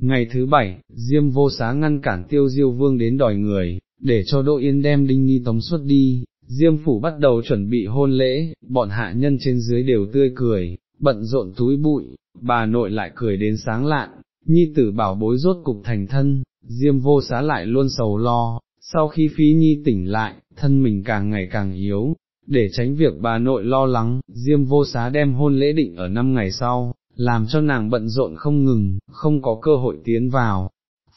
Ngày thứ bảy, Diêm vô xá ngăn cản tiêu diêu vương đến đòi người, để cho Đỗ Yên đem Đinh Ni tống xuất đi, Diêm phủ bắt đầu chuẩn bị hôn lễ, bọn hạ nhân trên dưới đều tươi cười, bận rộn túi bụi, bà nội lại cười đến sáng lạn, nhi tử bảo bối rốt cục thành thân, Diêm vô xá lại luôn sầu lo, sau khi phí Nhi tỉnh lại, thân mình càng ngày càng yếu, để tránh việc bà nội lo lắng, Diêm vô xá đem hôn lễ định ở năm ngày sau, làm cho nàng bận rộn không ngừng, không có cơ hội tiến vào.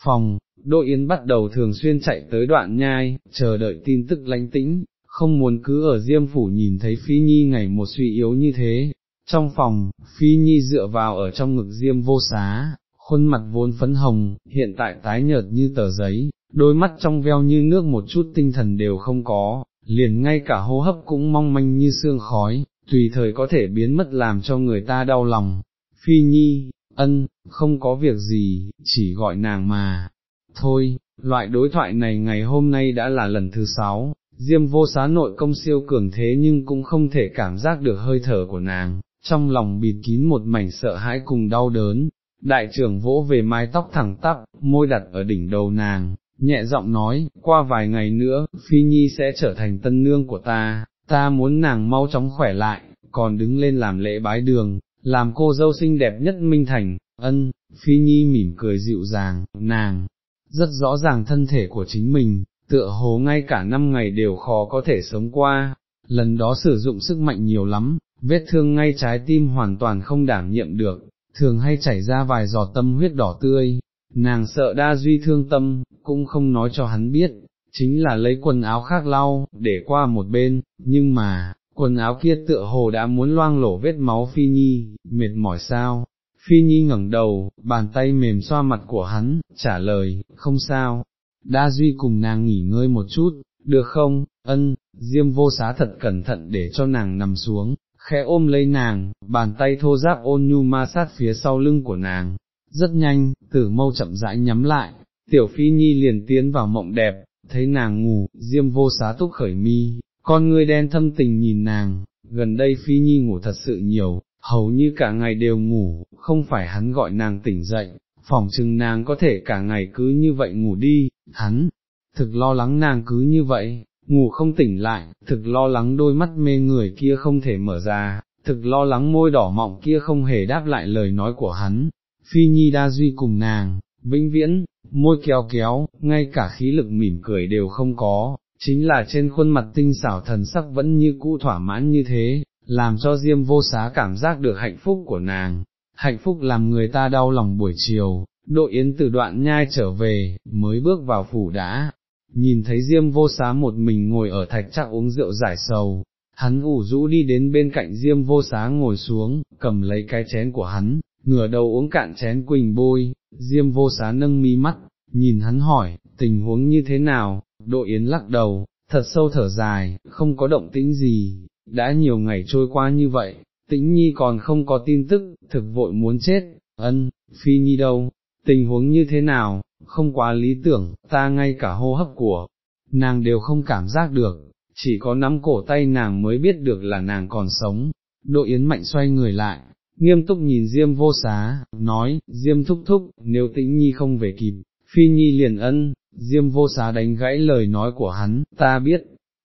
Phòng, Đỗ Yến bắt đầu thường xuyên chạy tới đoạn nhai, chờ đợi tin tức lánh tĩnh, không muốn cứ ở Diêm Phủ nhìn thấy Phi Nhi ngày một suy yếu như thế. Trong phòng, Phi Nhi dựa vào ở trong ngực Diêm vô xá, khuôn mặt vốn phấn hồng, hiện tại tái nhợt như tờ giấy, đôi mắt trong veo như nước một chút tinh thần đều không có, liền ngay cả hô hấp cũng mong manh như sương khói, tùy thời có thể biến mất làm cho người ta đau lòng. Phi Nhi, ân, không có việc gì, chỉ gọi nàng mà. Thôi, loại đối thoại này ngày hôm nay đã là lần thứ sáu, Diêm vô xá nội công siêu cường thế nhưng cũng không thể cảm giác được hơi thở của nàng, trong lòng bịt kín một mảnh sợ hãi cùng đau đớn. Đại trưởng vỗ về mái tóc thẳng tắp, môi đặt ở đỉnh đầu nàng, nhẹ giọng nói, qua vài ngày nữa, Phi Nhi sẽ trở thành tân nương của ta, ta muốn nàng mau chóng khỏe lại, còn đứng lên làm lễ bái đường, làm cô dâu xinh đẹp nhất Minh Thành, ân, Phi Nhi mỉm cười dịu dàng, nàng, rất rõ ràng thân thể của chính mình, tựa hồ ngay cả năm ngày đều khó có thể sống qua, lần đó sử dụng sức mạnh nhiều lắm, vết thương ngay trái tim hoàn toàn không đảm nhiệm được, thường hay chảy ra vài giọt tâm huyết đỏ tươi, nàng sợ đa duy thương tâm, cũng không nói cho hắn biết, chính là lấy quần áo khác lau, để qua một bên, nhưng mà, quần áo kia tựa hồ đã muốn loang lổ vết máu Phi Nhi, mệt mỏi sao. Phi Nhi ngẩng đầu, bàn tay mềm xoa mặt của hắn, trả lời, không sao, đa duy cùng nàng nghỉ ngơi một chút, được không, ân, diêm vô xá thật cẩn thận để cho nàng nằm xuống, khẽ ôm lấy nàng, bàn tay thô giáp ôn nhu ma sát phía sau lưng của nàng, rất nhanh, tử mâu chậm rãi nhắm lại, tiểu phi nhi liền tiến vào mộng đẹp, thấy nàng ngủ, diêm vô xá túc khởi mi, con ngươi đen thâm tình nhìn nàng, gần đây phi nhi ngủ thật sự nhiều, hầu như cả ngày đều ngủ, không phải hắn gọi nàng tỉnh dậy, phỏng chừng nàng có thể cả ngày cứ như vậy ngủ đi, hắn, thực lo lắng nàng cứ như vậy, ngủ không tỉnh lại, thực lo lắng đôi mắt mê người kia không thể mở ra, thực lo lắng môi đỏ mọng kia không hề đáp lại lời nói của hắn, phi nhi đa duy cùng nàng, vĩnh viễn, môi kéo kéo, ngay cả khí lực mỉm cười đều không có, chính là trên khuôn mặt tinh xảo thần sắc vẫn như cũ thỏa mãn như thế, làm cho Diêm vô xá cảm giác được hạnh phúc của nàng, hạnh phúc làm người ta đau lòng buổi chiều, Độ Yến từ đoạn nhai trở về, mới bước vào phủ đã, nhìn thấy Diêm vô xá một mình ngồi ở thạch chắc uống rượu giải sầu, hắn ủ rũ đi đến bên cạnh Diêm vô xá ngồi xuống, cầm lấy cái chén của hắn, ngửa đầu uống cạn chén quỳnh bôi, Diêm vô xá nâng mi mắt, nhìn hắn hỏi, tình huống như thế nào, Độ Yến lắc đầu, thật sâu thở dài, không có động tĩnh gì, đã nhiều ngày trôi qua như vậy, tĩnh nhi còn không có tin tức, thực vội muốn chết, ân, phi nhi đâu, tình huống như thế nào, không quá lý tưởng, ta ngay cả hô hấp của nàng đều không cảm giác được, chỉ có nắm cổ tay nàng mới biết được là nàng còn sống. Độ Yến Mạnh xoay người lại, nghiêm túc nhìn Diêm vô xá, nói, Diêm thúc thúc, nếu tĩnh nhi không về kịp, phi nhi liền ân, Diêm vô xá đánh gãy lời nói của hắn, ta biết,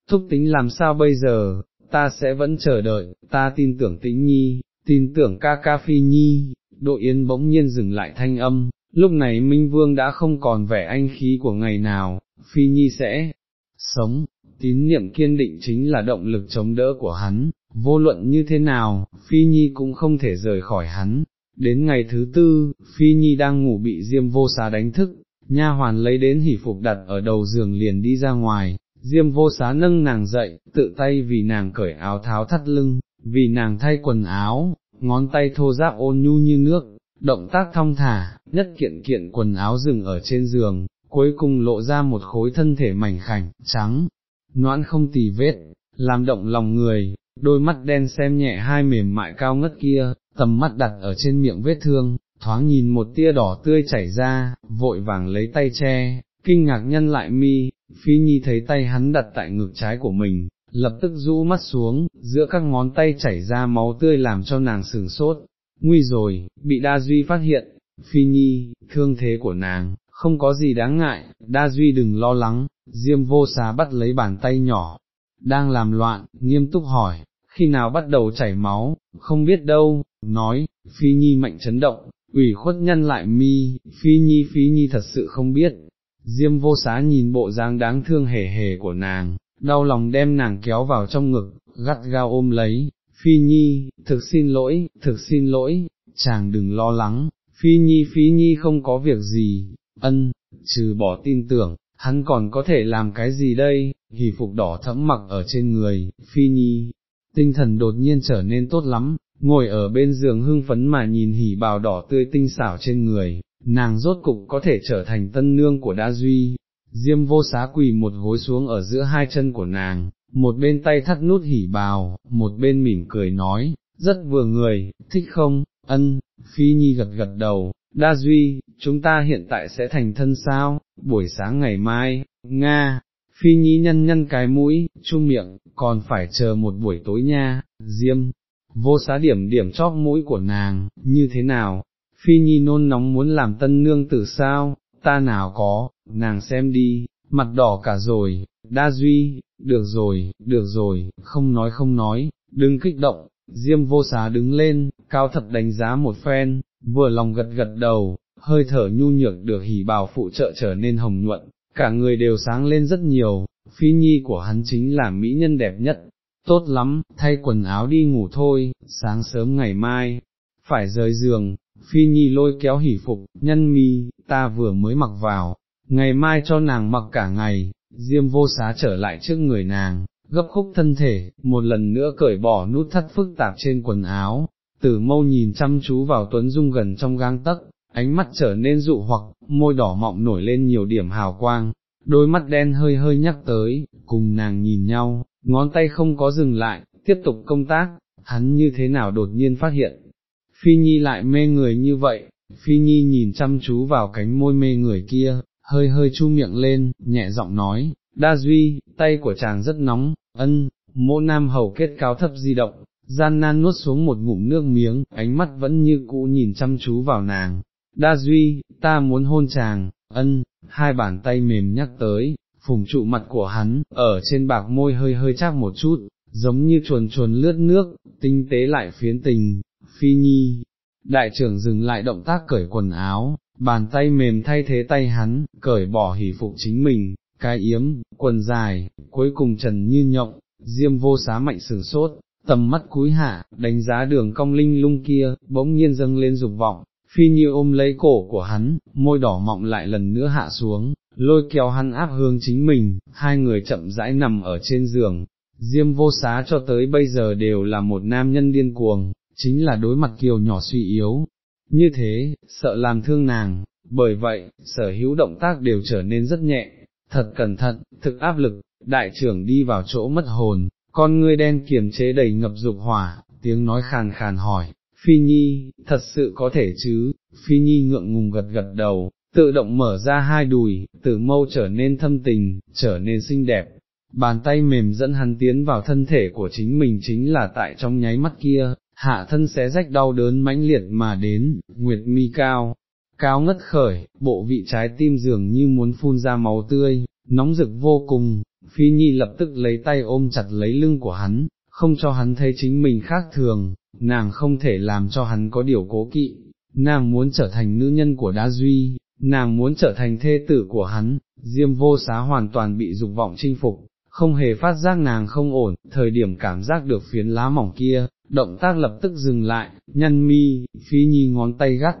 thúc tính làm sao bây giờ, ta sẽ vẫn chờ đợi, ta tin tưởng tĩnh nhi, tin tưởng ca ca phi nhi, Đội yên bỗng nhiên dừng lại thanh âm, lúc này Minh Vương đã không còn vẻ anh khí của ngày nào, phi nhi sẽ sống, tín niệm kiên định chính là động lực chống đỡ của hắn, vô luận như thế nào, phi nhi cũng không thể rời khỏi hắn. Đến ngày thứ tư, Phi Nhi đang ngủ bị Diêm vô xá đánh thức, nha hoàn lấy đến hỉ phục đặt ở đầu giường liền đi ra ngoài, Diêm vô xá nâng nàng dậy, tự tay vì nàng cởi áo tháo thắt lưng, vì nàng thay quần áo, ngón tay thô ráp ôn nhu như nước, động tác thong thả, nhất kiện kiện quần áo dừng ở trên giường, cuối cùng lộ ra một khối thân thể mảnh khảnh, trắng, noãn không tì vết, làm động lòng người, đôi mắt đen xem nhẹ hai mềm mại cao ngất kia, tầm mắt đặt ở trên miệng vết thương, thoáng nhìn một tia đỏ tươi chảy ra, vội vàng lấy tay che, kinh ngạc nhân lại mi, phi nhi thấy tay hắn đặt tại ngực trái của mình, lập tức rũ mắt xuống, giữa các ngón tay chảy ra máu tươi làm cho nàng sừng sốt, nguy rồi, bị đa duy phát hiện, Phi Nhi, thương thế của nàng, không có gì đáng ngại, đa duy đừng lo lắng, Diêm vô xá bắt lấy bàn tay nhỏ, đang làm loạn, nghiêm túc hỏi, khi nào bắt đầu chảy máu, không biết đâu, nói, Phi Nhi mạnh chấn động, ủy khuất nhân lại mi, Phi Nhi Phi Nhi thật sự không biết. Diêm vô xá nhìn bộ dáng đáng thương hề hề của nàng, đau lòng đem nàng kéo vào trong ngực, gắt gao ôm lấy, Phi Nhi, thực xin lỗi, thực xin lỗi, chàng đừng lo lắng, Phi Nhi Phi Nhi không có việc gì, ân, trừ bỏ tin tưởng, hắn còn có thể làm cái gì đây, hỷ phục đỏ thẫm mặc ở trên người, Phi Nhi, tinh thần đột nhiên trở nên tốt lắm, ngồi ở bên giường hưng phấn mà nhìn hỉ bào đỏ tươi tinh xảo trên người, nàng rốt cục có thể trở thành tân nương của Đa Duy. Diêm vô xá quỳ một gối xuống ở giữa hai chân của nàng, một bên tay thắt nút hỉ bào, một bên mỉm cười nói, rất vừa người, thích không, ân, phi nhi gật gật đầu, đa duy, chúng ta hiện tại sẽ thành thân sao, buổi sáng ngày mai, Nga, phi nhi nhân nhân cái mũi, chung miệng, còn phải chờ một buổi tối nha, diêm, vô xá điểm điểm chóp mũi của nàng, như thế nào, phi nhi nôn nóng muốn làm tân nương tử sao, ta nào có, nàng xem đi, mặt đỏ cả rồi, đa duy, được rồi, được rồi, không nói không nói, đừng kích động, diêm vô xá đứng lên, cao thật đánh giá một phen, vừa lòng gật gật đầu, hơi thở nhu nhược được hỉ bào phụ trợ trở nên hồng nhuận, cả người đều sáng lên rất nhiều, phi nhi của hắn chính là mỹ nhân đẹp nhất, tốt lắm, thay quần áo đi ngủ thôi, sáng sớm ngày mai, phải rời giường, phi nhi lôi kéo hỉ phục, nhân mi, ta vừa mới mặc vào, ngày mai cho nàng mặc cả ngày, diêm vô xá trở lại trước người nàng, gấp khúc thân thể, một lần nữa cởi bỏ nút thắt phức tạp trên quần áo, tử mâu nhìn chăm chú vào Tuấn Dung gần trong gang tấc, ánh mắt trở nên dụ hoặc, môi đỏ mọng nổi lên nhiều điểm hào quang, đôi mắt đen hơi hơi nhắc tới, cùng nàng nhìn nhau, ngón tay không có dừng lại, tiếp tục công tác, hắn như thế nào đột nhiên phát hiện. Phi Nhi lại mê người như vậy, Phi Nhi nhìn chăm chú vào cánh môi mê người kia, hơi hơi chu miệng lên, nhẹ giọng nói, đa duy, tay của chàng rất nóng, ân, mộ nam hầu kết cáo thấp di động, gian nan nuốt xuống một ngụm nước miếng, ánh mắt vẫn như cũ nhìn chăm chú vào nàng, đa duy, ta muốn hôn chàng, ân, hai bàn tay mềm nhắc tới, phùng trụ mặt của hắn, ở trên bạc môi hơi hơi chắc một chút, giống như chuồn chuồn lướt nước, tinh tế lại phiến tình, phi nhi. Đại trưởng dừng lại động tác cởi quần áo, bàn tay mềm thay thế tay hắn, cởi bỏ hỉ phục chính mình, cái yếm, quần dài, cuối cùng trần như nhộng, diêm vô xá mạnh sửng sốt, tầm mắt cúi hạ, đánh giá đường cong linh lung kia, bỗng nhiên dâng lên dục vọng, phi như ôm lấy cổ của hắn, môi đỏ mọng lại lần nữa hạ xuống, lôi kéo hắn áp hương chính mình, hai người chậm rãi nằm ở trên giường, diêm vô xá cho tới bây giờ đều là một nam nhân điên cuồng, chính là đối mặt kiều nhỏ suy yếu, như thế, sợ làm thương nàng, bởi vậy, sở hữu động tác đều trở nên rất nhẹ, thật cẩn thận, thực áp lực, đại trưởng đi vào chỗ mất hồn, con ngươi đen kiềm chế đầy ngập dục hỏa, tiếng nói khàn khàn hỏi, Phi Nhi, thật sự có thể chứ, Phi Nhi ngượng ngùng gật gật đầu, tự động mở ra hai đùi, tử mâu trở nên thâm tình, trở nên xinh đẹp, bàn tay mềm dẫn hắn tiến vào thân thể của chính mình chính là tại trong nháy mắt kia, hạ thân xé rách đau đớn mãnh liệt mà đến, nguyệt mi cao, cao ngất khởi, bộ vị trái tim dường như muốn phun ra máu tươi, nóng rực vô cùng, phi nhi lập tức lấy tay ôm chặt lấy lưng của hắn, không cho hắn thấy chính mình khác thường, nàng không thể làm cho hắn có điều cố kỵ, nàng muốn trở thành nữ nhân của đa duy, nàng muốn trở thành thê tử của hắn, diêm vô xá hoàn toàn bị dục vọng chinh phục, không hề phát giác nàng không ổn, thời điểm cảm giác được phiến lá mỏng kia, động tác lập tức dừng lại, nhăn mi, phi nhi ngón tay gắt,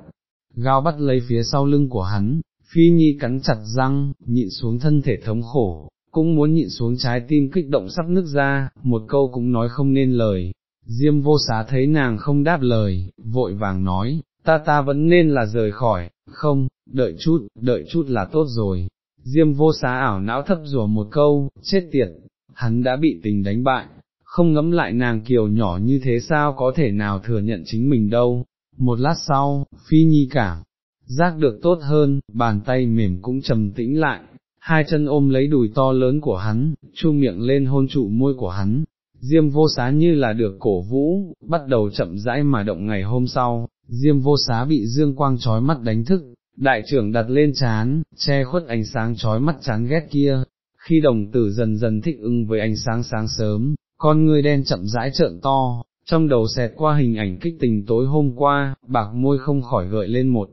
gao bắt lấy phía sau lưng của hắn, phi nhi cắn chặt răng, nhịn xuống thân thể thống khổ, cũng muốn nhịn xuống trái tim kích động sắp nứt ra, một câu cũng nói không nên lời. Diêm vô xá thấy nàng không đáp lời, vội vàng nói, ta ta vẫn nên là rời khỏi, không, đợi chút, đợi chút là tốt rồi. Diêm vô xá ảo não thấp rủa một câu, chết tiệt, hắn đã bị tình đánh bại, không ngẫm lại nàng kiều nhỏ như thế sao có thể nào thừa nhận chính mình đâu. Một lát sau, phi nhi cảm, giác được tốt hơn, bàn tay mềm cũng trầm tĩnh lại, hai chân ôm lấy đùi to lớn của hắn, chu miệng lên hôn trụ môi của hắn. Diêm vô xá như là được cổ vũ, bắt đầu chậm rãi mà động ngày hôm sau, Diêm vô xá bị dương quang trói mắt đánh thức, đại trưởng đặt lên chán, che khuất ánh sáng trói mắt chán ghét kia, khi đồng tử dần dần thích ưng với ánh sáng sáng sớm, con người đen chậm rãi trợn to, trong đầu xẹt qua hình ảnh kích tình tối hôm qua, bạc môi không khỏi gợi lên một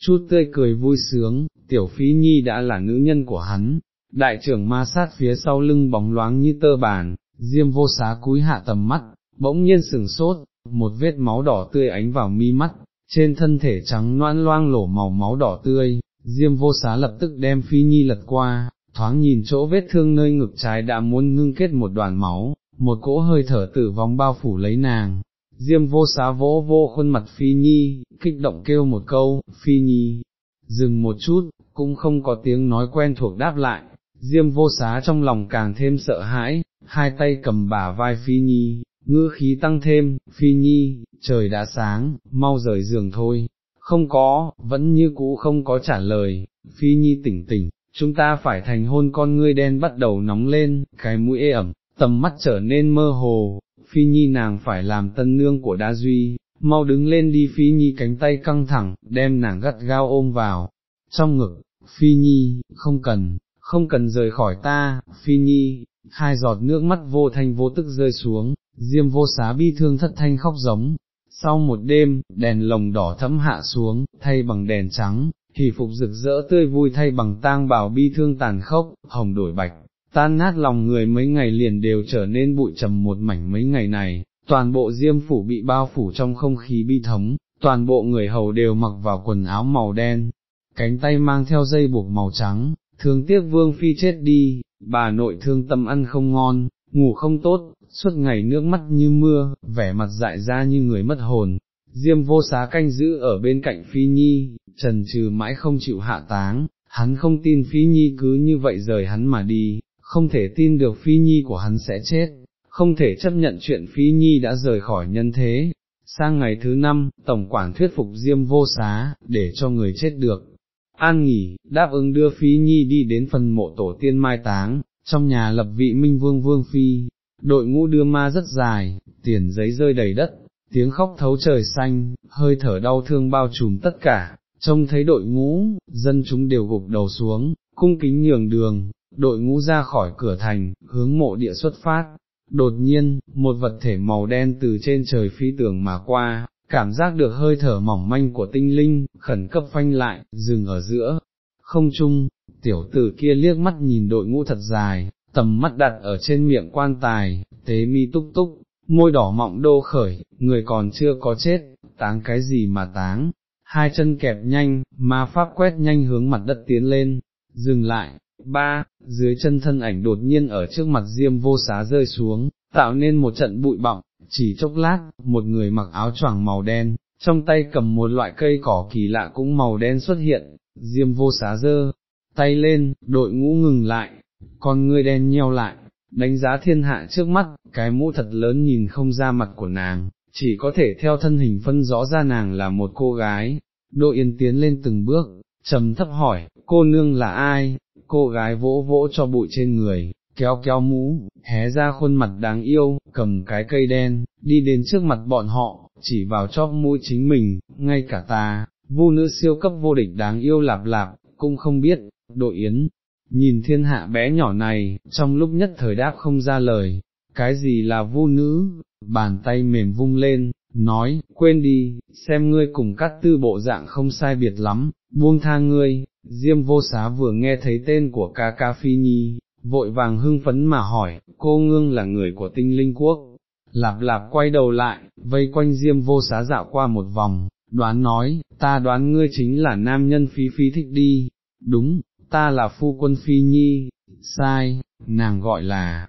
chút tươi cười vui sướng, tiểu phí nhi đã là nữ nhân của hắn, đại trưởng ma sát phía sau lưng bóng loáng như tơ bàn, diêm vô xá cúi hạ tầm mắt, bỗng nhiên sừng sốt, một vết máu đỏ tươi ánh vào mi mắt, trên thân thể trắng noan loang lổ màu máu đỏ tươi, diêm vô xá lập tức đem phi nhi lật qua, thoáng nhìn chỗ vết thương nơi ngực trái đã muốn ngưng kết một đoàn máu, một cỗ hơi thở tử vong bao phủ lấy nàng. Diêm vô xá vỗ vô khuôn mặt Phi Nhi, kích động kêu một câu, Phi Nhi, dừng một chút, cũng không có tiếng nói quen thuộc đáp lại, Diêm vô xá trong lòng càng thêm sợ hãi, hai tay cầm bả vai Phi Nhi, ngư khí tăng thêm, Phi Nhi, trời đã sáng, mau rời giường thôi, không có, vẫn như cũ không có trả lời, Phi Nhi tỉnh tỉnh, chúng ta phải thành hôn con ngươi đen bắt đầu nóng lên, cái mũi ê ẩm, tầm mắt trở nên mơ hồ, Phi Nhi nàng phải làm tân nương của Đa Duy, mau đứng lên đi. Phi Nhi cánh tay căng thẳng, đem nàng gắt gao ôm vào, trong ngực, Phi Nhi, không cần, không cần rời khỏi ta, Phi Nhi, hai giọt nước mắt vô thanh vô tức rơi xuống, diêm vô xá bi thương thất thanh khóc giống. Sau một đêm, đèn lồng đỏ thấm hạ xuống, thay bằng đèn trắng, hỷ phục rực rỡ tươi vui thay bằng tang bào bi thương tàn khốc, hồng đổi bạch, tan nát lòng người mấy ngày liền đều trở nên bụi trầm một mảnh mấy ngày này, toàn bộ diêm phủ bị bao phủ trong không khí bi thống, toàn bộ người hầu đều mặc vào quần áo màu đen, cánh tay mang theo dây buộc màu trắng, thương tiếc vương phi chết đi, bà nội thương tâm ăn không ngon, ngủ không tốt, suốt ngày nước mắt như mưa, vẻ mặt dại ra như người mất hồn. Diêm vô xá canh giữ ở bên cạnh Phi Nhi, trần trừ mãi không chịu hạ táng, hắn không tin Phi Nhi cứ như vậy rời hắn mà đi, không thể tin được Phi Nhi của hắn sẽ chết, không thể chấp nhận chuyện Phi Nhi đã rời khỏi nhân thế. Sang ngày thứ năm, Tổng quản thuyết phục Diêm vô xá, để cho người chết được. An nghỉ, đáp ứng đưa Phi Nhi đi đến phần mộ tổ tiên mai táng, trong nhà lập vị minh vương vương Phi, đội ngũ đưa ma rất dài, tiền giấy rơi đầy đất, tiếng khóc thấu trời xanh, hơi thở đau thương bao trùm tất cả, trông thấy đội ngũ, dân chúng đều gục đầu xuống, cung kính nhường đường, đội ngũ ra khỏi cửa thành, hướng mộ địa xuất phát. Đột nhiên, một vật thể màu đen từ trên trời phi tưởng mà qua, cảm giác được hơi thở mỏng manh của tinh linh, khẩn cấp phanh lại, dừng ở giữa. Không chung, tiểu tử kia liếc mắt nhìn đội ngũ thật dài, tầm mắt đặt ở trên miệng quan tài, tế mi túc túc, môi đỏ mọng đô khởi, người còn chưa có chết, táng cái gì mà táng, hai chân kẹp nhanh, ma pháp quét nhanh hướng mặt đất tiến lên, dừng lại, ba, dưới chân thân ảnh đột nhiên ở trước mặt diêm vô xá rơi xuống, tạo nên một trận bụi bọng, chỉ chốc lát, một người mặc áo choàng màu đen, trong tay cầm một loại cây cỏ kỳ lạ cũng màu đen xuất hiện, diêm vô xá dơ, tay lên, đội ngũ ngừng lại, con ngươi đen nheo lại, đánh giá thiên hạ trước mắt, cái mũ thật lớn nhìn không ra mặt của nàng, chỉ có thể theo thân hình phân rõ ra nàng là một cô gái, Đỗ Yên tiến lên từng bước, trầm thấp hỏi, cô nương là ai, cô gái vỗ vỗ cho bụi trên người, kéo kéo mũ, hé ra khuôn mặt đáng yêu, cầm cái cây đen, đi đến trước mặt bọn họ, chỉ vào chóp mũi chính mình, ngay cả ta, vu nữ siêu cấp vô địch đáng yêu lạp lạp, cũng không biết, đội yến, nhìn thiên hạ bé nhỏ này, trong lúc nhất thời đáp không ra lời, cái gì là vu nữ, bàn tay mềm vung lên, nói, quên đi, xem ngươi cùng các tư bộ dạng không sai biệt lắm, buông tha ngươi, Diêm vô xá vừa nghe thấy tên của ca ca phi nhi, vội vàng hưng phấn mà hỏi, cô ngương là người của tinh linh quốc. Lạp lạp quay đầu lại, vây quanh diêm vô xá dạo qua một vòng, đoán nói, ta đoán ngươi chính là nam nhân phi phi thích đi, đúng, ta là phu quân phi nhi, sai, nàng gọi là,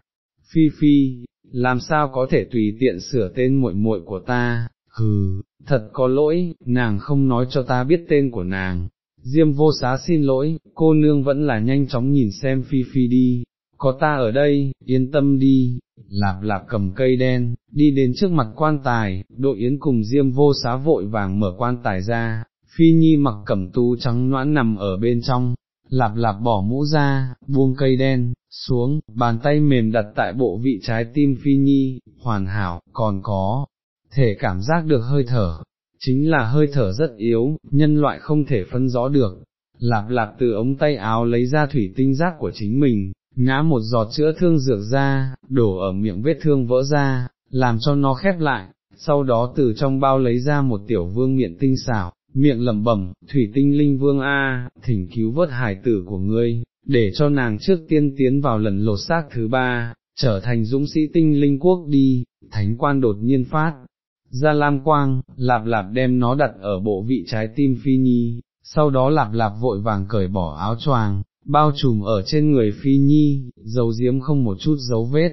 phi phi, làm sao có thể tùy tiện sửa tên muội muội của ta, hừ, thật có lỗi, nàng không nói cho ta biết tên của nàng, Diêm vô xá xin lỗi, cô nương vẫn là nhanh chóng nhìn xem phi phi đi, có ta ở đây, yên tâm đi, lạp lạp cầm cây đen, đi đến trước mặt quan tài, đội yến cùng diêm vô xá vội vàng mở quan tài ra, phi nhi mặc cẩm tu trắng noãn nằm ở bên trong, lạp lạp bỏ mũ ra, buông cây đen, xuống, bàn tay mềm đặt tại bộ vị trái tim phi nhi, hoàn hảo, còn có, thể cảm giác được hơi thở, chính là hơi thở rất yếu, nhân loại không thể phân rõ được. Lạp lạp từ ống tay áo lấy ra thủy tinh giác của chính mình, ngã một giọt chữa thương dược ra, đổ ở miệng vết thương vỡ ra, làm cho nó khép lại, sau đó từ trong bao lấy ra một tiểu vương miệng tinh xảo, miệng lẩm bẩm, thủy tinh linh vương A, thỉnh cứu vớt hải tử của ngươi, để cho nàng trước tiên tiến vào lần lột xác thứ ba, trở thành dũng sĩ tinh linh quốc đi, thánh quan đột nhiên phát. Ra Lam Quang, Lạp Lạp đem nó đặt ở bộ vị trái tim Phi Nhi, sau đó Lạp Lạp vội vàng cởi bỏ áo choàng, bao trùm ở trên người Phi Nhi, dấu diếm không một chút dấu vết.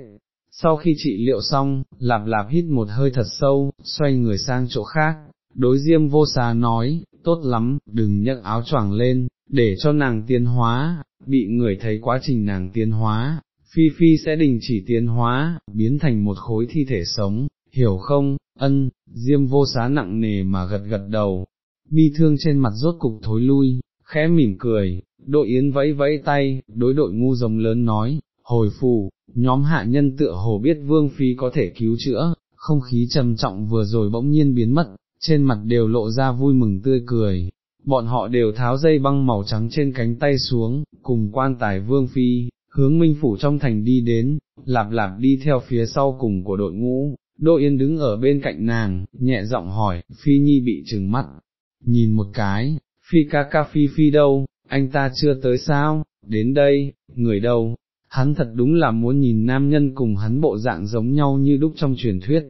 Sau khi trị liệu xong, Lạp Lạp hít một hơi thật sâu, xoay người sang chỗ khác, đối diêm vô xá nói, tốt lắm, đừng nhấc áo choàng lên, để cho nàng tiến hóa, bị người thấy quá trình nàng tiến hóa, Phi Phi sẽ đình chỉ tiến hóa, biến thành một khối thi thể sống, hiểu không, ân, diêm vô xá nặng nề mà gật gật đầu, bi thương trên mặt rốt cục thối lui, khẽ mỉm cười, đội yến vẫy vẫy tay, đối đội ngu rồng lớn nói, hồi phù, nhóm hạ nhân tựa hồ biết vương phi có thể cứu chữa, không khí trầm trọng vừa rồi bỗng nhiên biến mất, trên mặt đều lộ ra vui mừng tươi cười, bọn họ đều tháo dây băng màu trắng trên cánh tay xuống, cùng quan tài vương phi, hướng minh phủ trong thành đi đến, lạp lạp đi theo phía sau cùng của đội ngũ, Đỗ Yên đứng ở bên cạnh nàng, nhẹ giọng hỏi, Phi Nhi bị trừng mắt, nhìn một cái, Phi ca ca Phi Phi đâu, anh ta chưa tới sao, đến đây, người đâu, hắn thật đúng là muốn nhìn nam nhân cùng hắn bộ dạng giống nhau như đúc trong truyền thuyết,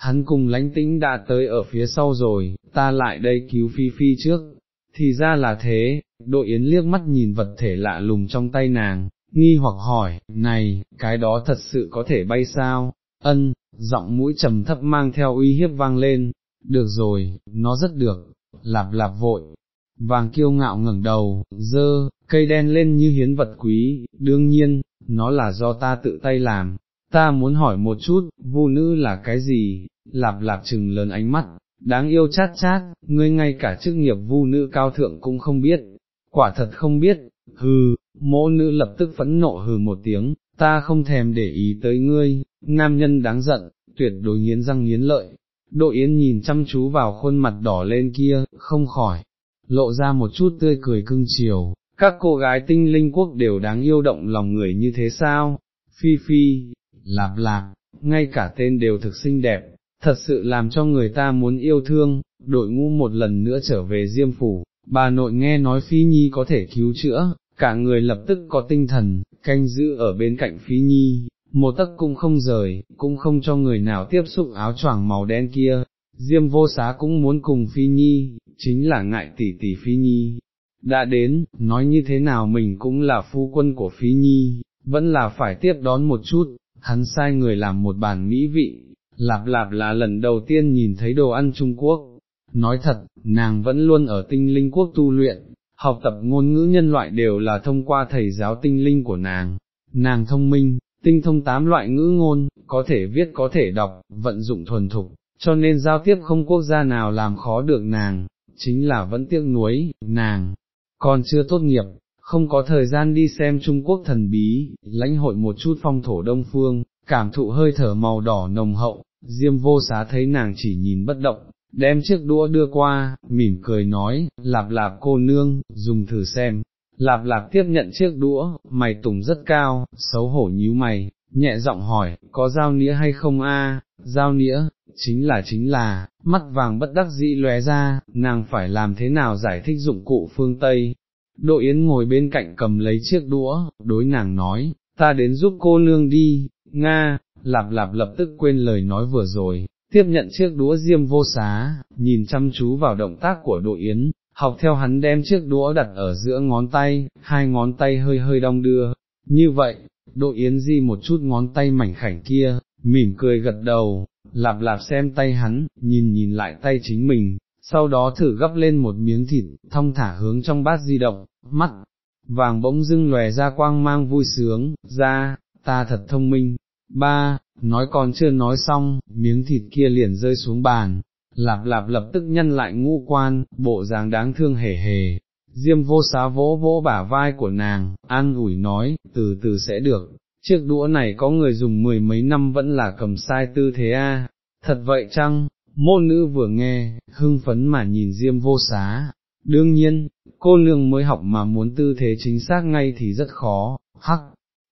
hắn cùng lánh tĩnh đã tới ở phía sau rồi, ta lại đây cứu Phi Phi trước, thì ra là thế, đội yến liếc mắt nhìn vật thể lạ lùng trong tay nàng, nghi hoặc hỏi, này, cái đó thật sự có thể bay sao, ân, giọng mũi trầm thấp mang theo uy hiếp vang lên, được rồi, nó rất được, lạp lạp vội, vàng kiêu ngạo ngẩng đầu, dơ, cây đen lên như hiến vật quý, đương nhiên, nó là do ta tự tay làm, ta muốn hỏi một chút, vu nữ là cái gì, lạp lạp trừng lớn ánh mắt, đáng yêu chát chát, ngươi ngay cả chức nghiệp vu nữ cao thượng cũng không biết, quả thật không biết, hừ, mỗ nữ lập tức phẫn nộ hừ một tiếng, ta không thèm để ý tới ngươi, nam nhân đáng giận, tuyệt đối nghiến răng nghiến lợi. Độ Yến nhìn chăm chú vào khuôn mặt đỏ lên kia, không khỏi, lộ ra một chút tươi cười cưng chiều, các cô gái tinh linh quốc đều đáng yêu động lòng người như thế sao, phi phi, lạp lạp, ngay cả tên đều thực xinh đẹp, thật sự làm cho người ta muốn yêu thương, đội ngũ một lần nữa trở về diêm phủ, bà nội nghe nói phi nhi có thể cứu chữa, cả người lập tức có tinh thần, canh giữ ở bên cạnh phi nhi, một tấc cũng không rời, cũng không cho người nào tiếp xúc áo choàng màu đen kia, Diêm vô xá cũng muốn cùng Phi Nhi, chính là ngại tỷ tỷ Phi Nhi. Đã đến, nói như thế nào mình cũng là phu quân của Phi Nhi, vẫn là phải tiếp đón một chút, hắn sai người làm một bàn mỹ vị, lạp lạp là lần đầu tiên nhìn thấy đồ ăn Trung Quốc. Nói thật, nàng vẫn luôn ở tinh linh quốc tu luyện, học tập ngôn ngữ nhân loại đều là thông qua thầy giáo tinh linh của nàng. Nàng thông minh, tinh thông tám loại ngữ ngôn, có thể viết có thể đọc, vận dụng thuần thục, cho nên giao tiếp không quốc gia nào làm khó được nàng, chính là vẫn tiếc nuối, nàng, còn chưa tốt nghiệp, không có thời gian đi xem Trung Quốc thần bí, lãnh hội một chút phong thổ đông phương, cảm thụ hơi thở màu đỏ nồng hậu, diêm vô xá thấy nàng chỉ nhìn bất động, đem chiếc đũa đưa qua, mỉm cười nói, lạp lạp cô nương, dùng thử xem. Lạp lạp tiếp nhận chiếc đũa, mày tùng rất cao, xấu hổ nhíu mày, nhẹ giọng hỏi, có dao nĩa hay không a? Dao nĩa, chính là chính là, mắt vàng bất đắc dĩ lóe ra, nàng phải làm thế nào giải thích dụng cụ phương Tây. Đội Yến ngồi bên cạnh cầm lấy chiếc đũa, đối nàng nói, ta đến giúp cô nương đi, Nga, lạp lạp lập tức quên lời nói vừa rồi, tiếp nhận chiếc đũa diêm vô xá, nhìn chăm chú vào động tác của Đội Yến, học theo hắn đem chiếc đũa đặt ở giữa ngón tay, hai ngón tay hơi hơi đong đưa, như vậy, Đội Yến di một chút ngón tay mảnh khảnh kia, mỉm cười gật đầu, lạp lạp xem tay hắn, nhìn nhìn lại tay chính mình, sau đó thử gấp lên một miếng thịt, thong thả hướng trong bát di động, mắt, vàng bỗng dưng lòe ra quang mang vui sướng, ra, ta thật thông minh, ba, nói còn chưa nói xong, miếng thịt kia liền rơi xuống bàn, lạp lạp lập tức nhân lại ngũ quan, bộ dáng đáng thương hề hề, Diêm vô xá vỗ vỗ bả vai của nàng, an ủi nói, từ từ sẽ được, chiếc đũa này có người dùng mười mấy năm vẫn là cầm sai tư thế a. thật vậy chăng, môn nữ vừa nghe, hưng phấn mà nhìn diêm vô xá, đương nhiên, cô nương mới học mà muốn tư thế chính xác ngay thì rất khó, hắc,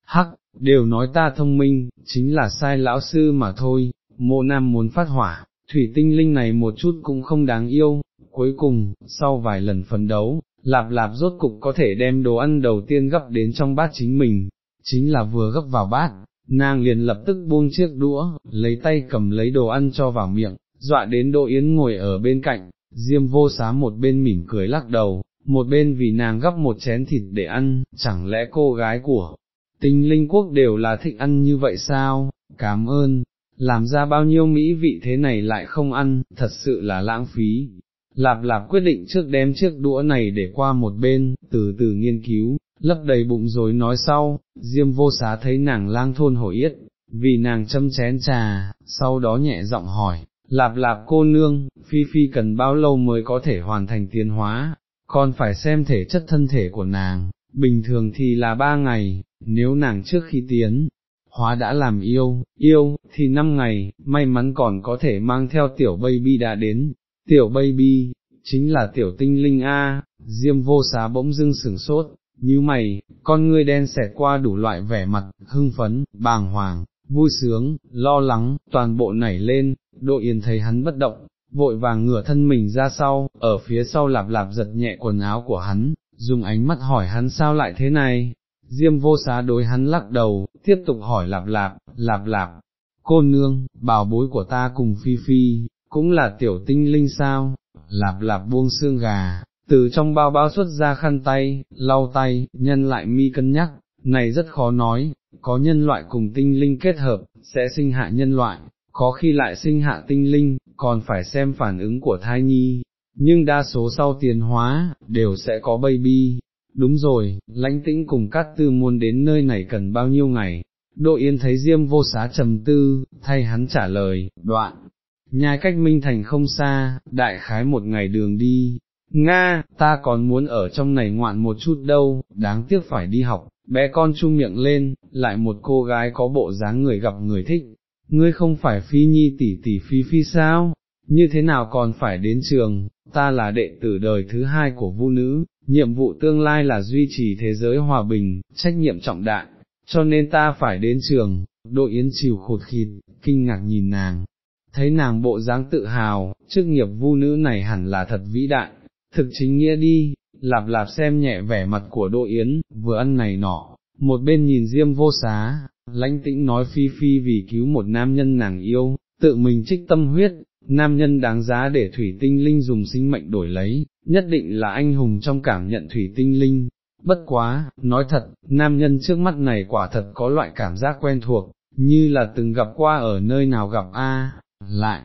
hắc, đều nói ta thông minh, chính là sai lão sư mà thôi, mộ nam muốn phát hỏa, thủy tinh linh này một chút cũng không đáng yêu, cuối cùng, sau vài lần phấn đấu, lạp lạp rốt cục có thể đem đồ ăn đầu tiên gấp đến trong bát chính mình, chính là vừa gấp vào bát, nàng liền lập tức buông chiếc đũa, lấy tay cầm lấy đồ ăn cho vào miệng, dọa đến Đỗ Yến ngồi ở bên cạnh, Diêm vô xá một bên mỉm cười lắc đầu, một bên vì nàng gấp một chén thịt để ăn, chẳng lẽ cô gái của tinh linh quốc đều là thích ăn như vậy sao, cảm ơn, làm ra bao nhiêu mỹ vị thế này lại không ăn, thật sự là lãng phí. Lạp lạp quyết định trước đem chiếc đũa này để qua một bên, từ từ nghiên cứu, lấp đầy bụng rồi nói sau, diêm vô xá thấy nàng lang thôn hổ yết, vì nàng châm chén trà, sau đó nhẹ giọng hỏi, lạp lạp cô nương, phi phi cần bao lâu mới có thể hoàn thành tiến hóa, còn phải xem thể chất thân thể của nàng, bình thường thì là ba ngày, nếu nàng trước khi tiến, hóa đã làm yêu, yêu, thì năm ngày, may mắn còn có thể mang theo tiểu baby đã đến, tiểu baby, chính là tiểu tinh linh A, diêm vô xá bỗng dưng sửng sốt, như mày, con ngươi đen xẹt qua đủ loại vẻ mặt, hưng phấn, bàng hoàng, vui sướng, lo lắng, toàn bộ nảy lên, độ yên thấy hắn bất động, vội vàng ngửa thân mình ra sau, ở phía sau lạp lạp giật nhẹ quần áo của hắn, dùng ánh mắt hỏi hắn sao lại thế này, diêm vô xá đối hắn lắc đầu, tiếp tục hỏi lạp lạp, lạp lạp, cô nương, bảo bối của ta cùng phi phi, cũng là tiểu tinh linh sao, lạp lạp buông xương gà, từ trong bao bao xuất ra khăn tay, lau tay, nhân lại mi cân nhắc, này rất khó nói, có nhân loại cùng tinh linh kết hợp, sẽ sinh hạ nhân loại, có khi lại sinh hạ tinh linh, còn phải xem phản ứng của thai nhi, nhưng đa số sau tiến hóa, đều sẽ có baby. Đúng rồi, lãnh tĩnh cùng các tư muốn đến nơi này cần bao nhiêu ngày, Độ Yên thấy Diêm vô xá trầm tư, thay hắn trả lời, đoạn, nhai cách Minh Thành không xa, đại khái một ngày đường đi, Nga, ta còn muốn ở trong này ngoạn một chút đâu, đáng tiếc phải đi học, bé con chu miệng lên, lại một cô gái có bộ dáng người gặp người thích, ngươi không phải phi nhi tỷ tỷ phi phi sao, như thế nào còn phải đến trường, ta là đệ tử đời thứ hai của vu nữ, nhiệm vụ tương lai là duy trì thế giới hòa bình, trách nhiệm trọng đại, cho nên ta phải đến trường, đội yến chịu khụt khịt, kinh ngạc nhìn nàng, thấy nàng bộ dáng tự hào, chức nghiệp vu nữ này hẳn là thật vĩ đại, thực chính nghĩa đi, lạp lạp xem nhẹ vẻ mặt của Đỗ Yến, vừa ăn này nọ, một bên nhìn Diêm vô xá, lãnh tĩnh nói phi phi vì cứu một nam nhân nàng yêu, tự mình trích tâm huyết, nam nhân đáng giá để thủy tinh linh dùng sinh mệnh đổi lấy, nhất định là anh hùng trong cảm nhận thủy tinh linh. Bất quá, nói thật, nam nhân trước mắt này quả thật có loại cảm giác quen thuộc, như là từng gặp qua ở nơi nào gặp a lại,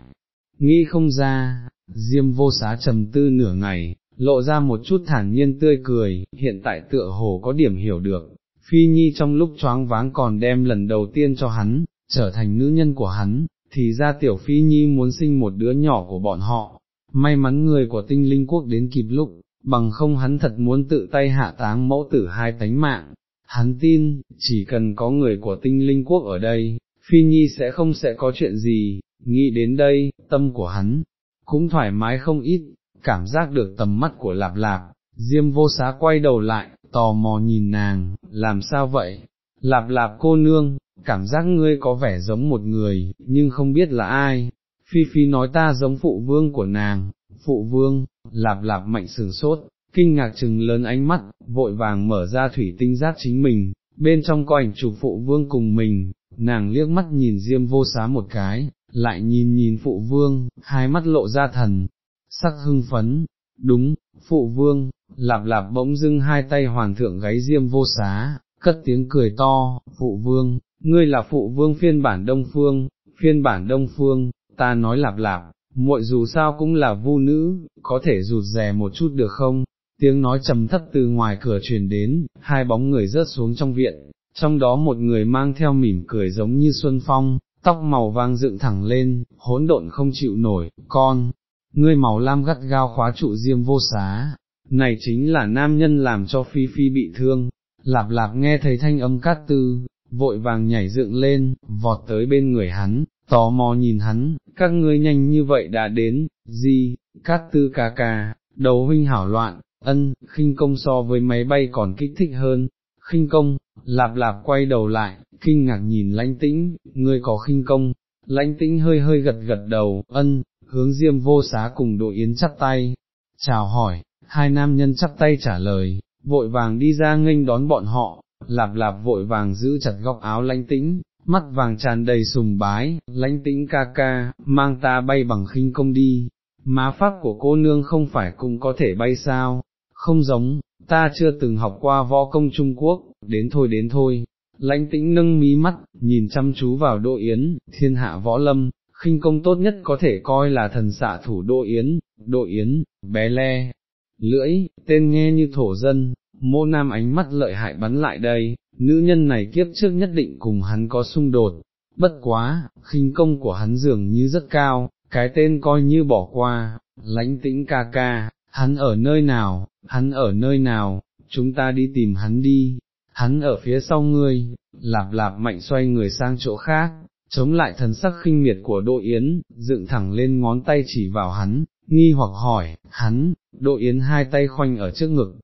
nghĩ không ra, diêm vô xá trầm tư nửa ngày, lộ ra một chút thản nhiên tươi cười, hiện tại tựa hồ có điểm hiểu được, phi nhi trong lúc choáng váng còn đem lần đầu tiên cho hắn, trở thành nữ nhân của hắn, thì ra tiểu phi nhi muốn sinh một đứa nhỏ của bọn họ, may mắn người của tinh linh quốc đến kịp lúc, bằng không hắn thật muốn tự tay hạ táng mẫu tử hai tánh mạng, hắn tin, chỉ cần có người của tinh linh quốc ở đây, phi nhi sẽ không sẽ có chuyện gì, nghĩ đến đây, tâm của hắn, cũng thoải mái không ít, cảm giác được tầm mắt của lạp lạp, diêm vô xá quay đầu lại, tò mò nhìn nàng, làm sao vậy, lạp lạp cô nương, cảm giác ngươi có vẻ giống một người, nhưng không biết là ai, phi phi nói ta giống phụ vương của nàng, phụ vương, lạp lạp mạnh sừng sốt, kinh ngạc chừng lớn ánh mắt, vội vàng mở ra thủy tinh giác chính mình, bên trong có ảnh chụp phụ vương cùng mình, nàng liếc mắt nhìn diêm vô xá một cái, lại nhìn nhìn phụ vương, hai mắt lộ ra thần, sắc hưng phấn, đúng, phụ vương, lạp lạp bỗng dưng hai tay hoàng thượng gáy diêm vô xá, cất tiếng cười to, phụ vương, ngươi là phụ vương phiên bản đông phương, phiên bản đông phương, ta nói lạp lạp, muội dù sao cũng là vu nữ, có thể rụt rè một chút được không? Tiếng nói trầm thấp từ ngoài cửa truyền đến, hai bóng người rớt xuống trong viện, trong đó một người mang theo mỉm cười giống như xuân phong, tóc màu vàng dựng thẳng lên, hỗn độn không chịu nổi, con, ngươi màu lam gắt gao khóa trụ diêm vô xá, này chính là nam nhân làm cho Phi Phi bị thương, lạp lạp nghe thấy thanh âm cát tư, vội vàng nhảy dựng lên, vọt tới bên người hắn, tò mò nhìn hắn, các ngươi nhanh như vậy đã đến, gì, cát tư ca ca, đầu huynh hảo loạn, ân, khinh công so với máy bay còn kích thích hơn, khinh công, lạp lạp quay đầu lại, kinh ngạc nhìn lãnh tĩnh, ngươi có khinh công, lãnh tĩnh hơi hơi gật gật đầu, ân, hướng diêm vô xá cùng đội yến chắp tay, chào hỏi, hai nam nhân chắp tay trả lời, vội vàng đi ra nghênh đón bọn họ, lạp lạp vội vàng giữ chặt góc áo lãnh tĩnh, mắt vàng tràn đầy sùng bái, lãnh tĩnh ca ca, mang ta bay bằng khinh công đi, má pháp của cô nương không phải cũng có thể bay sao, không giống, ta chưa từng học qua võ công Trung Quốc, đến thôi đến thôi. Lãnh tĩnh nâng mí mắt, nhìn chăm chú vào Đỗ Yến, thiên hạ võ lâm, khinh công tốt nhất có thể coi là thần xạ thủ Đỗ Yến, Đỗ Yến, bé le, lưỡi, tên nghe như thổ dân, mô nam ánh mắt lợi hại bắn lại đây, nữ nhân này kiếp trước nhất định cùng hắn có xung đột, bất quá, khinh công của hắn dường như rất cao, cái tên coi như bỏ qua, lãnh tĩnh ca ca, hắn ở nơi nào, hắn ở nơi nào, chúng ta đi tìm hắn đi, hắn ở phía sau ngươi, lạp lạp mạnh xoay người sang chỗ khác, chống lại thần sắc khinh miệt của Đỗ Yến, dựng thẳng lên ngón tay chỉ vào hắn, nghi hoặc hỏi, hắn, Đỗ Yến hai tay khoanh ở trước ngực,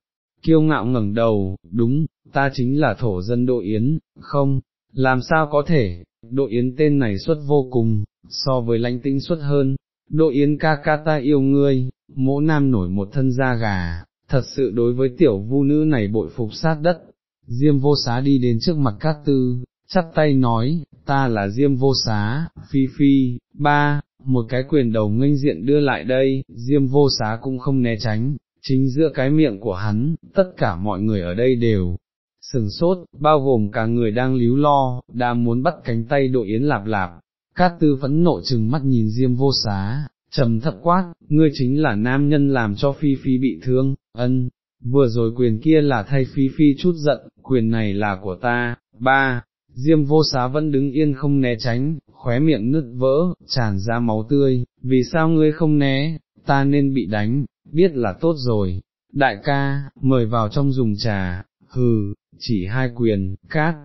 kiêu ngạo ngẩng đầu, đúng, ta chính là thổ dân Đỗ Yến, không, làm sao có thể, Đỗ Yến tên này xuất vô cùng, so với lãnh tĩnh xuất hơn, Đỗ Yến ca ca ta yêu ngươi, mỗ nam nổi một thân da gà, thật sự đối với tiểu vu nữ này bội phục sát đất, Diêm vô xá đi đến trước mặt Cát Tư, chắp tay nói, ta là Diêm vô xá, phi phi, ba, một cái quyền đầu nghênh diện đưa lại đây, Diêm vô xá cũng không né tránh, chính giữa cái miệng của hắn, tất cả mọi người ở đây đều sừng sốt, bao gồm cả người đang líu lo, đã muốn bắt cánh tay đội yến lạp lạp, Cát Tư phẫn nộ chừng mắt nhìn Diêm vô xá, trầm thấp quát, ngươi chính là nam nhân làm cho Phi Phi bị thương, ân, vừa rồi quyền kia là thay Phi Phi chút giận, quyền này là của ta, ba, Diêm vô xá vẫn đứng yên không né tránh, khóe miệng nứt vỡ, tràn ra máu tươi, vì sao ngươi không né, ta nên bị đánh, biết là tốt rồi, đại ca, mời vào trong dùng trà, hừ, chỉ hai quyền, cát,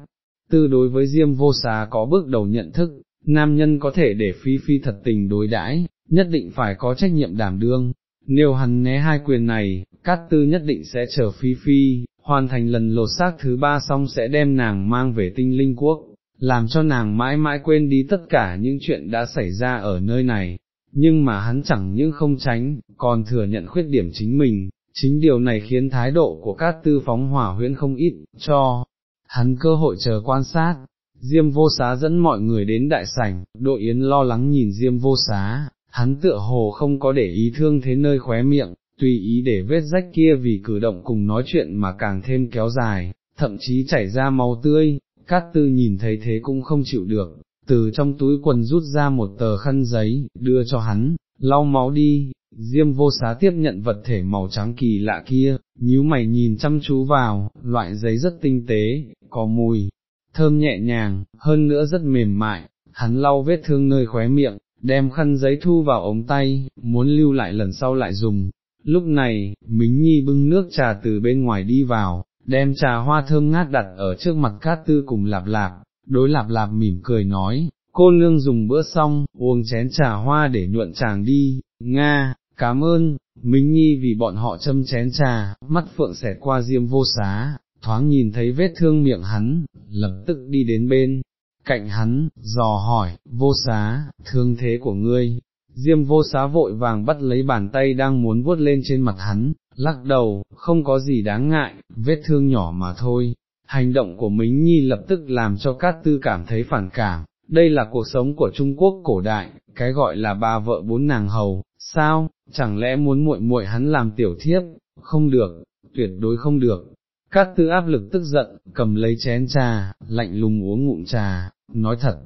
tư đối với Diêm vô xá có bước đầu nhận thức, nam nhân có thể để phi phi thật tình đối đãi, nhất định phải có trách nhiệm đảm đương, nếu hắn né hai quyền này, cát tư nhất định sẽ chờ phi phi, hoàn thành lần lột xác thứ ba xong sẽ đem nàng mang về tinh linh quốc, làm cho nàng mãi mãi quên đi tất cả những chuyện đã xảy ra ở nơi này, nhưng mà hắn chẳng những không tránh, còn thừa nhận khuyết điểm chính mình, chính điều này khiến thái độ của các tư phóng hỏa huyễn không ít, cho hắn cơ hội chờ quan sát. Diêm vô xá dẫn mọi người đến đại sảnh, đội yến lo lắng nhìn Diêm vô xá, hắn tựa hồ không có để ý thương thế nơi khóe miệng, tùy ý để vết rách kia vì cử động cùng nói chuyện mà càng thêm kéo dài, thậm chí chảy ra máu tươi, Cát Tư nhìn thấy thế cũng không chịu được, từ trong túi quần rút ra một tờ khăn giấy, đưa cho hắn, lau máu đi, Diêm vô xá tiếp nhận vật thể màu trắng kỳ lạ kia, nhíu mày nhìn chăm chú vào, loại giấy rất tinh tế, có mùi, thơm nhẹ nhàng, hơn nữa rất mềm mại, hắn lau vết thương nơi khóe miệng, đem khăn giấy thu vào ống tay, muốn lưu lại lần sau lại dùng. Lúc này, Mính Nhi bưng nước trà từ bên ngoài đi vào, đem trà hoa thơm ngát đặt ở trước mặt Cát Tư cùng Lạp Lạp, đối Lạp Lạp mỉm cười nói, cô nương dùng bữa xong, uống chén trà hoa để nhuận chàng đi, Nga, cảm ơn, Mính Nhi vì bọn họ châm chén trà, mắt phượng xẹt qua diêm vô xá, thoáng nhìn thấy vết thương miệng hắn, lập tức đi đến bên, cạnh hắn, dò hỏi, vô xá, thương thế của ngươi, diêm vô xá vội vàng bắt lấy bàn tay đang muốn vuốt lên trên mặt hắn, lắc đầu, không có gì đáng ngại, vết thương nhỏ mà thôi. Hành động của Mính Nhi lập tức làm cho Cát Tư cảm thấy phản cảm, đây là cuộc sống của Trung Quốc cổ đại, cái gọi là ba vợ bốn nàng hầu, sao, chẳng lẽ muốn muội muội hắn làm tiểu thiếp, không được, tuyệt đối không được. Cát Tư áp lực tức giận, cầm lấy chén trà, lạnh lùng uống ngụm trà, nói thật,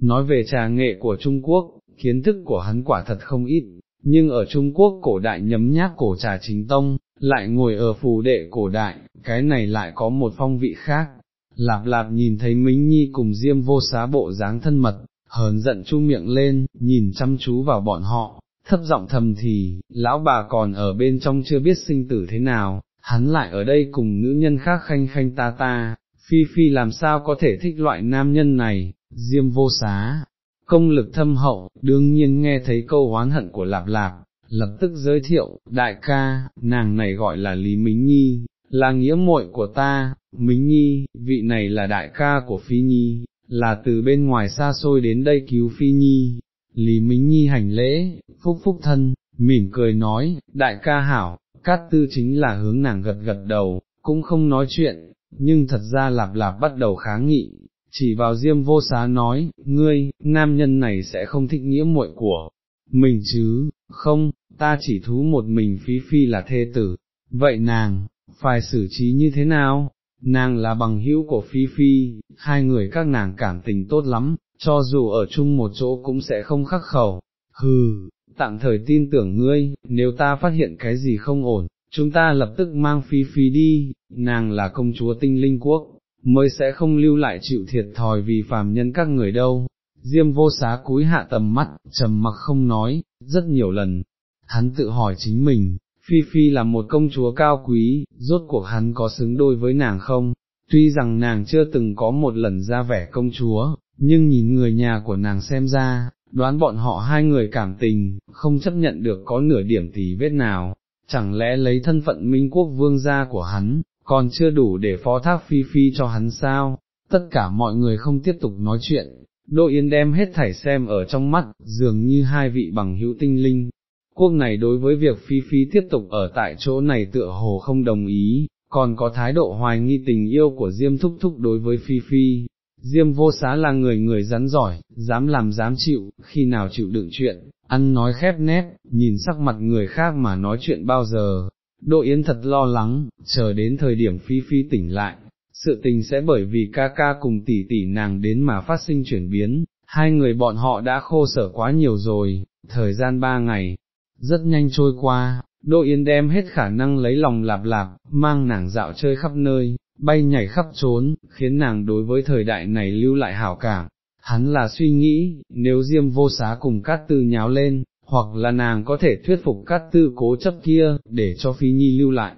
nói về trà nghệ của Trung Quốc, kiến thức của hắn quả thật không ít, nhưng ở Trung Quốc cổ đại nhấm nháp cổ trà chính tông, lại ngồi ở phù đệ cổ đại, cái này lại có một phong vị khác. Lạp lạp nhìn thấy Mính Nhi cùng Diêm vô xá bộ dáng thân mật, hờn giận chu miệng lên, nhìn chăm chú vào bọn họ, thấp giọng thầm thì, lão bà còn ở bên trong chưa biết sinh tử thế nào, hắn lại ở đây cùng nữ nhân khác khanh khanh ta ta, phi phi làm sao có thể thích loại nam nhân này, diêm vô xá, công lực thâm hậu, đương nhiên nghe thấy câu oán hận của lạp lạp, lập tức giới thiệu, đại ca, nàng này gọi là Lý Mính Nhi, là nghĩa muội của ta, Mính Nhi, vị này là đại ca của Phi Nhi, là từ bên ngoài xa xôi đến đây cứu Phi Nhi. Lý Mính Nhi hành lễ, phúc phúc thân, mỉm cười nói, đại ca hảo, cát tư chính là hướng nàng gật gật đầu, cũng không nói chuyện, nhưng thật ra lạp lạp bắt đầu kháng nghị, chỉ vào diêm vô xá nói, ngươi, nam nhân này sẽ không thích nghĩa muội của mình chứ, không, ta chỉ thú một mình phí phi là thê tử, vậy nàng, phải xử trí như thế nào? Nàng là bằng hữu của Phi Phi, hai người các nàng cảm tình tốt lắm, cho dù ở chung một chỗ cũng sẽ không khắc khẩu. Hừ, tạm thời tin tưởng ngươi, nếu ta phát hiện cái gì không ổn, chúng ta lập tức mang Phi Phi đi, nàng là công chúa tinh linh quốc, mới sẽ không lưu lại chịu thiệt thòi vì phàm nhân các người đâu. Diêm vô xá cúi hạ tầm mắt, trầm mặc không nói, rất nhiều lần, hắn tự hỏi chính mình, Phi Phi là một công chúa cao quý, rốt cuộc hắn có xứng đôi với nàng không, tuy rằng nàng chưa từng có một lần ra vẻ công chúa, nhưng nhìn người nhà của nàng xem ra, đoán bọn họ hai người cảm tình, không chấp nhận được có nửa điểm tỷ vết nào, chẳng lẽ lấy thân phận minh quốc vương gia của hắn, còn chưa đủ để phó thác Phi Phi cho hắn sao, tất cả mọi người không tiếp tục nói chuyện, Đỗ Yên đem hết thảy xem ở trong mắt, dường như hai vị bằng hữu tinh linh, quốc này đối với việc Phi Phi tiếp tục ở tại chỗ này tựa hồ không đồng ý, còn có thái độ hoài nghi tình yêu của Diêm Thúc Thúc đối với Phi Phi. Diêm vô xá là người người rắn giỏi, dám làm dám chịu, khi nào chịu đựng chuyện, ăn nói khép nét, nhìn sắc mặt người khác mà nói chuyện bao giờ. Đỗ Yến thật lo lắng, chờ đến thời điểm Phi Phi tỉnh lại, sự tình sẽ bởi vì ca ca cùng tỷ tỷ nàng đến mà phát sinh chuyển biến, hai người bọn họ đã khô sở quá nhiều rồi, thời gian ba ngày, rất nhanh trôi qua, Đỗ Yến đem hết khả năng lấy lòng lạp lạp, mang nàng dạo chơi khắp nơi, bay nhảy khắp trốn, khiến nàng đối với thời đại này lưu lại hảo cảm. Hắn là suy nghĩ, nếu Diêm vô xá cùng Cát Tư nháo lên, hoặc là nàng có thể thuyết phục Cát Tư cố chấp kia, để cho Phi Nhi lưu lại.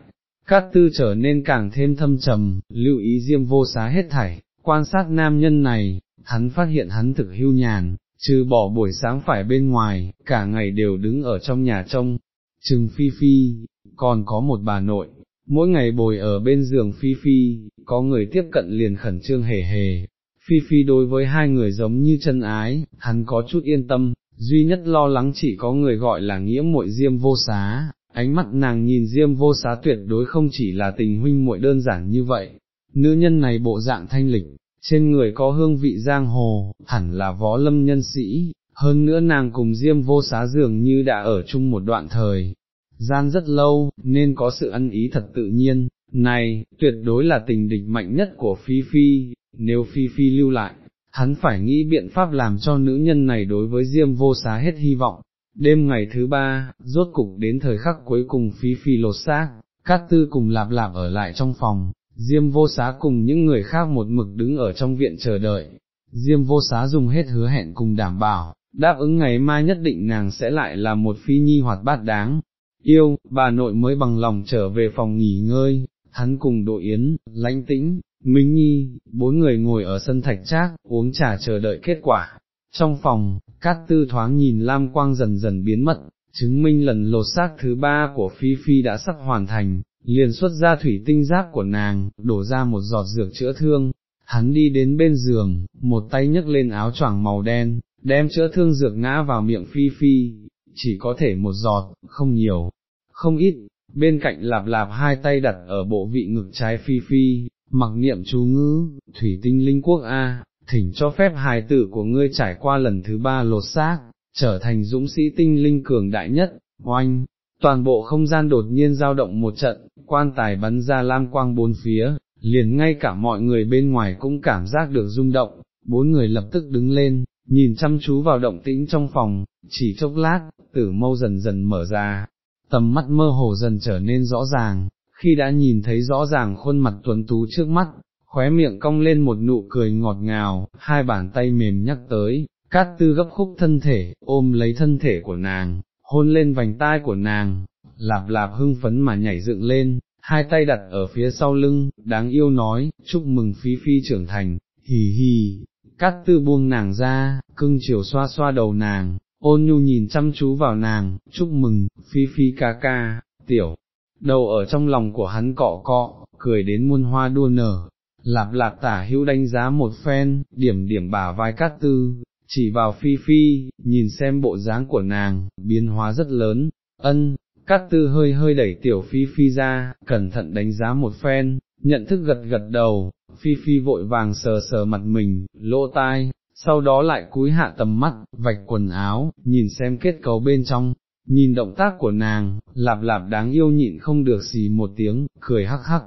Cát Tư trở nên càng thêm thâm trầm, lưu ý Diêm vô xá hết thảy, quan sát nam nhân này, hắn phát hiện hắn thực hưu nhàn, trừ bỏ buổi sáng phải bên ngoài, cả ngày đều đứng ở trong nhà trông, trừng phi phi, còn có một bà nội, mỗi ngày bồi ở bên giường phi phi, có người tiếp cận liền khẩn trương hề hề, phi phi đối với hai người giống như chân ái, hắn có chút yên tâm, duy nhất lo lắng chỉ có người gọi là nghĩa muội diêm vô xá, ánh mắt nàng nhìn diêm vô xá tuyệt đối không chỉ là tình huynh muội đơn giản như vậy, nữ nhân này bộ dạng thanh lịch, trên người có hương vị giang hồ, hẳn là võ lâm nhân sĩ, hơn nữa nàng cùng Diêm vô xá dường như đã ở chung một đoạn thời, gian rất lâu, nên có sự ăn ý thật tự nhiên, này, tuyệt đối là tình địch mạnh nhất của Phi Phi, nếu Phi Phi lưu lại, hắn phải nghĩ biện pháp làm cho nữ nhân này đối với Diêm vô xá hết hy vọng. Đêm ngày thứ ba, rốt cục đến thời khắc cuối cùng Phi Phi lột xác, Cát Tư cùng lạp lạp ở lại trong phòng, Diêm vô xá cùng những người khác một mực đứng ở trong viện chờ đợi, Diêm vô xá dùng hết hứa hẹn cùng đảm bảo, đáp ứng ngày mai nhất định nàng sẽ lại là một phi nhi hoạt bát đáng. Yêu, bà nội mới bằng lòng trở về phòng nghỉ ngơi, hắn cùng đội yến, lãnh tĩnh, Minh Nhi, bốn người ngồi ở sân thạch trác, uống trà chờ đợi kết quả. Trong phòng, Cát Tư thoáng nhìn Lam Quang dần dần biến mất, chứng minh lần lột xác thứ ba của Phi Phi đã sắp hoàn thành, liền xuất ra thủy tinh giáp của nàng, đổ ra một giọt dược chữa thương, hắn đi đến bên giường, một tay nhấc lên áo choàng màu đen, đem chữa thương dược ngã vào miệng phi phi, chỉ có thể một giọt, không nhiều, không ít, bên cạnh lạp lạp hai tay đặt ở bộ vị ngực trái phi phi, mặc niệm chú ngữ, thủy tinh linh quốc A, thỉnh cho phép hài tử của ngươi trải qua lần thứ ba lột xác, trở thành dũng sĩ tinh linh cường đại nhất, oanh, toàn bộ không gian đột nhiên dao động một trận, quan tài bắn ra lam quang bốn phía, liền ngay cả mọi người bên ngoài cũng cảm giác được rung động, bốn người lập tức đứng lên, nhìn chăm chú vào động tĩnh trong phòng, chỉ chốc lát, tử mâu dần dần mở ra, tầm mắt mơ hồ dần trở nên rõ ràng, khi đã nhìn thấy rõ ràng khuôn mặt tuấn tú trước mắt, khóe miệng cong lên một nụ cười ngọt ngào, hai bàn tay mềm nhắc tới, cát tư gấp khúc thân thể, ôm lấy thân thể của nàng, hôn lên vành tai của nàng, lạp lạp hưng phấn mà nhảy dựng lên, hai tay đặt ở phía sau lưng, đáng yêu nói, chúc mừng Phi Phi trưởng thành, hì hì, cát tư buông nàng ra, cưng chiều xoa xoa đầu nàng, ôn nhu nhìn chăm chú vào nàng, chúc mừng, Phi Phi ca ca, tiểu, đầu ở trong lòng của hắn cọ cọ, cười đến muôn hoa đua nở, lạp lạp tả hữu đánh giá một phen, điểm điểm bả vai cát tư, chỉ vào phi phi, nhìn xem bộ dáng của nàng, biến hóa rất lớn, ân, cát tư hơi hơi đẩy tiểu phi phi ra, cẩn thận đánh giá một phen, nhận thức gật gật đầu, phi phi vội vàng sờ sờ mặt mình, lỗ tai, sau đó lại cúi hạ tầm mắt, vạch quần áo, nhìn xem kết cấu bên trong, nhìn động tác của nàng, lạp lạp đáng yêu nhịn không được xì một tiếng, cười hắc hắc,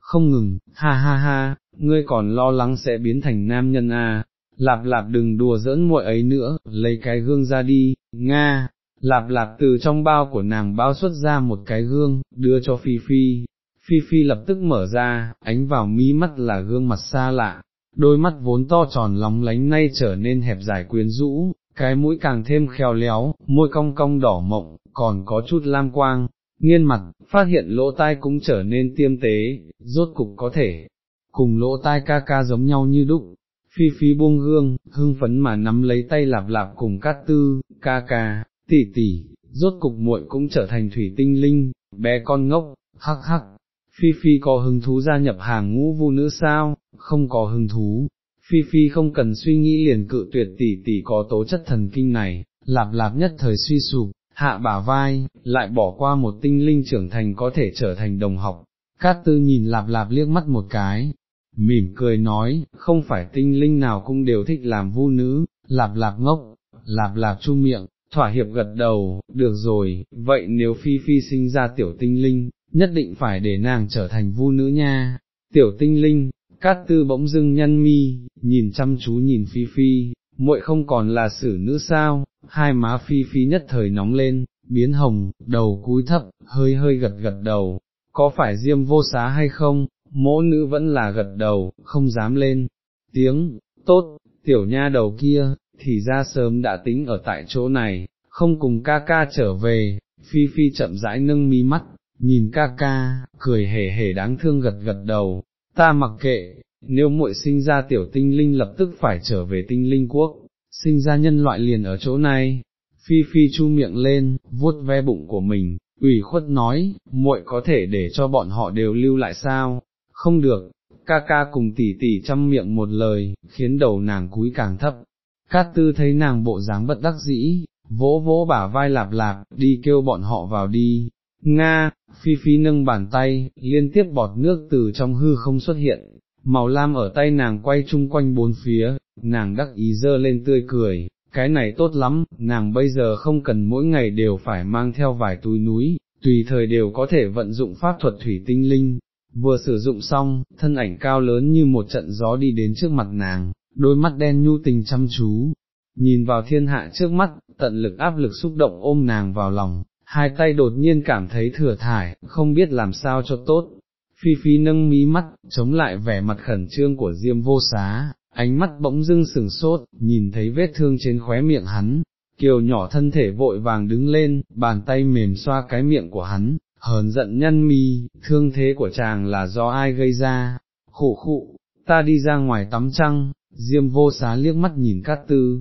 không ngừng, ha ha ha, ngươi còn lo lắng sẽ biến thành nam nhân à, lạp lạp đừng đùa giỡn muội ấy nữa, lấy cái gương ra đi, Nga, lạp lạp từ trong bao của nàng bao xuất ra một cái gương, đưa cho Phi Phi, Phi Phi lập tức mở ra, ánh vào mí mắt là gương mặt xa lạ, đôi mắt vốn to tròn lóng lánh nay trở nên hẹp dài quyến rũ, cái mũi càng thêm khéo léo, môi cong cong đỏ mộng, còn có chút lam quang, nghiên mặt, phát hiện lỗ tai cũng trở nên tiêm tế, rốt cục có thể, cùng lỗ tai ca ca giống nhau như đúc, phi phi buông gương, hưng phấn mà nắm lấy tay lạp lạp cùng cát tư, ca ca, tỷ tỷ, rốt cục muội cũng trở thành thủy tinh linh, bé con ngốc, hắc hắc, phi phi có hứng thú gia nhập hàng ngũ vu nữ sao, không có hứng thú. Phi Phi không cần suy nghĩ liền cự tuyệt tỷ tỷ có tố chất thần kinh này, lạp lạp nhất thời suy sụp, hạ bả vai, lại bỏ qua một tinh linh trưởng thành có thể trở thành đồng học. Cát tư nhìn lạp lạp liếc mắt một cái, mỉm cười nói, không phải tinh linh nào cũng đều thích làm vu nữ, lạp lạp ngốc, lạp lạp chu miệng, thỏa hiệp gật đầu, được rồi, vậy nếu phi phi sinh ra tiểu tinh linh, nhất định phải để nàng trở thành vu nữ nha, tiểu tinh linh, cát tư bỗng dưng nhăn mi, nhìn chăm chú nhìn phi phi, muội không còn là xử nữ sao, hai má phi phi nhất thời nóng lên, biến hồng, đầu cúi thấp, hơi hơi gật gật đầu, có phải diêm vô xá hay không, mỗ nữ vẫn là gật đầu, không dám lên, tiếng, tốt, tiểu nha đầu kia, thì ra sớm đã tính ở tại chỗ này, không cùng ca ca trở về, phi phi chậm rãi nâng mi mắt, nhìn ca ca, cười hề hề đáng thương gật gật đầu, ta mặc kệ, nếu muội sinh ra tiểu tinh linh lập tức phải trở về tinh linh quốc, sinh ra nhân loại liền ở chỗ này, phi phi chu miệng lên, vuốt ve bụng của mình, ủy khuất nói, muội có thể để cho bọn họ đều lưu lại sao, không được, ca ca cùng tỷ tỷ chăm miệng một lời, khiến đầu nàng cúi càng thấp, cát tư thấy nàng bộ dáng bất đắc dĩ, vỗ vỗ bả vai lạp lạp, đi kêu bọn họ vào đi, Nga, phi phi nâng bàn tay, liên tiếp bọt nước từ trong hư không xuất hiện, màu lam ở tay nàng quay chung quanh bốn phía, nàng đắc ý dơ lên tươi cười, cái này tốt lắm, nàng bây giờ không cần mỗi ngày đều phải mang theo vài túi núi, tùy thời đều có thể vận dụng pháp thuật thủy tinh linh. Vừa sử dụng xong, thân ảnh cao lớn như một trận gió đi đến trước mặt nàng, đôi mắt đen nhu tình chăm chú, nhìn vào thiên hạ trước mắt, tận lực áp lực xúc động ôm nàng vào lòng, hai tay đột nhiên cảm thấy thừa thải, không biết làm sao cho tốt. Phi Phi nâng mí mắt, chống lại vẻ mặt khẩn trương của Diêm vô xá, ánh mắt bỗng dưng sừng sốt, nhìn thấy vết thương trên khóe miệng hắn, kiều nhỏ thân thể vội vàng đứng lên, bàn tay mềm xoa cái miệng của hắn, hờn giận nhân mi, thương thế của chàng là do ai gây ra, khổ khụ, ta đi ra ngoài tắm trăng, Diêm vô xá liếc mắt nhìn cát tư,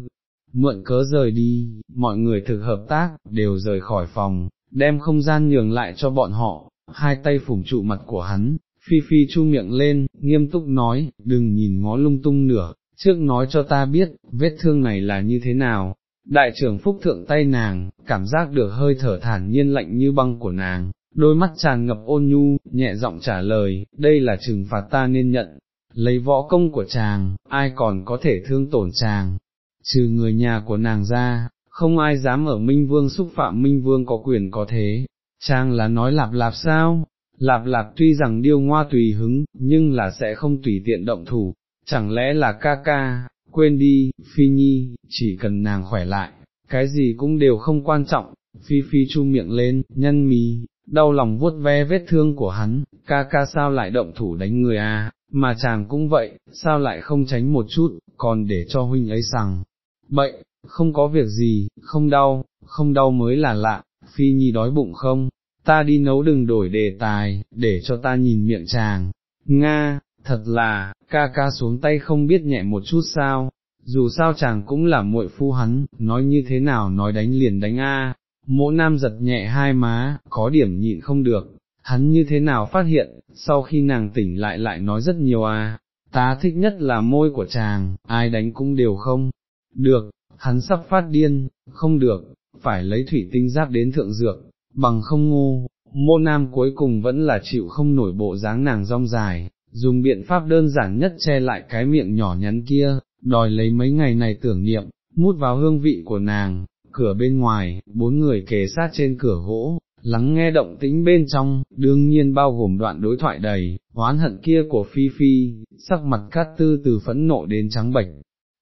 mượn cớ rời đi, mọi người thực hợp tác, đều rời khỏi phòng, đem không gian nhường lại cho bọn họ, hai tay phủng trụ mặt của hắn, phi phi chu miệng lên, nghiêm túc nói, đừng nhìn ngó lung tung nửa, trước nói cho ta biết, vết thương này là như thế nào. Đại trưởng phúc thượng tay nàng, cảm giác được hơi thở thản nhiên lạnh như băng của nàng, đôi mắt tràn ngập ôn nhu, nhẹ giọng trả lời, đây là trừng phạt ta nên nhận, lấy võ công của chàng, ai còn có thể thương tổn chàng, trừ người nhà của nàng ra, không ai dám ở Minh Vương xúc phạm Minh Vương có quyền có thế, chàng là nói lạp lạp sao, lạp lạp tuy rằng điêu ngoa tùy hứng, nhưng là sẽ không tùy tiện động thủ, chẳng lẽ là ca ca, quên đi, Phi Nhi, chỉ cần nàng khỏe lại, cái gì cũng đều không quan trọng, Phi Phi chu miệng lên, nhân mì, đau lòng vuốt ve vết thương của hắn, ca ca sao lại động thủ đánh người à, mà chàng cũng vậy, sao lại không tránh một chút, còn để cho huynh ấy rằng bậy, không có việc gì, không đau, không đau mới là lạ, phi nhi đói bụng không, ta đi nấu đừng đổi đề tài, để cho ta nhìn miệng chàng, Nga, thật là, ca ca xuống tay không biết nhẹ một chút sao, dù sao chàng cũng là muội phu hắn, nói như thế nào nói đánh liền đánh a. Mỗ nam giật nhẹ hai má, có điểm nhịn không được, hắn như thế nào phát hiện, sau khi nàng tỉnh lại lại nói rất nhiều à, ta thích nhất là môi của chàng, ai đánh cũng đều không, được, hắn sắp phát điên, không được, phải lấy thủy tinh giáp đến thượng dược, bằng không ngu, mô nam cuối cùng vẫn là chịu không nổi bộ dáng nàng rong dài, dùng biện pháp đơn giản nhất che lại cái miệng nhỏ nhắn kia, đòi lấy mấy ngày này tưởng niệm, mút vào hương vị của nàng, cửa bên ngoài, bốn người kề sát trên cửa gỗ, lắng nghe động tĩnh bên trong, đương nhiên bao gồm đoạn đối thoại đầy, oán hận kia của Phi Phi, sắc mặt cát tư từ phẫn nộ đến trắng bệch,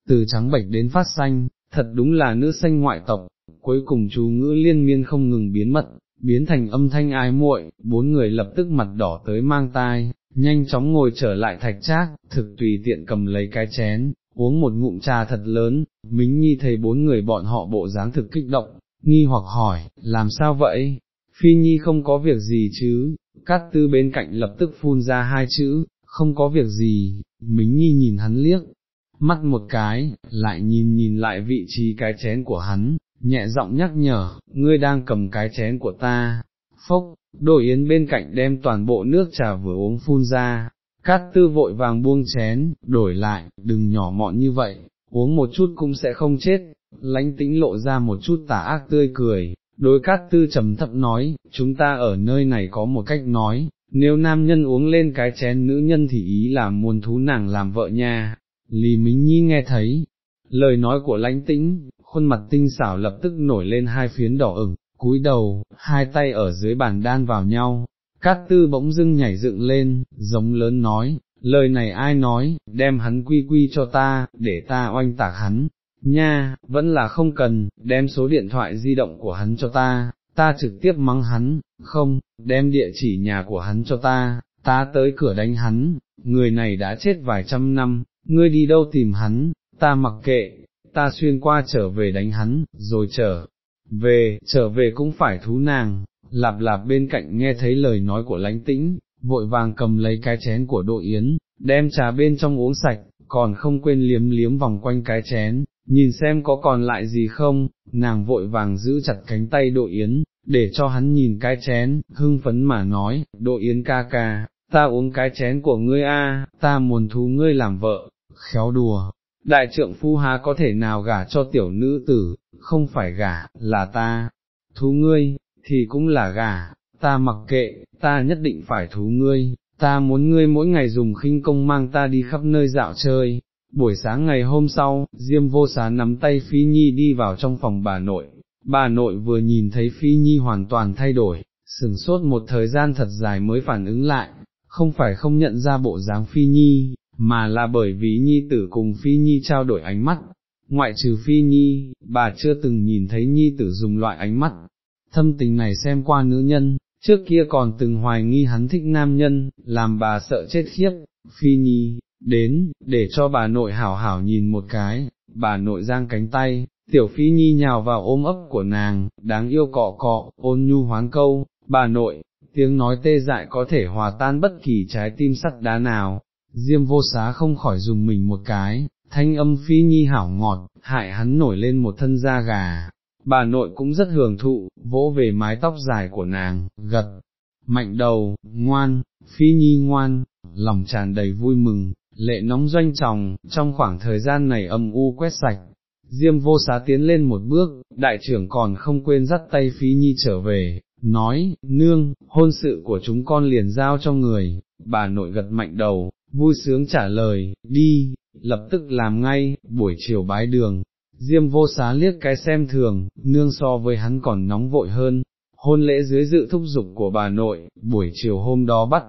từ trắng bệch đến phát xanh, thật đúng là nữ xanh ngoại tộc, cuối cùng chú ngữ liên miên không ngừng biến mật, biến thành âm thanh ái muội, bốn người lập tức mặt đỏ tới mang tai, nhanh chóng ngồi trở lại thạch trác, thực tùy tiện cầm lấy cái chén, uống một ngụm trà thật lớn, Mính Nhi thấy bốn người bọn họ bộ dáng thực kích động, nghi hoặc hỏi, làm sao vậy? Phi Nhi không có việc gì chứ, Cát Tư bên cạnh lập tức phun ra hai chữ, không có việc gì, Mính Nhi nhìn hắn liếc, mắt một cái, lại nhìn nhìn lại vị trí cái chén của hắn, nhẹ giọng nhắc nhở, ngươi đang cầm cái chén của ta, phốc, đổi yến bên cạnh đem toàn bộ nước trà vừa uống phun ra, cát tư vội vàng buông chén, đổi lại, đừng nhỏ mọn như vậy, uống một chút cũng sẽ không chết, lánh tĩnh lộ ra một chút tả ác tươi cười, đối cát tư trầm thấp nói, chúng ta ở nơi này có một cách nói, nếu nam nhân uống lên cái chén nữ nhân thì ý là muốn thú nàng làm vợ nha, Lý Mính Nhi nghe thấy, lời nói của lãnh tĩnh, khuôn mặt tinh xảo lập tức nổi lên hai phiến đỏ ửng, cúi đầu, hai tay ở dưới bàn đan vào nhau, cát tư bỗng dưng nhảy dựng lên, giống lớn nói, lời này ai nói, đem hắn quy quy cho ta, để ta oanh tạc hắn, nha, vẫn là không cần, đem số điện thoại di động của hắn cho ta, ta trực tiếp mắng hắn, không, đem địa chỉ nhà của hắn cho ta, ta tới cửa đánh hắn, người này đã chết vài trăm năm, ngươi đi đâu tìm hắn, ta mặc kệ, ta xuyên qua trở về đánh hắn, rồi trở về, trở về cũng phải thú nàng, lạp lạp bên cạnh nghe thấy lời nói của lánh tĩnh, vội vàng cầm lấy cái chén của đội yến, đem trà bên trong uống sạch, còn không quên liếm liếm vòng quanh cái chén, nhìn xem có còn lại gì không, nàng vội vàng giữ chặt cánh tay đội yến, để cho hắn nhìn cái chén, hưng phấn mà nói, đội yến ca ca, ta uống cái chén của ngươi a, ta muốn thú ngươi làm vợ, khéo đùa, đại trượng phu há có thể nào gả cho tiểu nữ tử, không phải gả, là ta, thú ngươi, thì cũng là gả, ta mặc kệ, ta nhất định phải thú ngươi, ta muốn ngươi mỗi ngày dùng khinh công mang ta đi khắp nơi dạo chơi. Buổi sáng ngày hôm sau, Diêm vô xá nắm tay Phi Nhi đi vào trong phòng bà nội, bà nội vừa nhìn thấy Phi Nhi hoàn toàn thay đổi, sừng sốt một thời gian thật dài mới phản ứng lại, không phải không nhận ra bộ dáng Phi Nhi, mà là bởi vì Nhi tử cùng Phi Nhi trao đổi ánh mắt, ngoại trừ Phi Nhi, bà chưa từng nhìn thấy Nhi tử dùng loại ánh mắt, thâm tình này xem qua nữ nhân, trước kia còn từng hoài nghi hắn thích nam nhân, làm bà sợ chết khiếp, Phi Nhi, đến, để cho bà nội hảo hảo nhìn một cái, bà nội giang cánh tay, tiểu Phi Nhi nhào vào ôm ấp của nàng, đáng yêu cọ cọ, ôn nhu hoán câu, bà nội, tiếng nói tê dại có thể hòa tan bất kỳ trái tim sắt đá nào, Diêm vô xá không khỏi dùng mình một cái, thanh âm phi nhi hảo ngọt, hại hắn nổi lên một thân da gà. Bà nội cũng rất hưởng thụ, vỗ về mái tóc dài của nàng, gật, mạnh đầu, ngoan, phi nhi ngoan, lòng tràn đầy vui mừng, lệ nóng doanh tròng, trong khoảng thời gian này âm u quét sạch. Diêm vô xá tiến lên một bước, đại trưởng còn không quên dắt tay Phi Nhi trở về, nói, nương, hôn sự của chúng con liền giao cho người, bà nội gật mạnh đầu, vui sướng trả lời, đi, lập tức làm ngay, buổi chiều bái đường, diêm vô xá liếc cái xem thường, nương so với hắn còn nóng vội hơn, hôn lễ dưới dự thúc dục của bà nội, buổi chiều hôm đó bắt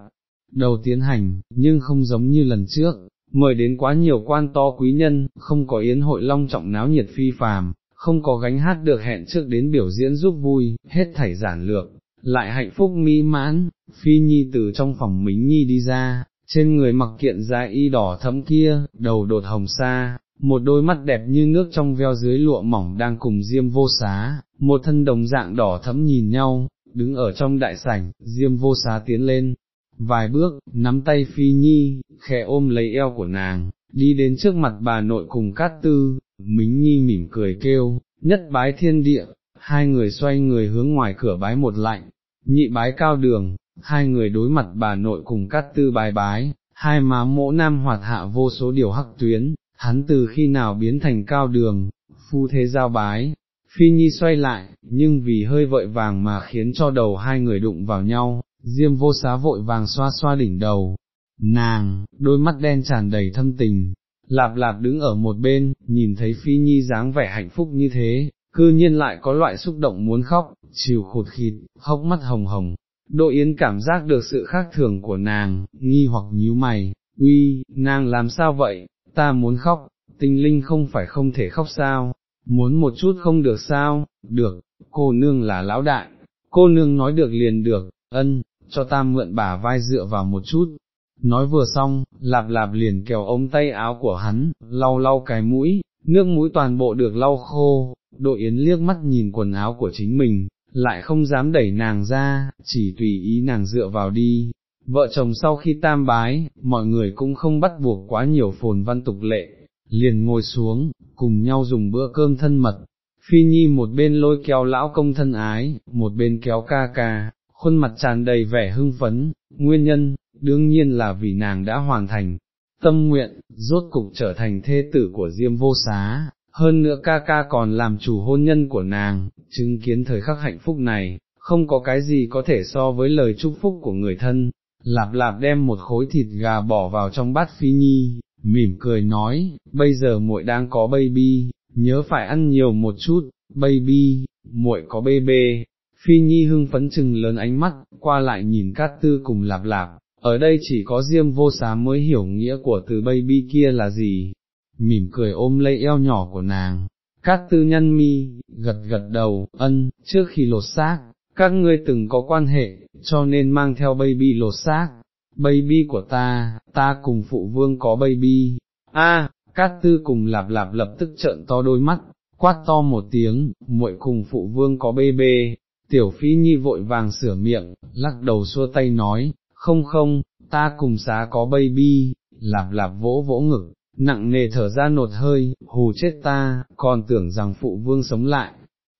đầu tiến hành, nhưng không giống như lần trước, mời đến quá nhiều quan to quý nhân, không có yến hội long trọng náo nhiệt phi phàm, không có gánh hát được hẹn trước đến biểu diễn giúp vui, hết thảy giản lược, lại hạnh phúc mỹ mãn, phi nhi từ trong phòng mính nhi đi ra, trên người mặc kiện da y đỏ thẫm kia, đầu đột hồng sa, một đôi mắt đẹp như nước trong veo dưới lụa mỏng đang cùng diêm vô xá, một thân đồng dạng đỏ thẫm nhìn nhau, đứng ở trong đại sảnh, diêm vô xá tiến lên, vài bước, nắm tay phi nhi, khẽ ôm lấy eo của nàng, đi đến trước mặt bà nội cùng cát tư, mính nhi mỉm cười kêu, nhất bái thiên địa, hai người xoay người hướng ngoài cửa bái một lạnh, nhị bái cao đường, hai người đối mặt bà nội cùng cát tư bài bái, hai má mỗ nam hoạt hạ vô số điều hắc tuyến, hắn từ khi nào biến thành cao đường, phu thế giao bái. Phi Nhi xoay lại, nhưng vì hơi vội vàng mà khiến cho đầu hai người đụng vào nhau, Diêm vô xá vội vàng xoa xoa đỉnh đầu, nàng, đôi mắt đen tràn đầy thâm tình, lạp lạp đứng ở một bên, nhìn thấy Phi Nhi dáng vẻ hạnh phúc như thế, cư nhiên lại có loại xúc động muốn khóc, chiều khụt khịt, hốc mắt hồng hồng. Đỗ Yến cảm giác được sự khác thường của nàng, nghi hoặc nhíu mày, uy, nàng làm sao vậy, ta muốn khóc, tinh linh không phải không thể khóc sao, muốn một chút không được sao, được, cô nương là lão đại, cô nương nói được liền được, ân, cho ta mượn bả vai dựa vào một chút. Nói vừa xong, lạp lạp liền kéo ống tay áo của hắn, lau lau cái mũi, nước mũi toàn bộ được lau khô, đội yến liếc mắt nhìn quần áo của chính mình, lại không dám đẩy nàng ra, chỉ tùy ý nàng dựa vào đi. Vợ chồng sau khi tam bái, mọi người cũng không bắt buộc quá nhiều phồn văn tục lệ, liền ngồi xuống, cùng nhau dùng bữa cơm thân mật. Phi Nhi một bên lôi kéo lão công thân ái, một bên kéo ca ca, khuôn mặt tràn đầy vẻ hưng phấn, nguyên nhân, đương nhiên là vì nàng đã hoàn thành, tâm nguyện, rốt cục trở thành thê tử của Diêm vô xá, hơn nữa ca ca còn làm chủ hôn nhân của nàng, chứng kiến thời khắc hạnh phúc này, không có cái gì có thể so với lời chúc phúc của người thân, lạp lạp đem một khối thịt gà bỏ vào trong bát phi nhi, mỉm cười nói, bây giờ muội đang có baby, nhớ phải ăn nhiều một chút, baby, muội có bê bê, Phi Nhi hưng phấn chừng lớn ánh mắt, qua lại nhìn Cát Tư cùng lạp lạp, ở đây chỉ có Diêm vô xá mới hiểu nghĩa của từ baby kia là gì, mỉm cười ôm lấy eo nhỏ của nàng. Cát tư nhân mi, gật gật đầu, ân, trước khi lột xác, các ngươi từng có quan hệ, cho nên mang theo baby lột xác, baby của ta, ta cùng phụ vương có baby, a, cát tư cùng lạp lạp lập tức trợn to đôi mắt, quát to một tiếng, muội cùng phụ vương có bê bê, tiểu phi nhi vội vàng sửa miệng, lắc đầu xua tay nói, không không, ta cùng xá có baby, lạp lạp vỗ vỗ ngực, nặng nề thở ra nột hơi, hù chết ta, còn tưởng rằng phụ vương sống lại.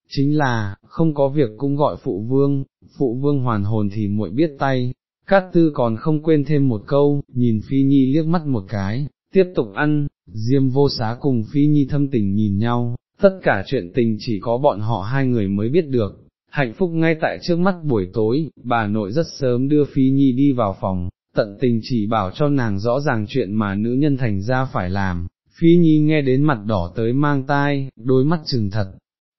Chính là, không có việc cũng gọi phụ vương, phụ vương hoàn hồn thì muội biết tay, cát tư còn không quên thêm một câu, nhìn phi nhi liếc mắt một cái, tiếp tục ăn, diêm vô xá cùng phi nhi thâm tình nhìn nhau, tất cả chuyện tình chỉ có bọn họ hai người mới biết được, hạnh phúc ngay tại trước mắt buổi tối, bà nội rất sớm đưa Phi Nhi đi vào phòng, tận tình chỉ bảo cho nàng rõ ràng chuyện mà nữ nhân thành ra phải làm, Phi Nhi nghe đến mặt đỏ tới mang tai, đôi mắt trừng thật,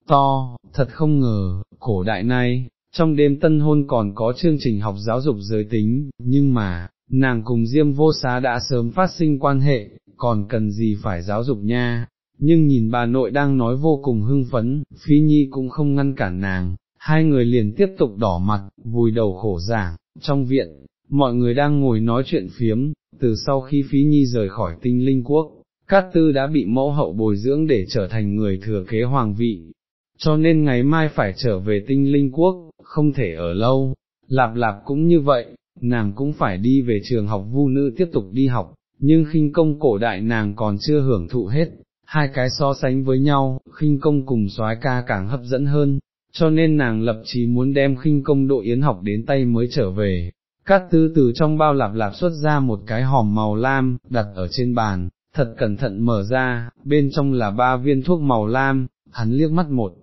to, thật không ngờ, cổ đại này, trong đêm tân hôn còn có chương trình học giáo dục giới tính, nhưng mà, nàng cùng Diêm vô xá đã sớm phát sinh quan hệ, còn cần gì phải giáo dục nha. Nhưng nhìn bà nội đang nói vô cùng hưng phấn, Phi Nhi cũng không ngăn cản nàng, hai người liền tiếp tục đỏ mặt, vùi đầu khổ giảng, trong viện, mọi người đang ngồi nói chuyện phiếm, từ sau khi Phí Nhi rời khỏi tinh linh quốc, Cát Tư đã bị mẫu hậu bồi dưỡng để trở thành người thừa kế hoàng vị, cho nên ngày mai phải trở về tinh linh quốc, không thể ở lâu, lạp lạp cũng như vậy, nàng cũng phải đi về trường học vu nữ tiếp tục đi học, nhưng khinh công cổ đại nàng còn chưa hưởng thụ hết, hai cái so sánh với nhau, khinh công cùng soái ca càng hấp dẫn hơn, cho nên nàng lập chí muốn đem khinh công độ yến học đến tay mới trở về. Cát tư từ trong bao lạp lạp xuất ra một cái hòm màu lam, đặt ở trên bàn, thật cẩn thận mở ra, bên trong là ba viên thuốc màu lam, hắn liếc mắt một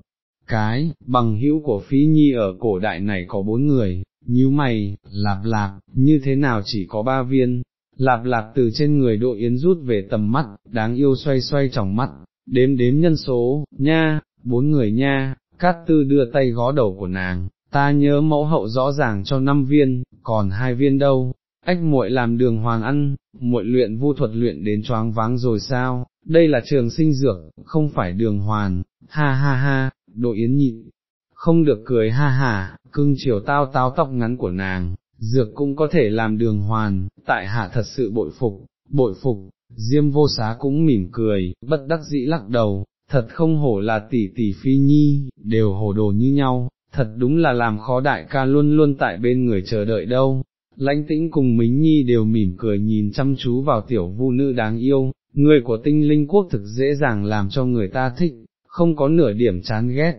cái, bằng hữu của phí nhi ở cổ đại này có bốn người, nhíu mày, lạp lạp, như thế nào chỉ có ba viên, lạp lạp từ trên người độ yến rút về tầm mắt, đáng yêu xoay xoay trong mắt, đếm đếm nhân số, nha, bốn người nha, Cát tư đưa tay gó đầu của nàng, ta nhớ mẫu hậu rõ ràng cho năm viên, còn hai viên đâu, ách muội làm đường hoàng ăn, muội luyện vu thuật luyện đến choáng váng rồi sao, đây là trường sinh dược, không phải đường hoàn, ha ha ha, đội yến nhịn, không được cười ha ha, cưng chiều tao táo tóc ngắn của nàng, dược cũng có thể làm đường hoàn, tại hạ thật sự bội phục, bội phục, diêm vô xá cũng mỉm cười, bất đắc dĩ lắc đầu, thật không hổ là tỷ tỷ phi nhi, đều hồ đồ như nhau, thật đúng là làm khó đại ca luôn luôn tại bên người chờ đợi đâu. Lãnh tĩnh cùng Mính Nhi đều mỉm cười nhìn chăm chú vào tiểu vu nữ đáng yêu, người của tinh linh quốc thực dễ dàng làm cho người ta thích, không có nửa điểm chán ghét,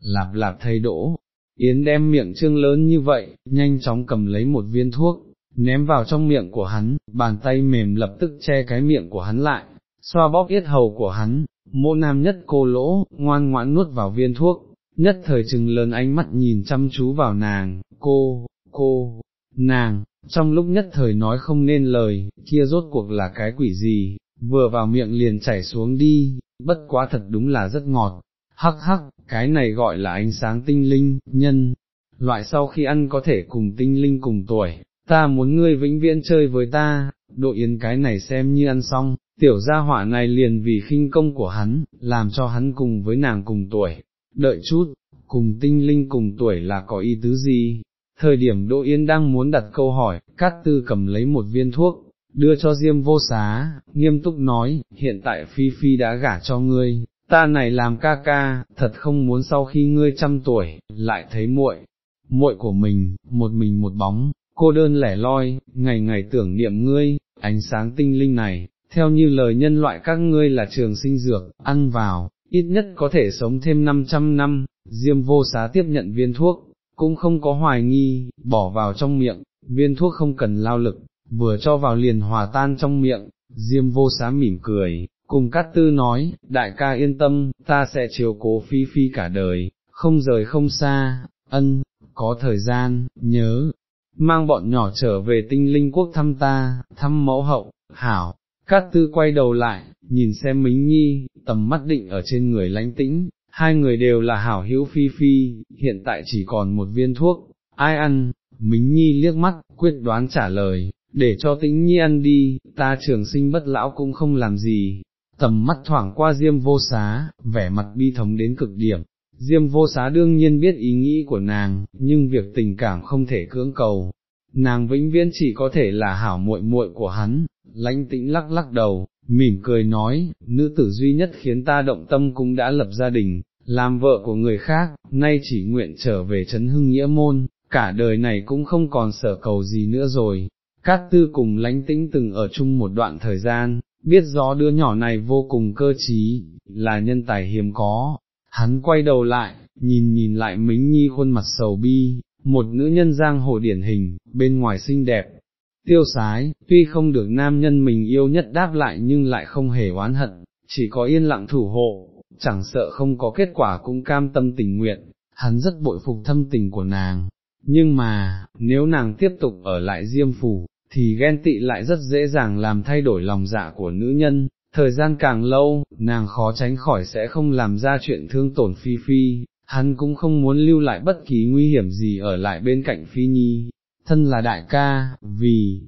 lạp lạp thay đỗ. Yến đem miệng trương lớn như vậy, nhanh chóng cầm lấy một viên thuốc, ném vào trong miệng của hắn, bàn tay mềm lập tức che cái miệng của hắn lại, xoa bóp yết hầu của hắn, mô nam nhất cô lỗ, ngoan ngoãn nuốt vào viên thuốc, nhất thời trừng lớn ánh mắt nhìn chăm chú vào nàng, cô, cô, nàng, trong lúc nhất thời nói không nên lời, kia rốt cuộc là cái quỷ gì, vừa vào miệng liền chảy xuống đi, bất quá thật đúng là rất ngọt, hắc hắc, cái này gọi là ánh sáng tinh linh, nhân, loại sau khi ăn có thể cùng tinh linh cùng tuổi, ta muốn ngươi vĩnh viễn chơi với ta, độ yến cái này xem như ăn xong, tiểu gia hỏa này liền vì khinh công của hắn, làm cho hắn cùng với nàng cùng tuổi, đợi chút, cùng tinh linh cùng tuổi là có ý tứ gì? Thời điểm Đỗ Yên đang muốn đặt câu hỏi, Cát Tư cầm lấy một viên thuốc, đưa cho Diêm vô xá, nghiêm túc nói, hiện tại Phi Phi đã gả cho ngươi, ta này làm ca ca, thật không muốn sau khi ngươi trăm tuổi, lại thấy muội, muội của mình, một mình một bóng, cô đơn lẻ loi, ngày ngày tưởng niệm ngươi, ánh sáng tinh linh này, theo như lời nhân loại các ngươi là trường sinh dược, ăn vào, ít nhất có thể sống thêm 500 năm, Diêm vô xá tiếp nhận viên thuốc, cũng không có hoài nghi, bỏ vào trong miệng, viên thuốc không cần lao lực, vừa cho vào liền hòa tan trong miệng, Diêm vô xá mỉm cười, cùng Cát Tư nói, đại ca yên tâm, ta sẽ chiều cố phi phi cả đời, không rời không xa, ân, có thời gian, nhớ, mang bọn nhỏ trở về tinh linh quốc thăm ta, thăm mẫu hậu, hảo, Cát Tư quay đầu lại, nhìn xem Mính Nhi, tầm mắt định ở trên người lánh tĩnh, hai người đều là hảo hữu phi phi, hiện tại chỉ còn một viên thuốc, ai ăn, Mính Nhi liếc mắt, quyết đoán trả lời, để cho tĩnh Nhi ăn đi, ta trường sinh bất lão cũng không làm gì, tầm mắt thoảng qua Diêm vô xá, vẻ mặt bi thống đến cực điểm. Diêm vô xá đương nhiên biết ý nghĩ của nàng, nhưng việc tình cảm không thể cưỡng cầu, nàng vĩnh viễn chỉ có thể là hảo muội muội của hắn, lãnh tĩnh lắc lắc đầu, mỉm cười nói, nữ tử duy nhất khiến ta động tâm cũng đã lập gia đình, làm vợ của người khác, nay chỉ nguyện trở về trấn hưng nghĩa môn, cả đời này cũng không còn sở cầu gì nữa rồi. Cát tư cùng lãnh tĩnh từng ở chung một đoạn thời gian, biết rõ đứa nhỏ này vô cùng cơ trí, là nhân tài hiếm có. Hắn quay đầu lại, nhìn nhìn lại Mính Nhi khuôn mặt sầu bi, một nữ nhân giang hồ điển hình, bên ngoài xinh đẹp, tiêu sái, tuy không được nam nhân mình yêu nhất đáp lại nhưng lại không hề oán hận, chỉ có yên lặng thủ hộ, chẳng sợ không có kết quả cũng cam tâm tình nguyện, hắn rất bội phục thâm tình của nàng, nhưng mà, nếu nàng tiếp tục ở lại diêm phủ, thì ghen tị lại rất dễ dàng làm thay đổi lòng dạ của nữ nhân, thời gian càng lâu, nàng khó tránh khỏi sẽ không làm ra chuyện thương tổn phi phi, hắn cũng không muốn lưu lại bất kỳ nguy hiểm gì ở lại bên cạnh phi nhi, thân là đại ca, vì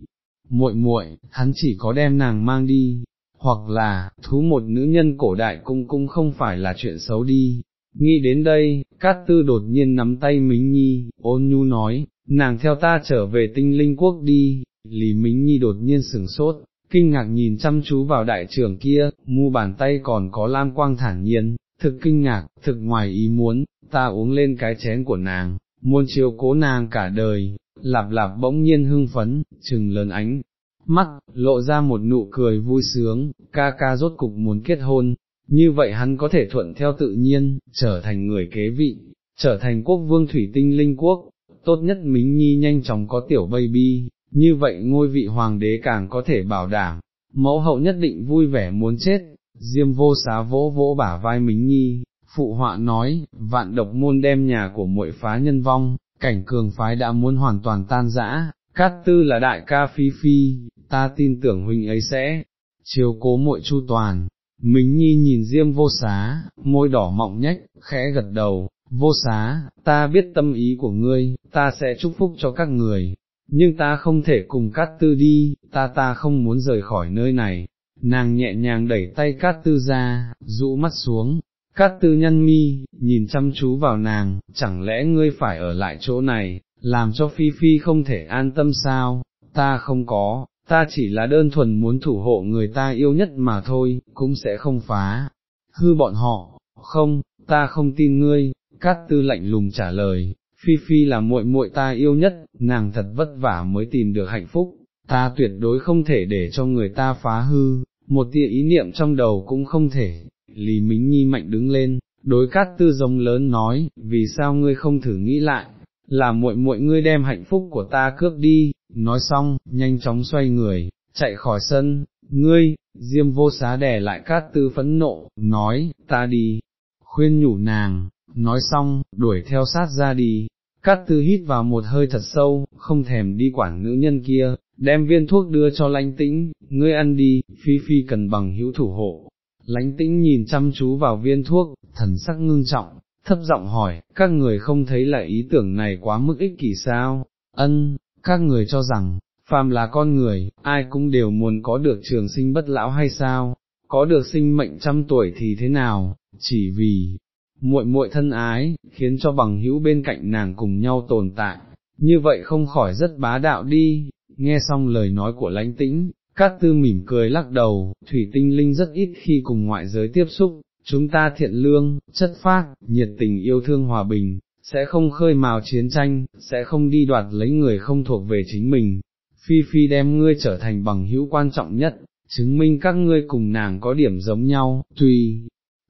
muội muội, hắn chỉ có đem nàng mang đi, hoặc là, thú một nữ nhân cổ đại cung cung không phải là chuyện xấu đi. Nghĩ đến đây, Cát Tư đột nhiên nắm tay Mính Nhi, ôn nhu nói, nàng theo ta trở về tinh linh quốc đi, Lý Mính Nhi đột nhiên sừng sốt, kinh ngạc nhìn chăm chú vào đại trưởng kia, mu bàn tay còn có lam quang thản nhiên, thực kinh ngạc, thực ngoài ý muốn, ta uống lên cái chén của nàng, muốn chiếu cố nàng cả đời, lạp lạp bỗng nhiên hưng phấn, trừng lớn ánh, mắt, lộ ra một nụ cười vui sướng, ca ca rốt cục muốn kết hôn, như vậy hắn có thể thuận theo tự nhiên, trở thành người kế vị, trở thành quốc vương thủy tinh linh quốc, tốt nhất Mính Nhi nhanh chóng có tiểu baby, như vậy ngôi vị hoàng đế càng có thể bảo đảm, mẫu hậu nhất định vui vẻ muốn chết, diêm vô xá vỗ vỗ bả vai Mính Nhi, phụ họa nói, vạn độc môn đem nhà của muội phá nhân vong, cảnh cường phái đã muốn hoàn toàn tan rã, cát tư là đại ca phi phi, ta tin tưởng huynh ấy sẽ, chiếu cố muội chu toàn. Mính Nhi nhìn Diêm vô xá, môi đỏ mọng nhách, khẽ gật đầu, vô xá, ta biết tâm ý của ngươi, ta sẽ chúc phúc cho các người, nhưng ta không thể cùng cát tư đi, ta ta không muốn rời khỏi nơi này. Nàng nhẹ nhàng đẩy tay cát tư ra, rũ mắt xuống, Cát tư nhân mi, nhìn chăm chú vào nàng, chẳng lẽ ngươi phải ở lại chỗ này, làm cho Phi Phi không thể an tâm sao, ta không có, ta chỉ là đơn thuần muốn thủ hộ người ta yêu nhất mà thôi, cũng sẽ không phá. hư bọn họ, không, ta không tin ngươi, cát tư lạnh lùng trả lời, Phi Phi là muội muội ta yêu nhất, nàng thật vất vả mới tìm được hạnh phúc, ta tuyệt đối không thể để cho người ta phá hư, một tia ý niệm trong đầu cũng không thể, Lý Mính Nhi mạnh đứng lên, đối cát tư giống lớn nói, vì sao ngươi không thử nghĩ lại, là muội muội ngươi đem hạnh phúc của ta cướp đi, nói xong, nhanh chóng xoay người, chạy khỏi sân, ngươi, diêm vô xá đè lại cát tư phẫn nộ, nói, ta đi, khuyên nhủ nàng, nói xong, đuổi theo sát ra đi, cát tư hít vào một hơi thật sâu, không thèm đi quản nữ nhân kia, đem viên thuốc đưa cho lanh tĩnh, ngươi ăn đi, phi phi cần bằng hữu thủ hộ. Lánh tĩnh nhìn chăm chú vào viên thuốc, thần sắc ngưng trọng, thấp giọng hỏi, các người không thấy là ý tưởng này quá mức ích kỷ sao, ân, các người cho rằng, phàm là con người, ai cũng đều muốn có được trường sinh bất lão hay sao, có được sinh mệnh trăm tuổi thì thế nào, chỉ vì, muội muội thân ái, khiến cho bằng hữu bên cạnh nàng cùng nhau tồn tại, như vậy không khỏi rất bá đạo đi, nghe xong lời nói của lãnh tĩnh, Cát tư mỉm cười lắc đầu, thủy tinh linh rất ít khi cùng ngoại giới tiếp xúc, chúng ta thiện lương, chất phác, nhiệt tình yêu thương hòa bình, sẽ không khơi mào chiến tranh, sẽ không đi đoạt lấy người không thuộc về chính mình. Phi Phi đem ngươi trở thành bằng hữu quan trọng nhất, chứng minh các ngươi cùng nàng có điểm giống nhau, tuy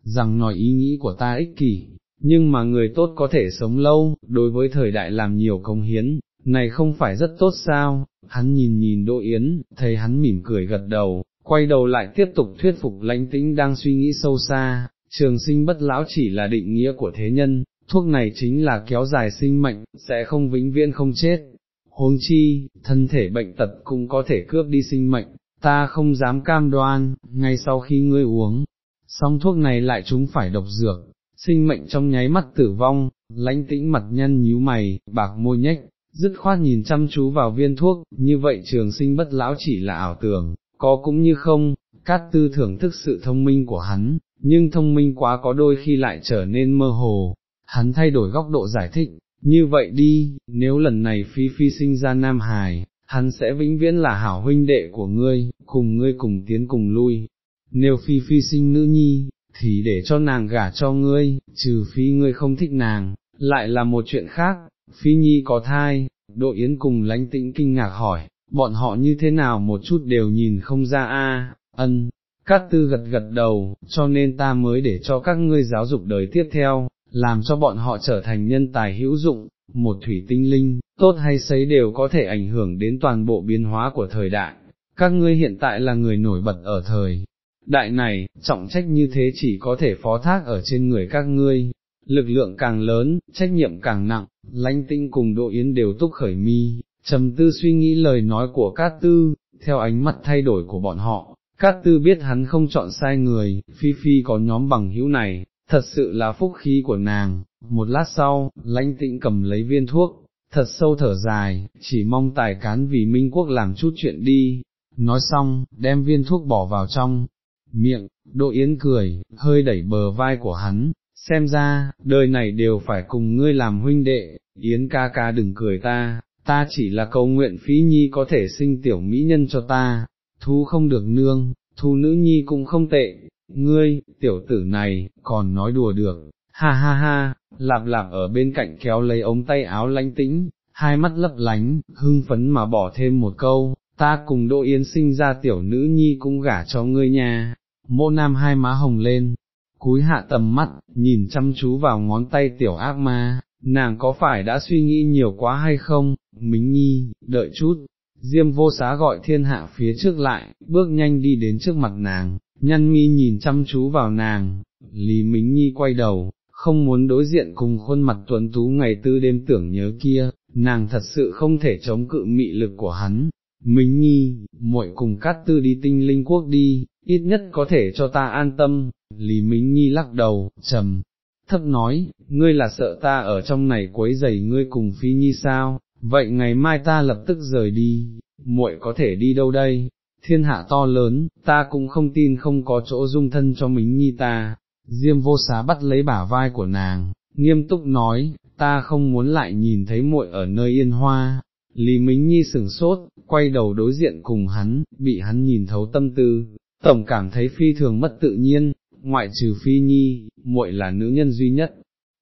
rằng nói ý nghĩ của ta ích kỷ, nhưng mà người tốt có thể sống lâu, đối với thời đại làm nhiều công hiến, này không phải rất tốt sao, hắn nhìn nhìn Đỗ Yến, thấy hắn mỉm cười gật đầu, quay đầu lại tiếp tục thuyết phục lãnh tĩnh đang suy nghĩ sâu xa, trường sinh bất lão chỉ là định nghĩa của thế nhân, thuốc này chính là kéo dài sinh mệnh, sẽ không vĩnh viễn không chết. Huống chi, thân thể bệnh tật cũng có thể cướp đi sinh mệnh, ta không dám cam đoan, ngay sau khi ngươi uống, xong thuốc này lại chúng phải độc dược, sinh mệnh trong nháy mắt tử vong, lãnh tĩnh mặt nhân nhíu mày, bạc môi nhếch, dứt khoát nhìn chăm chú vào viên thuốc, như vậy trường sinh bất lão chỉ là ảo tưởng, có cũng như không, cát tư thưởng thức sự thông minh của hắn, nhưng thông minh quá có đôi khi lại trở nên mơ hồ, hắn thay đổi góc độ giải thích, như vậy đi, nếu lần này phi phi sinh ra Nam Hải, hắn sẽ vĩnh viễn là hảo huynh đệ của ngươi, cùng ngươi cùng tiến cùng lui, nếu phi phi sinh nữ nhi, thì để cho nàng gả cho ngươi, trừ phi ngươi không thích nàng, lại là một chuyện khác, phi nhi có thai, độ yến cùng lánh tĩnh kinh ngạc hỏi, bọn họ như thế nào một chút đều nhìn không ra a ân, Cát tư gật gật đầu, cho nên ta mới để cho các ngươi giáo dục đời tiếp theo, làm cho bọn họ trở thành nhân tài hữu dụng, một thủy tinh linh, tốt hay xấy đều có thể ảnh hưởng đến toàn bộ biến hóa của thời đại. Các ngươi hiện tại là người nổi bật ở thời đại này, trọng trách như thế chỉ có thể phó thác ở trên người các ngươi, lực lượng càng lớn, trách nhiệm càng nặng, lãnh tinh cùng độ yến đều túc khởi mi, trầm tư suy nghĩ lời nói của Cát Tư, theo ánh mắt thay đổi của bọn họ, Cát Tư biết hắn không chọn sai người, Phi Phi có nhóm bằng hữu này, thật sự là phúc khí của nàng, một lát sau, lãnh tĩnh cầm lấy viên thuốc, thật sâu thở dài, chỉ mong tài cán vì Minh Quốc làm chút chuyện đi, nói xong, đem viên thuốc bỏ vào trong miệng, Đỗ Yến cười, hơi đẩy bờ vai của hắn, xem ra, đời này đều phải cùng ngươi làm huynh đệ, Yến ca ca đừng cười ta, ta chỉ là cầu nguyện phí nhi có thể sinh tiểu mỹ nhân cho ta, thu không được nương, thu nữ nhi cũng không tệ, ngươi, tiểu tử này, còn nói đùa được, ha ha ha, lạp lạp ở bên cạnh kéo lấy ống tay áo lánh tĩnh, hai mắt lấp lánh, hưng phấn mà bỏ thêm một câu, ta cùng Đỗ Yến sinh ra tiểu nữ nhi cũng gả cho ngươi nha, mô nam hai má hồng lên, cúi hạ tầm mắt, nhìn chăm chú vào ngón tay tiểu ác ma, nàng có phải đã suy nghĩ nhiều quá hay không, Mính Nhi, đợi chút, Diêm vô xá gọi thiên hạ phía trước lại, bước nhanh đi đến trước mặt nàng, nhăn mi nhìn chăm chú vào nàng, Lý Mính Nhi quay đầu, không muốn đối diện cùng khuôn mặt tuấn tú ngày tư đêm tưởng nhớ kia, nàng thật sự không thể chống cự mị lực của hắn. Minh Nhi, muội cùng cát tư đi tinh linh quốc đi, ít nhất có thể cho ta an tâm, Lý Minh Nhi lắc đầu, trầm, thấp nói, ngươi là sợ ta ở trong này quấy giày ngươi cùng Phi Nhi sao, vậy ngày mai ta lập tức rời đi, muội có thể đi đâu đây, thiên hạ to lớn, ta cũng không tin không có chỗ dung thân cho Minh Nhi ta, Diêm vô xá bắt lấy bả vai của nàng, nghiêm túc nói, ta không muốn lại nhìn thấy muội ở nơi yên hoa. Lý Mính Nhi sửng sốt, quay đầu đối diện cùng hắn, bị hắn nhìn thấu tâm tư, tổng cảm thấy phi thường mất tự nhiên, ngoại trừ phi nhi, muội là nữ nhân duy nhất,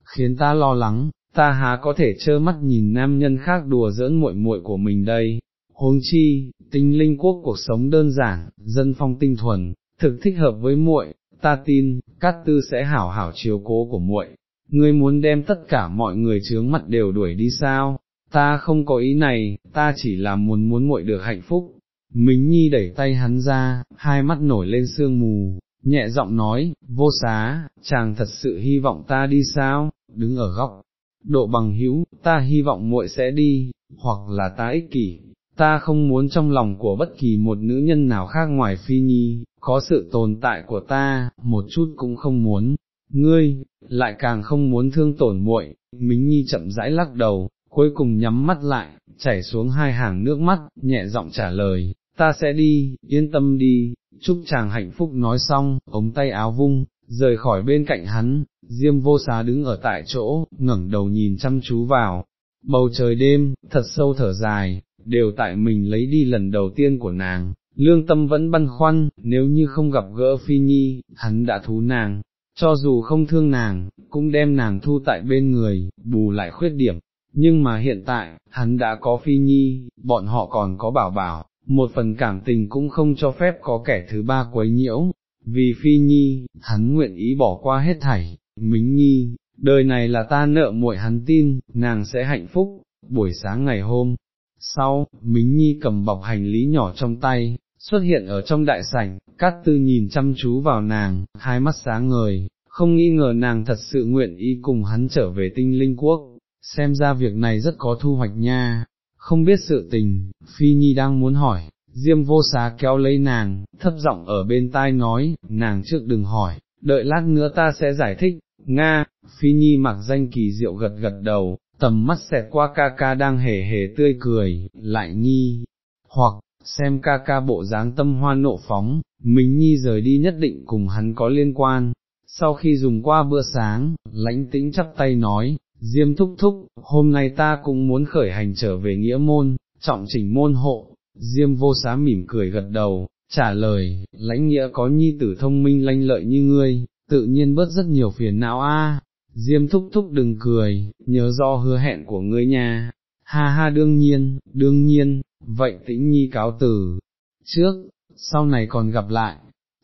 khiến ta lo lắng, ta há có thể trơ mắt nhìn nam nhân khác đùa giỡn muội muội của mình đây. Huống chi, tinh linh quốc cuộc sống đơn giản, dân phong tinh thuần, thực thích hợp với muội, ta tin, Cát Tư sẽ hảo hảo chiếu cố của muội. Ngươi muốn đem tất cả mọi người chướng mặt đều đuổi đi sao? Ta không có ý này, ta chỉ là muốn muốn muội được hạnh phúc. Mính Nhi đẩy tay hắn ra, hai mắt nổi lên sương mù, nhẹ giọng nói, vô xá, chàng thật sự hy vọng ta đi sao, đứng ở góc, độ bằng hữu, ta hy vọng muội sẽ đi, hoặc là ta ích kỷ, ta không muốn trong lòng của bất kỳ một nữ nhân nào khác ngoài phi nhi, có sự tồn tại của ta, một chút cũng không muốn, ngươi, lại càng không muốn thương tổn muội. Mính Nhi chậm rãi lắc đầu, cuối cùng nhắm mắt lại, chảy xuống hai hàng nước mắt, nhẹ giọng trả lời, ta sẽ đi, yên tâm đi, chúc chàng hạnh phúc nói xong, ống tay áo vung, rời khỏi bên cạnh hắn, Diêm vô xá đứng ở tại chỗ, ngẩng đầu nhìn chăm chú vào, bầu trời đêm, thật sâu thở dài, đều tại mình lấy đi lần đầu tiên của nàng, lương tâm vẫn băn khoăn, nếu như không gặp gỡ Phi Nhi, hắn đã thú nàng, cho dù không thương nàng, cũng đem nàng thu tại bên người, bù lại khuyết điểm, nhưng mà hiện tại, hắn đã có Phi Nhi, bọn họ còn có bảo bảo, một phần cảm tình cũng không cho phép có kẻ thứ ba quấy nhiễu, vì Phi Nhi, hắn nguyện ý bỏ qua hết thảy, Mính Nhi, đời này là ta nợ muội hắn tin, nàng sẽ hạnh phúc, buổi sáng ngày hôm. Sau, Mính Nhi cầm bọc hành lý nhỏ trong tay, xuất hiện ở trong đại sảnh, Cát Tư nhìn chăm chú vào nàng, hai mắt sáng ngời, không nghi ngờ nàng thật sự nguyện ý cùng hắn trở về tinh linh quốc, xem ra việc này rất có thu hoạch nha, không biết sự tình, Phi Nhi đang muốn hỏi, Diêm vô xá kéo lấy nàng, thấp giọng ở bên tai nói, nàng trước đừng hỏi, đợi lát nữa ta sẽ giải thích, Nga, Phi Nhi mặc danh kỳ diệu gật gật đầu, tầm mắt xẹt qua ca ca đang hề hề tươi cười, lại nhi. Hoặc, xem ca ca bộ dáng tâm hoa nộ phóng, mình Nhi rời đi nhất định cùng hắn có liên quan. Sau khi dùng qua bữa sáng, lãnh tĩnh chắp tay nói, Diêm thúc thúc, hôm nay ta cũng muốn khởi hành trở về nghĩa môn, trọng chỉnh môn hộ, Diêm vô xá mỉm cười gật đầu, trả lời, lãnh nghĩa có nhi tử thông minh lanh lợi như ngươi, tự nhiên bớt rất nhiều phiền não a. Diêm thúc thúc đừng cười, nhớ do hứa hẹn của ngươi nha, ha ha đương nhiên, đương nhiên, vậy tĩnh nhi cáo từ, trước, sau này còn gặp lại,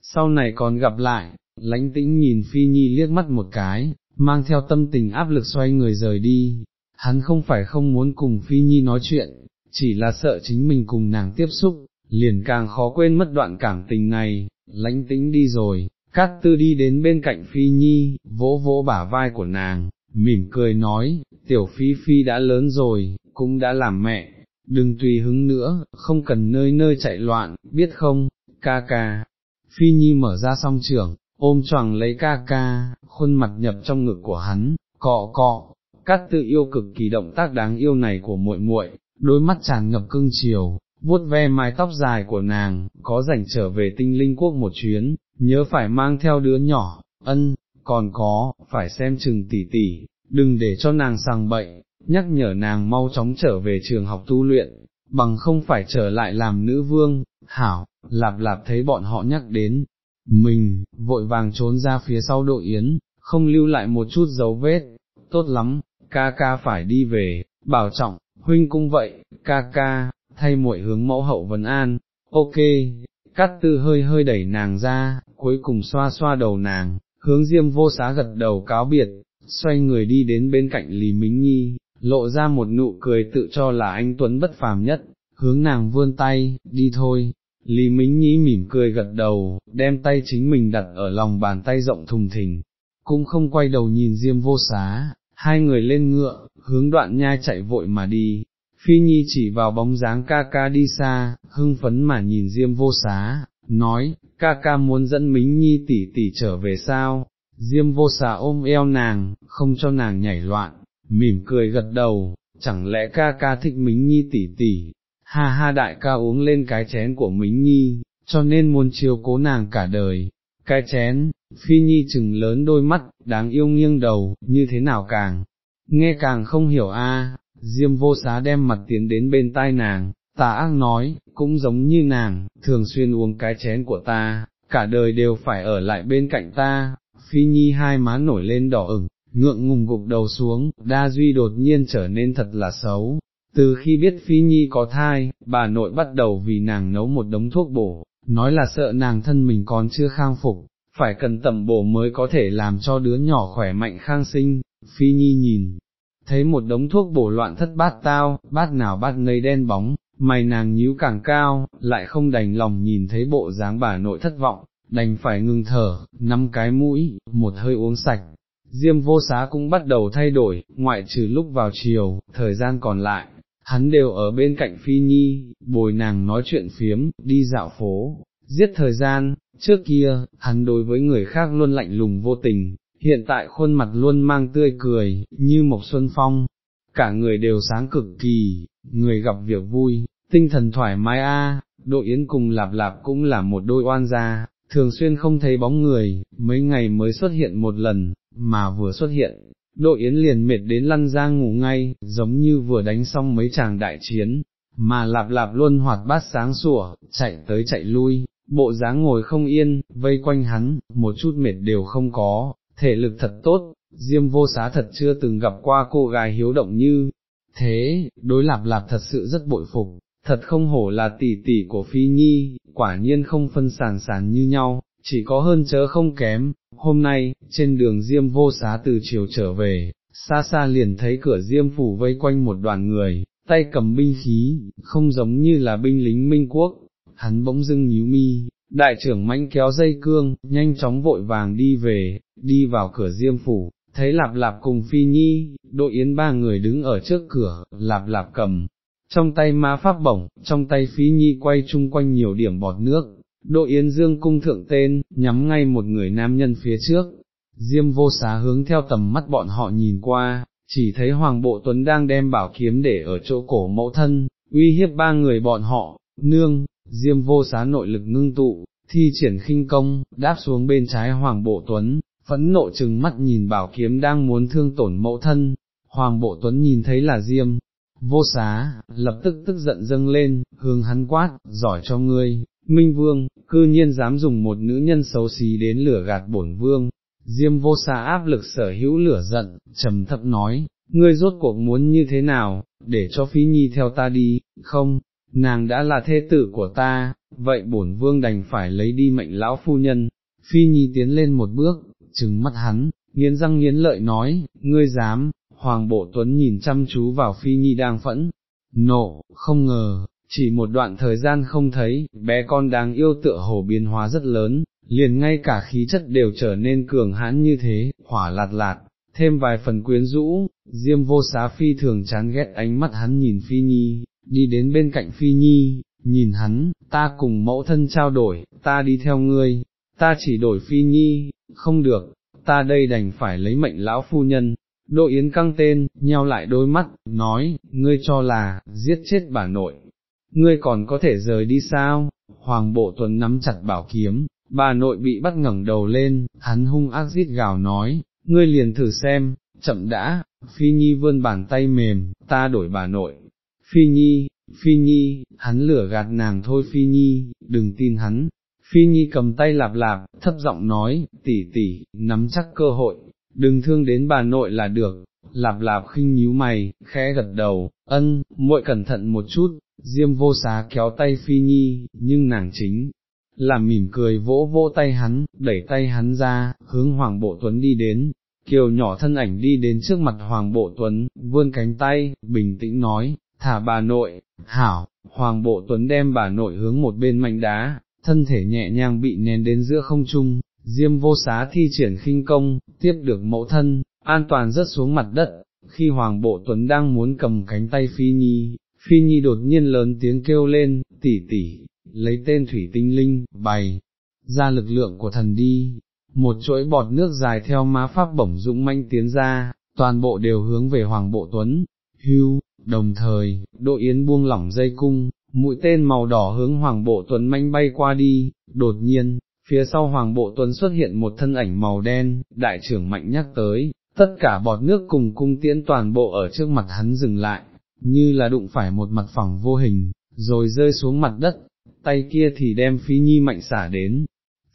sau này còn gặp lại, lãnh tĩnh nhìn phi nhi liếc mắt một cái, mang theo tâm tình áp lực xoay người rời đi, hắn không phải không muốn cùng phi nhi nói chuyện, chỉ là sợ chính mình cùng nàng tiếp xúc, liền càng khó quên mất đoạn cảm tình này, lãnh tĩnh đi rồi, cát tư đi đến bên cạnh phi nhi, vỗ vỗ bả vai của nàng, mỉm cười nói, tiểu phi phi đã lớn rồi, cũng đã làm mẹ, đừng tùy hứng nữa, không cần nơi nơi chạy loạn, biết không, ca ca. Phi Nhi mở ra song trưởng, ôm choàng lấy ca ca, khuôn mặt nhập trong ngực của hắn, cọ cọ, cát tự yêu cực kỳ động tác đáng yêu này của muội muội, đôi mắt tràn ngập cưng chiều, vuốt ve mái tóc dài của nàng, có rảnh trở về tinh linh quốc một chuyến, nhớ phải mang theo đứa nhỏ, ân, còn có, phải xem chừng tỉ tỉ, đừng để cho nàng sang bệnh, nhắc nhở nàng mau chóng trở về trường học tu luyện, bằng không phải trở lại làm nữ vương, hảo, lạp lạp thấy bọn họ nhắc đến, mình, vội vàng trốn ra phía sau đội yến, không lưu lại một chút dấu vết, tốt lắm, ca ca phải đi về, bảo trọng, huynh cũng vậy, ca ca, thay muội hướng mẫu hậu vấn an, ok, cắt tư hơi hơi đẩy nàng ra, cuối cùng xoa xoa đầu nàng, hướng diêm vô xá gật đầu cáo biệt, xoay người đi đến bên cạnh Lý Mính Nhi, lộ ra một nụ cười tự cho là anh Tuấn bất phàm nhất, hướng nàng vươn tay, đi thôi. Lý Mính Nhĩ mỉm cười gật đầu, đem tay chính mình đặt ở lòng bàn tay rộng thùng thình, cũng không quay đầu nhìn Diêm vô xá, hai người lên ngựa, hướng đoạn nhai chạy vội mà đi, Phi Nhi chỉ vào bóng dáng ca ca đi xa, hưng phấn mà nhìn Diêm vô xá, nói, ca ca muốn dẫn Mính Nhi tỷ tỷ trở về sao, Diêm vô xá ôm eo nàng, không cho nàng nhảy loạn, mỉm cười gật đầu, chẳng lẽ ca ca thích Mính Nhi tỷ tỷ, ha ha đại ca uống lên cái chén của Mính Nhi, cho nên muốn chiều cố nàng cả đời, cái chén, Phi Nhi chừng lớn đôi mắt, đáng yêu nghiêng đầu, như thế nào càng, nghe càng không hiểu a. Diêm vô xá đem mặt tiến đến bên tai nàng, tà ác nói, cũng giống như nàng, thường xuyên uống cái chén của ta, cả đời đều phải ở lại bên cạnh ta, phi nhi hai má nổi lên đỏ ửng, ngượng ngùng gục đầu xuống, đa duy đột nhiên trở nên thật là xấu. Từ khi biết Phi Nhi có thai, bà nội bắt đầu vì nàng nấu một đống thuốc bổ, nói là sợ nàng thân mình còn chưa khang phục, phải cần tẩm bổ mới có thể làm cho đứa nhỏ khỏe mạnh khang sinh, Phi Nhi nhìn, thấy một đống thuốc bổ loạn thất bát tao, bát nào bát nấy đen bóng, mày nàng nhíu càng cao, lại không đành lòng nhìn thấy bộ dáng bà nội thất vọng, đành phải ngừng thở, năm cái mũi, một hơi uống sạch. Diêm vô xá cũng bắt đầu thay đổi, ngoại trừ lúc vào chiều, thời gian còn lại, hắn đều ở bên cạnh Phi Nhi, bồi nàng nói chuyện phiếm, đi dạo phố, giết thời gian, trước kia, hắn đối với người khác luôn lạnh lùng vô tình, hiện tại khuôn mặt luôn mang tươi cười, như một xuân phong, cả người đều sáng cực kỳ, người gặp việc vui, tinh thần thoải mái a. đội yến cùng lạp lạp cũng là một đôi oan gia, thường xuyên không thấy bóng người, mấy ngày mới xuất hiện một lần, mà vừa xuất hiện, đội yến liền mệt đến lăn ra ngủ ngay, giống như vừa đánh xong mấy chàng đại chiến, mà lạp lạp luôn hoạt bát sáng sủa, chạy tới chạy lui, bộ dáng ngồi không yên, vây quanh hắn, một chút mệt đều không có, thể lực thật tốt, Diêm vô xá thật chưa từng gặp qua cô gái hiếu động như thế, đối lạp lạp thật sự rất bội phục, thật không hổ là tỷ tỷ của Phi Nhi, quả nhiên không phân sàn sàn như nhau, chỉ có hơn chớ không kém, hôm nay, trên đường Diêm vô xá từ chiều trở về, xa xa liền thấy cửa Diêm phủ vây quanh một đoàn người, tay cầm binh khí, không giống như là binh lính minh quốc, hắn bỗng dưng nhíu mi, đại trưởng mãnh kéo dây cương, nhanh chóng vội vàng đi về, đi vào cửa Diêm phủ, thấy lạp lạp cùng phi nhi, đội yến ba người đứng ở trước cửa, lạp lạp cầm, trong tay ma pháp bổng, trong tay phi nhi quay chung quanh nhiều điểm bọt nước, đội yến dương cung thượng tên, nhắm ngay một người nam nhân phía trước, diêm vô xá hướng theo tầm mắt bọn họ nhìn qua, chỉ thấy Hoàng Bộ Tuấn đang đem bảo kiếm để ở chỗ cổ mẫu thân, uy hiếp ba người bọn họ, nương, diêm vô xá nội lực ngưng tụ, thi triển khinh công, đáp xuống bên trái Hoàng Bộ Tuấn, phẫn nộ chừng mắt nhìn bảo kiếm đang muốn thương tổn mẫu thân, Hoàng Bộ Tuấn nhìn thấy là Diêm, vô xá, lập tức tức giận dâng lên, hướng hắn quát, giỏi cho ngươi, Minh Vương, cư nhiên dám dùng một nữ nhân xấu xí đến lửa gạt bổn Vương, Diêm vô xa áp lực sở hữu lửa giận, trầm thấp nói, ngươi rốt cuộc muốn như thế nào, để cho Phi Nhi theo ta đi, không, nàng đã là thê tử của ta, vậy bổn Vương đành phải lấy đi mệnh lão phu nhân. Phi Nhi tiến lên một bước, trừng mắt hắn, nghiến răng nghiến lợi nói, ngươi dám, Hoàng Bộ Tuấn nhìn chăm chú vào Phi Nhi đang phẫn, nộ, không ngờ, chỉ một đoạn thời gian không thấy, bé con đáng yêu tựa hồ biến hóa rất lớn, liền ngay cả khí chất đều trở nên cường hãn như thế, hỏa lạt lạt, thêm vài phần quyến rũ, Diêm vô xá Phi thường chán ghét ánh mắt hắn nhìn Phi Nhi, đi đến bên cạnh Phi Nhi, nhìn hắn, ta cùng mẫu thân trao đổi, ta đi theo ngươi, ta chỉ đổi Phi Nhi, không được, ta đây đành phải lấy mệnh lão phu nhân. Đỗ Yến căng tên, nheo lại đôi mắt, nói, ngươi cho là, giết chết bà nội, ngươi còn có thể rời đi sao? Hoàng Bộ Tuấn nắm chặt bảo kiếm, bà nội bị bắt ngẩng đầu lên, hắn hung ác giết gào nói, ngươi liền thử xem, chậm đã, Phi Nhi vươn bàn tay mềm, ta đổi bà nội. Phi Nhi, Phi Nhi, hắn lửa gạt nàng thôi Phi Nhi, đừng tin hắn, Phi Nhi cầm tay lạp lạp, thấp giọng nói, tỷ tỷ, nắm chắc cơ hội, đừng thương đến bà nội là được, lạp lạp khinh nhíu mày, khẽ gật đầu, ân, muội cẩn thận một chút, diêm vô xá kéo tay Phi Nhi, nhưng nàng chính, là mỉm cười vỗ vỗ tay hắn, đẩy tay hắn ra, hướng Hoàng Bộ Tuấn đi đến, kiều nhỏ thân ảnh đi đến trước mặt Hoàng Bộ Tuấn, vươn cánh tay, bình tĩnh nói, thả bà nội, hảo, Hoàng Bộ Tuấn đem bà nội hướng một bên mạnh đá, thân thể nhẹ nhàng bị nén đến giữa không trung, diêm vô xá thi triển khinh công, tiếp được mẫu thân, an toàn rớt xuống mặt đất, khi Hoàng Bộ Tuấn đang muốn cầm cánh tay Phi Nhi, Phi Nhi đột nhiên lớn tiếng kêu lên, tỷ tỷ, lấy tên thủy tinh linh, bày, ra lực lượng của thần đi, một chuỗi bọt nước dài theo má pháp bổng dũng manh tiến ra, toàn bộ đều hướng về Hoàng Bộ Tuấn, hưu, đồng thời, Đỗ Yến buông lỏng dây cung, mũi tên màu đỏ hướng Hoàng Bộ Tuấn manh bay qua đi, đột nhiên, phía sau Hoàng Bộ Tuấn xuất hiện một thân ảnh màu đen, đại trưởng mạnh nhắc tới, tất cả bọt nước cùng cung tiễn toàn bộ ở trước mặt hắn dừng lại, như là đụng phải một mặt phẳng vô hình, rồi rơi xuống mặt đất, tay kia thì đem Phi Nhi mạnh xả đến.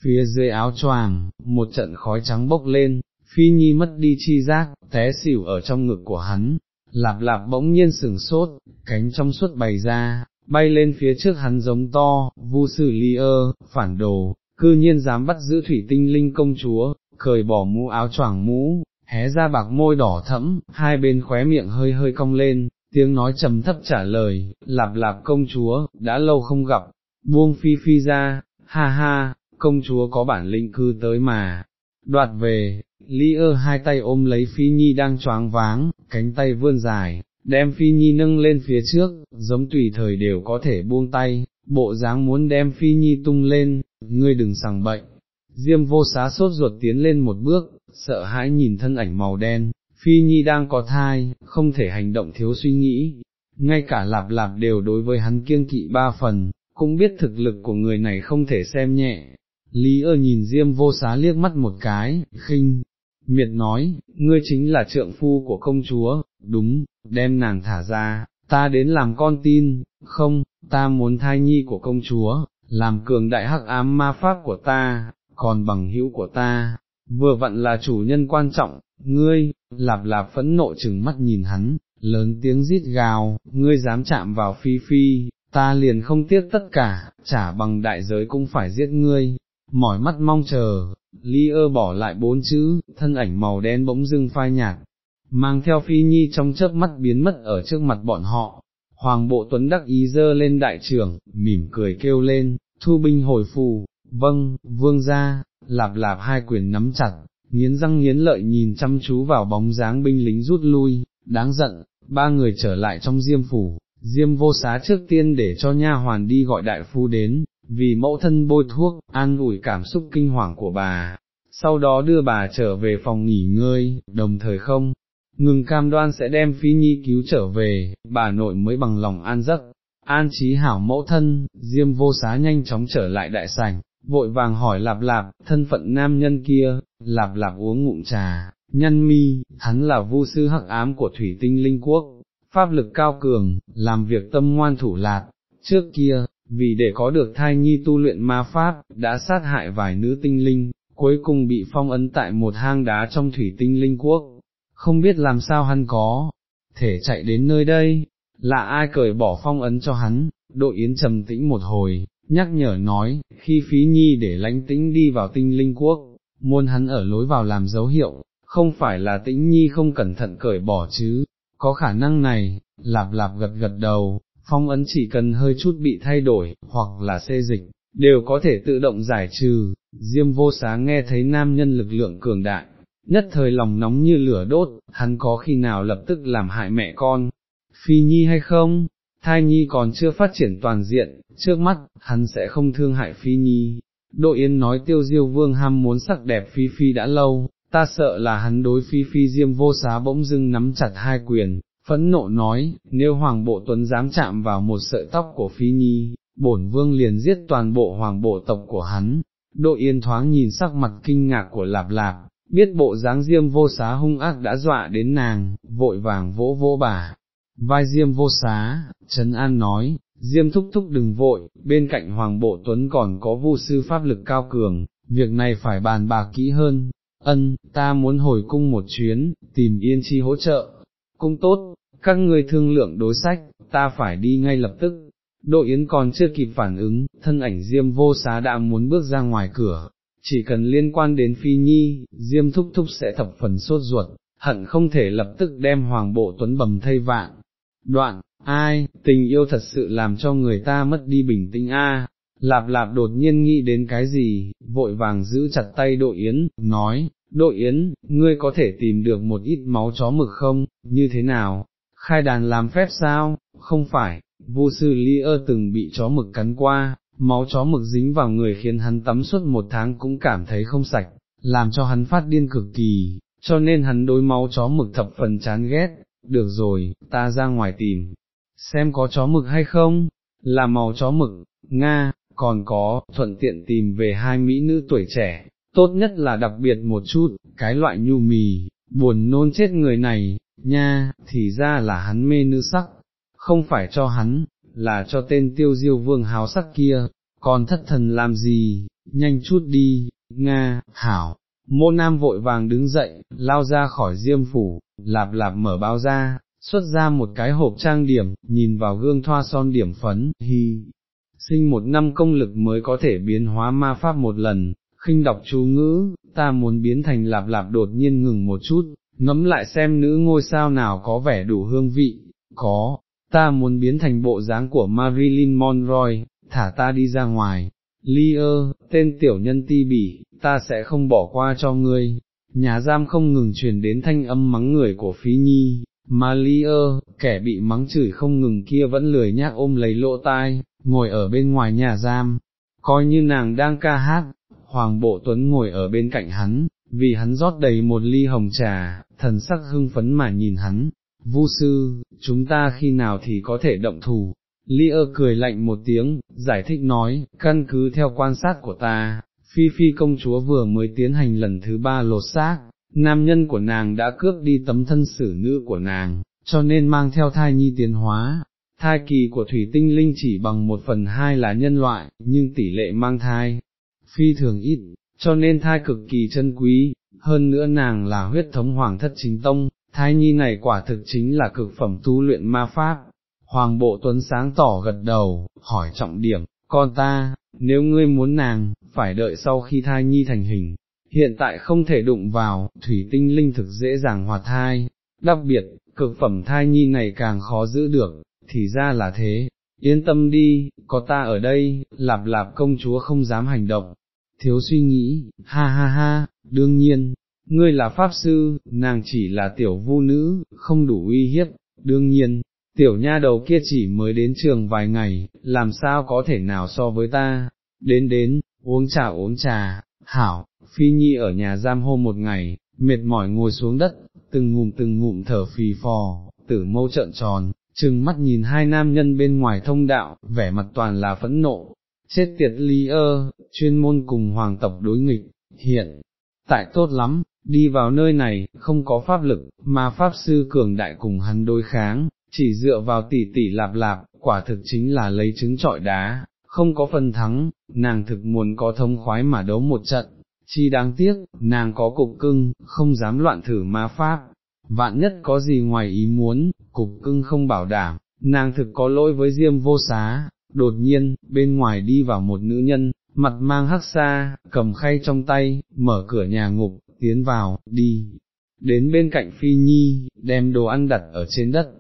phía dưới áo choàng, một trận khói trắng bốc lên, phi nhi mất đi chi giác, té xỉu ở trong ngực của hắn, lạp lạp bỗng nhiên sừng sốt, cánh trong suốt bày ra, bay lên phía trước hắn giống to, vu sử ly ơ, phản đồ, cư nhiên dám bắt giữ thủy tinh linh công chúa, cởi bỏ mũ áo choàng mũ, hé ra bạc môi đỏ thẫm, hai bên khóe miệng hơi hơi cong lên, tiếng nói trầm thấp trả lời, lạp lạp công chúa, đã lâu không gặp, buông phi phi ra, ha ha, công chúa có bản lĩnh cư tới mà, đoạt về, ly ơ hai tay ôm lấy phi nhi đang choáng váng, cánh tay vươn dài, đem phi nhi nâng lên phía trước, giống tùy thời đều có thể buông tay, bộ dáng muốn đem phi nhi tung lên, ngươi đừng sằng bệnh. Diêm vô xá sốt ruột tiến lên một bước, sợ hãi nhìn thân ảnh màu đen, phi nhi đang có thai, không thể hành động thiếu suy nghĩ, ngay cả lạp lạp đều đối với hắn kiêng kỵ ba phần, cũng biết thực lực của người này không thể xem nhẹ. Lý ơ nhìn Diêm vô xá liếc mắt một cái, khinh, miệt nói, ngươi chính là trượng phu của công chúa, đúng, đem nàng thả ra, ta đến làm con tin, không, ta muốn thai nhi của công chúa, làm cường đại hắc ám ma pháp của ta, còn bằng hữu của ta, vừa vặn là chủ nhân quan trọng, ngươi, lạp lạp phẫn nộ chừng mắt nhìn hắn, lớn tiếng rít gào, ngươi dám chạm vào phi phi, ta liền không tiếc tất cả, trả bằng đại giới cũng phải giết ngươi, mỏi mắt mong chờ, ly ơ bỏ lại bốn chữ, thân ảnh màu đen bỗng dưng phai nhạt, mang theo phi nhi trong chớp mắt biến mất ở trước mặt bọn họ. Hoàng bộ tuấn đắc ý dơ lên đại trưởng, mỉm cười kêu lên, thu binh hồi phù, vâng, vương ra, lạp lạp hai quyền nắm chặt, nghiến răng nghiến lợi nhìn chăm chú vào bóng dáng binh lính rút lui, đáng giận, ba người trở lại trong diêm phủ, diêm vô xá trước tiên để cho nha hoàn đi gọi đại phu đến, vì mẫu thân bôi thuốc, an ủi cảm xúc kinh hoàng của bà, sau đó đưa bà trở về phòng nghỉ ngơi, đồng thời không, ngừng cam đoan sẽ đem phi nhi cứu trở về, bà nội mới bằng lòng an giấc. An trí hảo mẫu thân, diêm vô xá nhanh chóng trở lại đại sảnh, vội vàng hỏi lạp lạp, thân phận nam nhân kia, lạp lạp uống ngụm trà, nhân mi, hắn là vu sư hắc ám của thủy tinh linh quốc, pháp lực cao cường, làm việc tâm ngoan thủ lạc, trước kia, vì để có được thai nhi tu luyện ma pháp, đã sát hại vài nữ tinh linh, cuối cùng bị phong ấn tại một hang đá trong thủy tinh linh quốc, không biết làm sao hắn có, thể chạy đến nơi đây, là ai cởi bỏ phong ấn cho hắn, đội yến trầm tĩnh một hồi, nhắc nhở nói, khi phí nhi để lãnh tĩnh đi vào tinh linh quốc, muôn hắn ở lối vào làm dấu hiệu, không phải là tĩnh nhi không cẩn thận cởi bỏ chứ, có khả năng này, lạp lạp gật gật đầu, phong ấn chỉ cần hơi chút bị thay đổi, hoặc là xê dịch, đều có thể tự động giải trừ, diêm vô sáng nghe thấy nam nhân lực lượng cường đại, nhất thời lòng nóng như lửa đốt, hắn có khi nào lập tức làm hại mẹ con, phi nhi hay không, thai nhi còn chưa phát triển toàn diện, trước mắt, hắn sẽ không thương hại phi nhi. Độ Yên nói tiêu diêu vương ham muốn sắc đẹp phi phi đã lâu, ta sợ là hắn đối phi phi diêm vô xá bỗng dưng nắm chặt hai quyền, phẫn nộ nói, nếu hoàng bộ tuấn dám chạm vào một sợi tóc của phi nhi, bổn vương liền giết toàn bộ hoàng bộ tộc của hắn. Độ yên thoáng nhìn sắc mặt kinh ngạc của lạp lạp, biết bộ dáng diêm vô xá hung ác đã dọa đến nàng, vội vàng vỗ vỗ bà, vai diêm vô xá, Trấn An nói, diêm thúc thúc đừng vội, bên cạnh Hoàng Bộ Tuấn còn có vu sư pháp lực cao cường, việc này phải bàn bạc kỹ hơn, ân, ta muốn hồi cung một chuyến, tìm yên chi hỗ trợ, cung tốt, các ngươi thương lượng đối sách, ta phải đi ngay lập tức. Đội Yến còn chưa kịp phản ứng, thân ảnh Diêm vô xá đã muốn bước ra ngoài cửa, chỉ cần liên quan đến Phi Nhi, Diêm thúc thúc sẽ thập phần sốt ruột, hận không thể lập tức đem Hoàng Bộ Tuấn bầm thây vạn, Đoạn, ai, tình yêu thật sự làm cho người ta mất đi bình tĩnh a. Lạp lạp đột nhiên nghĩ đến cái gì, vội vàng giữ chặt tay đội yến, nói, đội yến, ngươi có thể tìm được một ít máu chó mực không, như thế nào, khai đàn làm phép sao, không phải, vô sư ly ơ từng bị chó mực cắn qua, máu chó mực dính vào người khiến hắn tắm suốt một tháng cũng cảm thấy không sạch, làm cho hắn phát điên cực kỳ, cho nên hắn đối máu chó mực thập phần chán ghét, được rồi, ta ra ngoài tìm, xem có chó mực hay không, là màu chó mực, Nga, còn có, thuận tiện tìm về hai mỹ nữ tuổi trẻ, tốt nhất là đặc biệt một chút, cái loại nhu mì, buồn nôn chết người này, nha, thì ra là hắn mê nữ sắc, không phải cho hắn, là cho tên tiêu diêu vương háo sắc kia, còn thất thần làm gì, nhanh chút đi, Nga, thảo mô nam vội vàng đứng dậy, lao ra khỏi diêm phủ, lạp lạp mở bao ra, xuất ra một cái hộp trang điểm, nhìn vào gương thoa son điểm phấn, hi, sinh một năm công lực mới có thể biến hóa ma pháp một lần, khinh đọc chú ngữ, ta muốn biến thành lạp lạp đột nhiên ngừng một chút, ngẫm lại xem nữ ngôi sao nào có vẻ đủ hương vị, có, ta muốn biến thành bộ dáng của Marilyn Monroe, thả ta đi ra ngoài. Lear, tên tiểu nhân ti bỉ, ta sẽ không bỏ qua cho ngươi. Nhà giam không ngừng truyền đến thanh âm mắng người của Phí Nhi, mà Lear, kẻ bị mắng chửi không ngừng kia vẫn lười nhác ôm lấy lỗ tai, ngồi ở bên ngoài nhà giam, coi như nàng đang ca hát, Hoàng Bộ Tuấn ngồi ở bên cạnh hắn, vì hắn rót đầy một ly hồng trà, thần sắc hưng phấn mà nhìn hắn, Vu sư, chúng ta khi nào thì có thể động thủ, Ly ơ cười lạnh một tiếng, giải thích nói, căn cứ theo quan sát của ta, Phi Phi công chúa vừa mới tiến hành lần thứ ba lột xác, nam nhân của nàng đã cướp đi tấm thân xử nữ của nàng, cho nên mang theo thai nhi tiến hóa. Thai kỳ của thủy tinh linh chỉ bằng một phần hai là nhân loại, nhưng tỷ lệ mang thai, phi thường ít, cho nên thai cực kỳ chân quý, hơn nữa nàng là huyết thống hoàng thất chính tông, thai nhi này quả thực chính là cực phẩm tu luyện ma pháp. Hoàng bộ tuấn sáng tỏ gật đầu, hỏi trọng điểm, con ta, nếu ngươi muốn nàng, phải đợi sau khi thai nhi thành hình, hiện tại không thể đụng vào, thủy tinh linh thực dễ dàng hòa thai, đặc biệt, cực phẩm thai nhi này càng khó giữ được, thì ra là thế, yên tâm đi, có ta ở đây, lạp lạp công chúa không dám hành động, thiếu suy nghĩ, ha ha ha, đương nhiên, ngươi là pháp sư, nàng chỉ là tiểu vu nữ, không đủ uy hiếp, đương nhiên, tiểu nha đầu kia chỉ mới đến trường vài ngày, làm sao có thể nào so với ta, đến đến, uống trà uống trà, hảo, phi nhi ở nhà giam hôm một ngày, mệt mỏi ngồi xuống đất, từng ngụm từng ngụm thở phì phò, tử mâu trợn tròn, trừng mắt nhìn hai nam nhân bên ngoài thông đạo, vẻ mặt toàn là phẫn nộ, chết tiệt ly ơ, chuyên môn cùng hoàng tộc đối nghịch, hiện, tại tốt lắm, đi vào nơi này, không có pháp lực, mà pháp sư cường đại cùng hắn đối kháng, chỉ dựa vào tỷ tỷ lạp lạp, quả thực chính là lấy trứng trọi đá, không có phần thắng, nàng thực muốn có thông khoái mà đấu một trận, chi đáng tiếc, nàng có cục cưng, không dám loạn thử ma pháp, vạn nhất có gì ngoài ý muốn, cục cưng không bảo đảm, nàng thực có lỗi với diêm vô xá, đột nhiên, bên ngoài đi vào một nữ nhân, mặt mang hắc xa, cầm khay trong tay, mở cửa nhà ngục, tiến vào, đi, đến bên cạnh Phi Nhi, đem đồ ăn đặt ở trên đất.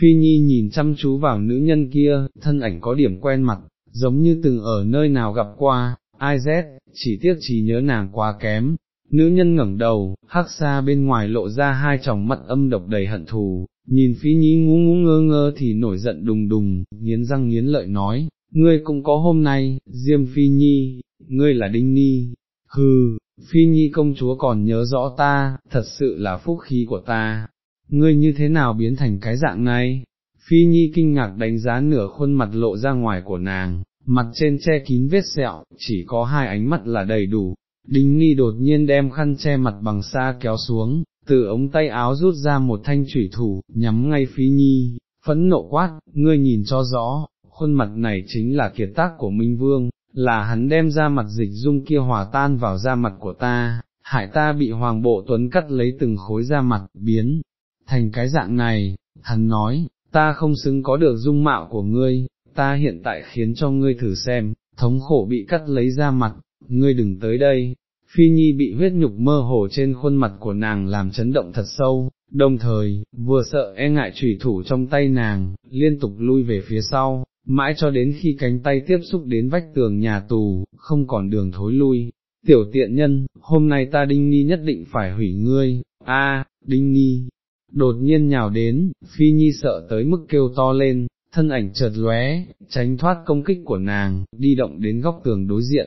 Phi Nhi nhìn chăm chú vào nữ nhân kia, thân ảnh có điểm quen mặt, giống như từng ở nơi nào gặp qua, ai rét, chỉ tiếc chỉ nhớ nàng quá kém. Nữ nhân ngẩng đầu, hắc xa bên ngoài lộ ra hai tròng mắt âm độc đầy hận thù, nhìn Phi Nhi ngu ngu ngơ ngơ thì nổi giận đùng đùng, nghiến răng nghiến lợi nói, ngươi cũng có hôm nay, Diêm Phi Nhi, ngươi là Đinh Ni, hừ, Phi Nhi công chúa còn nhớ rõ ta, thật sự là phúc khí của ta, ngươi như thế nào biến thành cái dạng này? Phi Nhi kinh ngạc đánh giá nửa khuôn mặt lộ ra ngoài của nàng, mặt trên che kín vết sẹo, chỉ có hai ánh mắt là đầy đủ. Đinh Ni đột nhiên đem khăn che mặt bằng xa kéo xuống, từ ống tay áo rút ra một thanh thủy thủ, nhắm ngay Phi Nhi, phẫn nộ quát, ngươi nhìn cho rõ, khuôn mặt này chính là kiệt tác của Minh Vương, là hắn đem ra mặt dịch dung kia hòa tan vào da mặt của ta, hại ta bị Hoàng Bộ Tuấn cắt lấy từng khối da mặt, biến, thành cái dạng này, hắn nói, ta không xứng có được dung mạo của ngươi, ta hiện tại khiến cho ngươi thử xem, thống khổ bị cắt lấy da mặt, ngươi đừng tới đây. Phi Nhi bị huyết nhục mơ hồ trên khuôn mặt của nàng làm chấn động thật sâu, đồng thời, vừa sợ e ngại trùy thủ trong tay nàng, liên tục lui về phía sau, mãi cho đến khi cánh tay tiếp xúc đến vách tường nhà tù, không còn đường thối lui. Tiểu tiện nhân, hôm nay ta Đinh Ni nhất định phải hủy ngươi, a, Đinh Ni, đột nhiên nhào đến, Phi Nhi sợ tới mức kêu to lên, thân ảnh chợt lóe, tránh thoát công kích của nàng, đi động đến góc tường đối diện.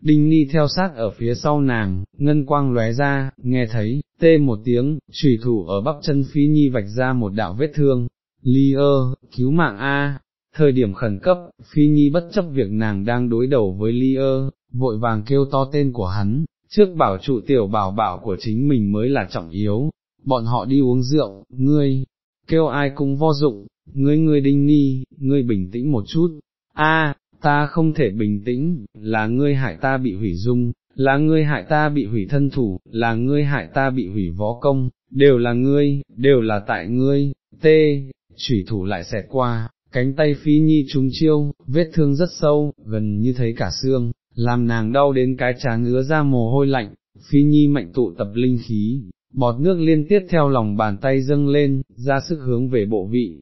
Đinh Ni theo sát ở phía sau nàng, ngân quang lóe ra, nghe thấy, tê một tiếng, trùy thủ ở bắp chân Phi Nhi vạch ra một đạo vết thương. Ly ơ, cứu mạng A, Thời điểm khẩn cấp, Phi Nhi bất chấp việc nàng đang đối đầu với Ly ơ, vội vàng kêu to tên của hắn, trước bảo trụ tiểu bảo bảo của chính mình mới là trọng yếu, bọn họ đi uống rượu, ngươi, kêu ai cũng vô dụng, ngươi ngươi đinh ni, ngươi bình tĩnh một chút, a ta không thể bình tĩnh, là ngươi hại ta bị hủy dung, là ngươi hại ta bị hủy thân thủ, là ngươi hại ta bị hủy võ công, đều là ngươi, đều là tại ngươi, tê, chủy thủ lại xẹt qua, cánh tay phi nhi trúng chiêu, vết thương rất sâu, gần như thấy cả xương, làm nàng đau đến cái trán ngứa ra mồ hôi lạnh, phi nhi mạnh tụ tập linh khí, bọt nước liên tiếp theo lòng bàn tay dâng lên, ra sức hướng về bộ vị.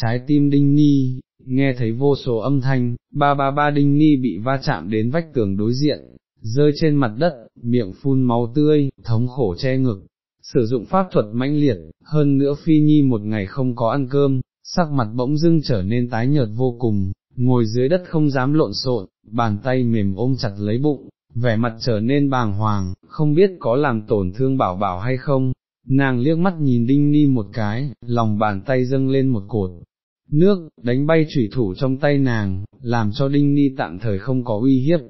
Trái tim đinh ni, nghe thấy vô số âm thanh, ba ba ba đinh ni bị va chạm đến vách tường đối diện, rơi trên mặt đất, miệng phun máu tươi, thống khổ che ngực, sử dụng pháp thuật mãnh liệt, hơn nữa phi nhi một ngày không có ăn cơm, sắc mặt bỗng dưng trở nên tái nhợt vô cùng, ngồi dưới đất không dám lộn xộn, bàn tay mềm ôm chặt lấy bụng, vẻ mặt trở nên bàng hoàng, không biết có làm tổn thương bảo bảo hay không, nàng liếc mắt nhìn đinh ni một cái, lòng bàn tay dâng lên một cột. Nước, đánh bay thủy thủ trong tay nàng, làm cho đinh ni tạm thời không có uy hiếp,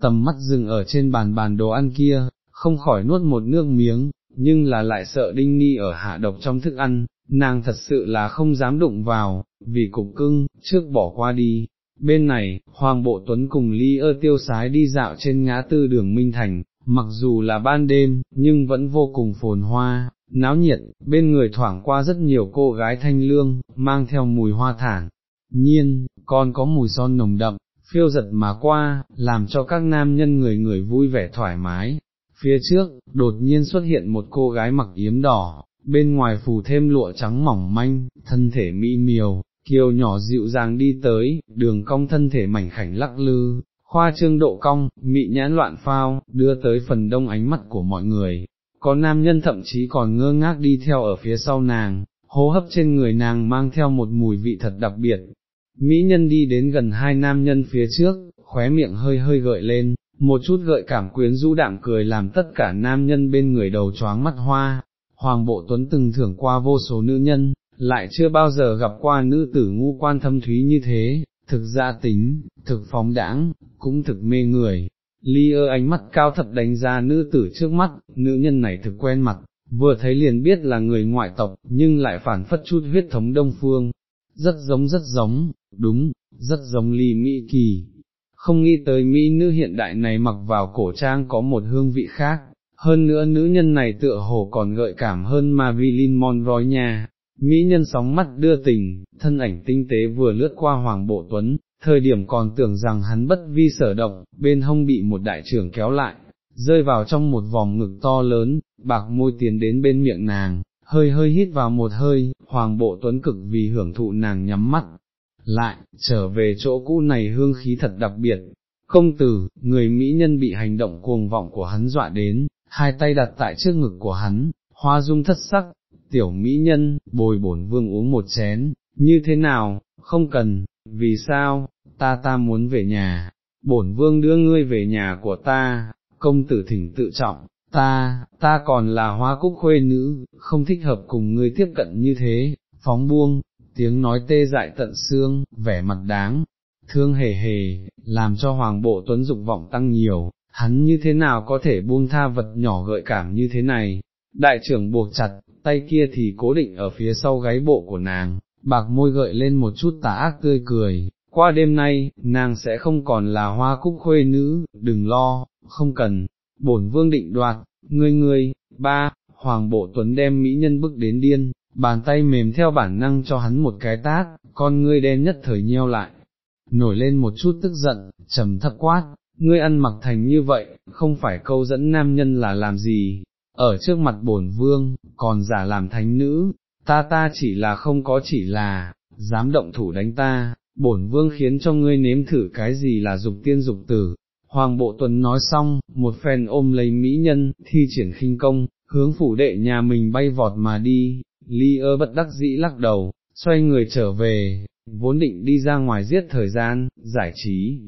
tầm mắt dừng ở trên bàn bàn đồ ăn kia, không khỏi nuốt một nước miếng, nhưng là lại sợ đinh ni ở hạ độc trong thức ăn, nàng thật sự là không dám đụng vào, vì cục cưng, trước bỏ qua đi. Bên này, Hoàng Bộ Tuấn cùng Ly ơ tiêu sái đi dạo trên ngã tư đường Minh Thành, mặc dù là ban đêm, nhưng vẫn vô cùng phồn hoa, náo nhiệt, bên người thoảng qua rất nhiều cô gái thanh lương, mang theo mùi hoa thản. Nhiên, còn có mùi son nồng đậm, phiêu giật mà qua, làm cho các nam nhân người người vui vẻ thoải mái. Phía trước, đột nhiên xuất hiện một cô gái mặc yếm đỏ, bên ngoài phủ thêm lụa trắng mỏng manh, thân thể mỹ miều, kiều nhỏ dịu dàng đi tới, đường cong thân thể mảnh khảnh lắc lư, khoa trương độ cong, mị nhãn loạn phao, đưa tới phần đông ánh mắt của mọi người. Có nam nhân thậm chí còn ngơ ngác đi theo ở phía sau nàng, hô hấp trên người nàng mang theo một mùi vị thật đặc biệt. Mỹ nhân đi đến gần hai nam nhân phía trước, khóe miệng hơi hơi gợi lên, một chút gợi cảm quyến rũ đạm cười làm tất cả nam nhân bên người đầu choáng mắt hoa, Hoàng Bộ Tuấn từng thưởng qua vô số nữ nhân, lại chưa bao giờ gặp qua nữ tử ngu quan thâm thúy như thế, thực gia tính, thực phóng đãng, cũng thực mê người. Ly ơ ánh mắt cao thật đánh ra nữ tử trước mắt, nữ nhân này thực quen mặt, vừa thấy liền biết là người ngoại tộc, nhưng lại phản phất chút huyết thống đông phương, rất giống rất giống, đúng, rất giống ly Mỹ kỳ. Không nghĩ tới Mỹ nữ hiện đại này mặc vào cổ trang có một hương vị khác, hơn nữa nữ nhân này tựa hồ còn gợi cảm hơn Marilyn Monroe nha. Mỹ nhân sóng mắt đưa tình, thân ảnh tinh tế vừa lướt qua Hoàng Bộ Tuấn, thời điểm còn tưởng rằng hắn bất vi sở động, bên hông bị một đại trưởng kéo lại, rơi vào trong một vòng ngực to lớn, bạc môi tiến đến bên miệng nàng, hơi hơi hít vào một hơi, Hoàng Bộ Tuấn cực vì hưởng thụ nàng nhắm mắt, lại, trở về chỗ cũ này hương khí thật đặc biệt. Công tử, người Mỹ nhân bị hành động cuồng vọng của hắn dọa đến, hai tay đặt tại trước ngực của hắn, hoa dung thất sắc, tiểu mỹ nhân, bồi bổn vương uống một chén, như thế nào, không cần, vì sao, ta ta muốn về nhà, bổn vương đưa ngươi về nhà của ta, công tử thỉnh tự trọng, ta, ta còn là hoa cúc khuê nữ, không thích hợp cùng ngươi tiếp cận như thế, phóng buông, tiếng nói tê dại tận xương, vẻ mặt đáng, thương hề hề, làm cho hoàng bộ tuấn dục vọng tăng nhiều, hắn như thế nào có thể buông tha vật nhỏ gợi cảm như thế này, đại trưởng buộc chặt, tay kia thì cố định ở phía sau gáy bộ của nàng, bạc môi gợi lên một chút tà ác tươi cười, qua đêm nay, nàng sẽ không còn là hoa cúc khuê nữ, đừng lo, không cần, bổn vương định đoạt, ngươi ngươi, ba, hoàng bộ tuấn đem mỹ nhân bức đến điên, bàn tay mềm theo bản năng cho hắn một cái tát, con ngươi đen nhất thời nheo lại, nổi lên một chút tức giận, trầm thấp quát, ngươi ăn mặc thành như vậy, không phải câu dẫn nam nhân là làm gì, ở trước mặt bổn vương, còn giả làm thánh nữ, ta ta chỉ là không có chỉ là, dám động thủ đánh ta, bổn vương khiến cho ngươi nếm thử cái gì là dục tiên dục tử. Hoàng Bộ Tuấn nói xong, một phen ôm lấy mỹ nhân, thi triển khinh công, hướng phủ đệ nhà mình bay vọt mà đi, ly ơ bất đắc dĩ lắc đầu, xoay người trở về, vốn định đi ra ngoài giết thời gian, giải trí,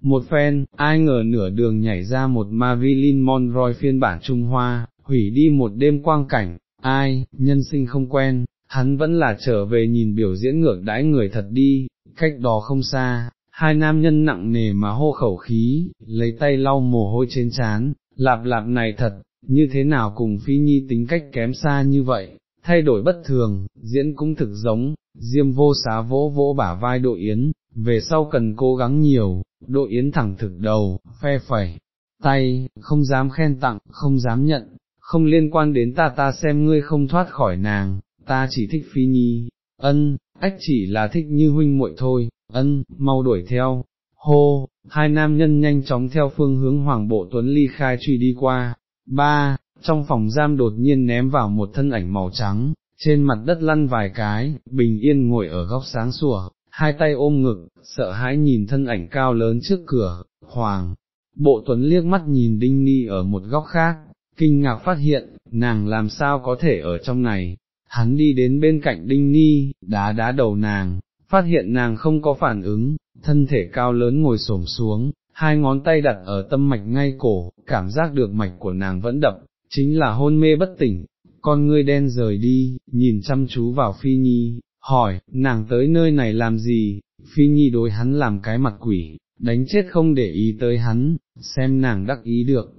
một phen, ai ngờ nửa đường nhảy ra một Marilyn Monroe phiên bản Trung Hoa, hủy đi một đêm quang cảnh, ai, nhân sinh không quen, hắn vẫn là trở về nhìn biểu diễn ngược đãi người thật đi, cách đó không xa, hai nam nhân nặng nề mà hô khẩu khí, lấy tay lau mồ hôi trên trán, lạp lạp này thật, như thế nào cùng phi nhi tính cách kém xa như vậy, thay đổi bất thường, diễn cũng thực giống, diêm vô xá vỗ vỗ bả vai đội yến, về sau cần cố gắng nhiều, đội Yến thẳng thực đầu, phe phẩy, tay, không dám khen tặng, không dám nhận, không liên quan đến ta ta xem ngươi không thoát khỏi nàng, ta chỉ thích phi nhi, ân, ách chỉ là thích như huynh muội thôi, ân, mau đuổi theo, hô, hai nam nhân nhanh chóng theo phương hướng hoàng bộ tuấn ly khai truy đi qua, ba, trong phòng giam đột nhiên ném vào một thân ảnh màu trắng, trên mặt đất lăn vài cái, bình yên ngồi ở góc sáng sủa, hai tay ôm ngực, sợ hãi nhìn thân ảnh cao lớn trước cửa, hoàng. Bộ tuấn liếc mắt nhìn Đinh Ni ở một góc khác, kinh ngạc phát hiện, nàng làm sao có thể ở trong này, hắn đi đến bên cạnh Đinh Ni, đá đá đầu nàng, phát hiện nàng không có phản ứng, thân thể cao lớn ngồi xổm xuống, hai ngón tay đặt ở tâm mạch ngay cổ, cảm giác được mạch của nàng vẫn đập, chính là hôn mê bất tỉnh, con ngươi đen rời đi, nhìn chăm chú vào Phi Nhi, hỏi, nàng tới nơi này làm gì, Phi Nhi đối hắn làm cái mặt quỷ, đánh chết không để ý tới hắn, xem nàng đắc ý được.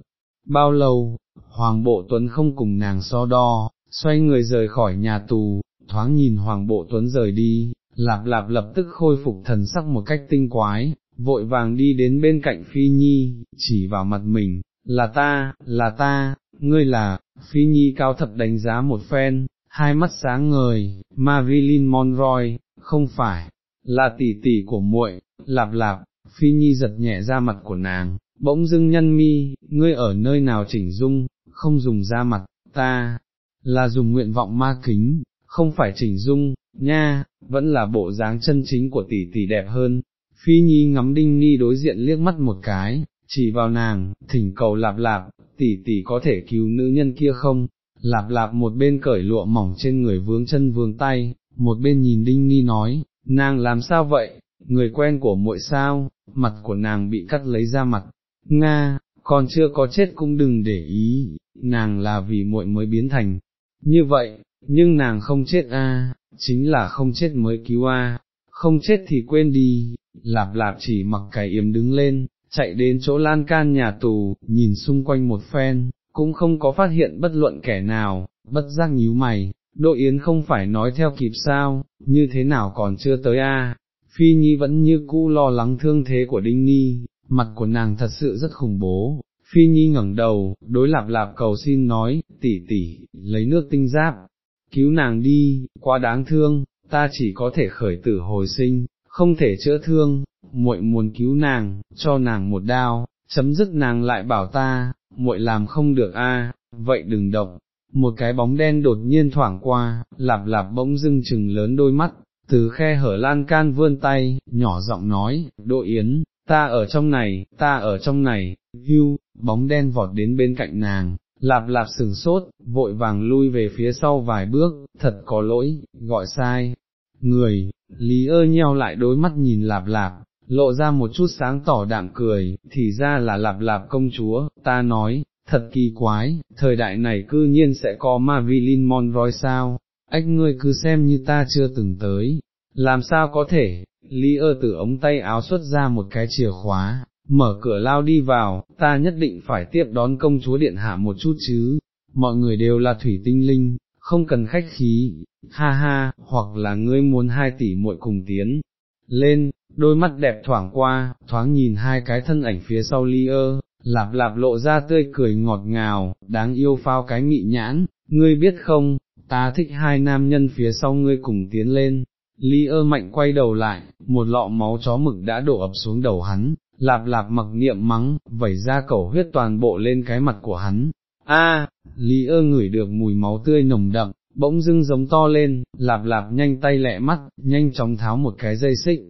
Bao lâu, Hoàng Bộ Tuấn không cùng nàng so đo, xoay người rời khỏi nhà tù, thoáng nhìn Hoàng Bộ Tuấn rời đi, lạp lạp lập tức khôi phục thần sắc một cách tinh quái, vội vàng đi đến bên cạnh Phi Nhi, chỉ vào mặt mình, là ta, là ta, ngươi là, Phi Nhi cao thật đánh giá một phen, hai mắt sáng ngời, Marilyn Monroe, không phải, là tỷ tỷ của muội, lạp lạp, Phi Nhi giật nhẹ ra mặt của nàng, bỗng dưng nhân mi, ngươi ở nơi nào chỉnh dung, không dùng ra mặt, ta, là dùng nguyện vọng ma kính, không phải chỉnh dung, nha, vẫn là bộ dáng chân chính của tỷ tỷ đẹp hơn. Phi Nhi ngắm Đinh Ni đối diện liếc mắt một cái, chỉ vào nàng, thỉnh cầu lạp lạp, tỷ tỷ có thể cứu nữ nhân kia không? Lạp lạp một bên cởi lụa mỏng trên người vướng chân vướng tay, một bên nhìn Đinh Ni nói, nàng làm sao vậy, người quen của muội sao, mặt của nàng bị cắt lấy ra mặt, Nga, còn chưa có chết cũng đừng để ý, nàng là vì muội mới biến thành, như vậy, nhưng nàng không chết a, chính là không chết mới cứu a, không chết thì quên đi, lạp lạp chỉ mặc cái yếm đứng lên, chạy đến chỗ lan can nhà tù, nhìn xung quanh một phen, cũng không có phát hiện bất luận kẻ nào, bất giác nhíu mày, đội Yến không phải nói theo kịp sao, như thế nào còn chưa tới a? Phi Nhi vẫn như cũ lo lắng thương thế của Đinh Nhi, mặt của nàng thật sự rất khủng bố. Phi Nhi ngẩng đầu, đối lạp lạp cầu xin nói, tỷ tỷ, lấy nước tinh giáp, cứu nàng đi, quá đáng thương, ta chỉ có thể khởi tử hồi sinh, không thể chữa thương, muội muốn cứu nàng, cho nàng một đao, chấm dứt nàng lại bảo ta, muội làm không được a, vậy đừng động. Một cái bóng đen đột nhiên thoảng qua, lạp lạp bỗng dưng chừng lớn đôi mắt, từ khe hở lan can vươn tay, nhỏ giọng nói, Đỗ Yến, ta ở trong này, ta ở trong này, hưu, bóng đen vọt đến bên cạnh nàng, lạp lạp sừng sốt, vội vàng lui về phía sau vài bước, thật có lỗi, gọi sai, người, lý ơ nheo lại đôi mắt nhìn lạp lạp, lộ ra một chút sáng tỏ đạm cười, thì ra là lạp lạp công chúa, ta nói, thật kỳ quái, thời đại này cư nhiên sẽ có Marilyn Monroe sao, ách ngươi cứ xem như ta chưa từng tới, làm sao có thể, Lý ơ từ ống tay áo xuất ra một cái chìa khóa, mở cửa lao đi vào, ta nhất định phải tiếp đón công chúa điện hạ một chút chứ, mọi người đều là thủy tinh linh, không cần khách khí, ha ha, hoặc là ngươi muốn hai tỷ muội cùng tiến. Lên, đôi mắt đẹp thoảng qua, thoáng nhìn hai cái thân ảnh phía sau ly ơ, lạp lạp lộ ra tươi cười ngọt ngào, đáng yêu phao cái mị nhãn, ngươi biết không, ta thích hai nam nhân phía sau ngươi cùng tiến lên. Ly ơ mạnh quay đầu lại, một lọ máu chó mực đã đổ ập xuống đầu hắn, lạp lạp mặc niệm mắng, vẩy ra cẩu huyết toàn bộ lên cái mặt của hắn. A, Lý ơ ngửi được mùi máu tươi nồng đậm, bỗng dưng giống to lên, lạp lạp nhanh tay lẹ mắt, nhanh chóng tháo một cái dây xích,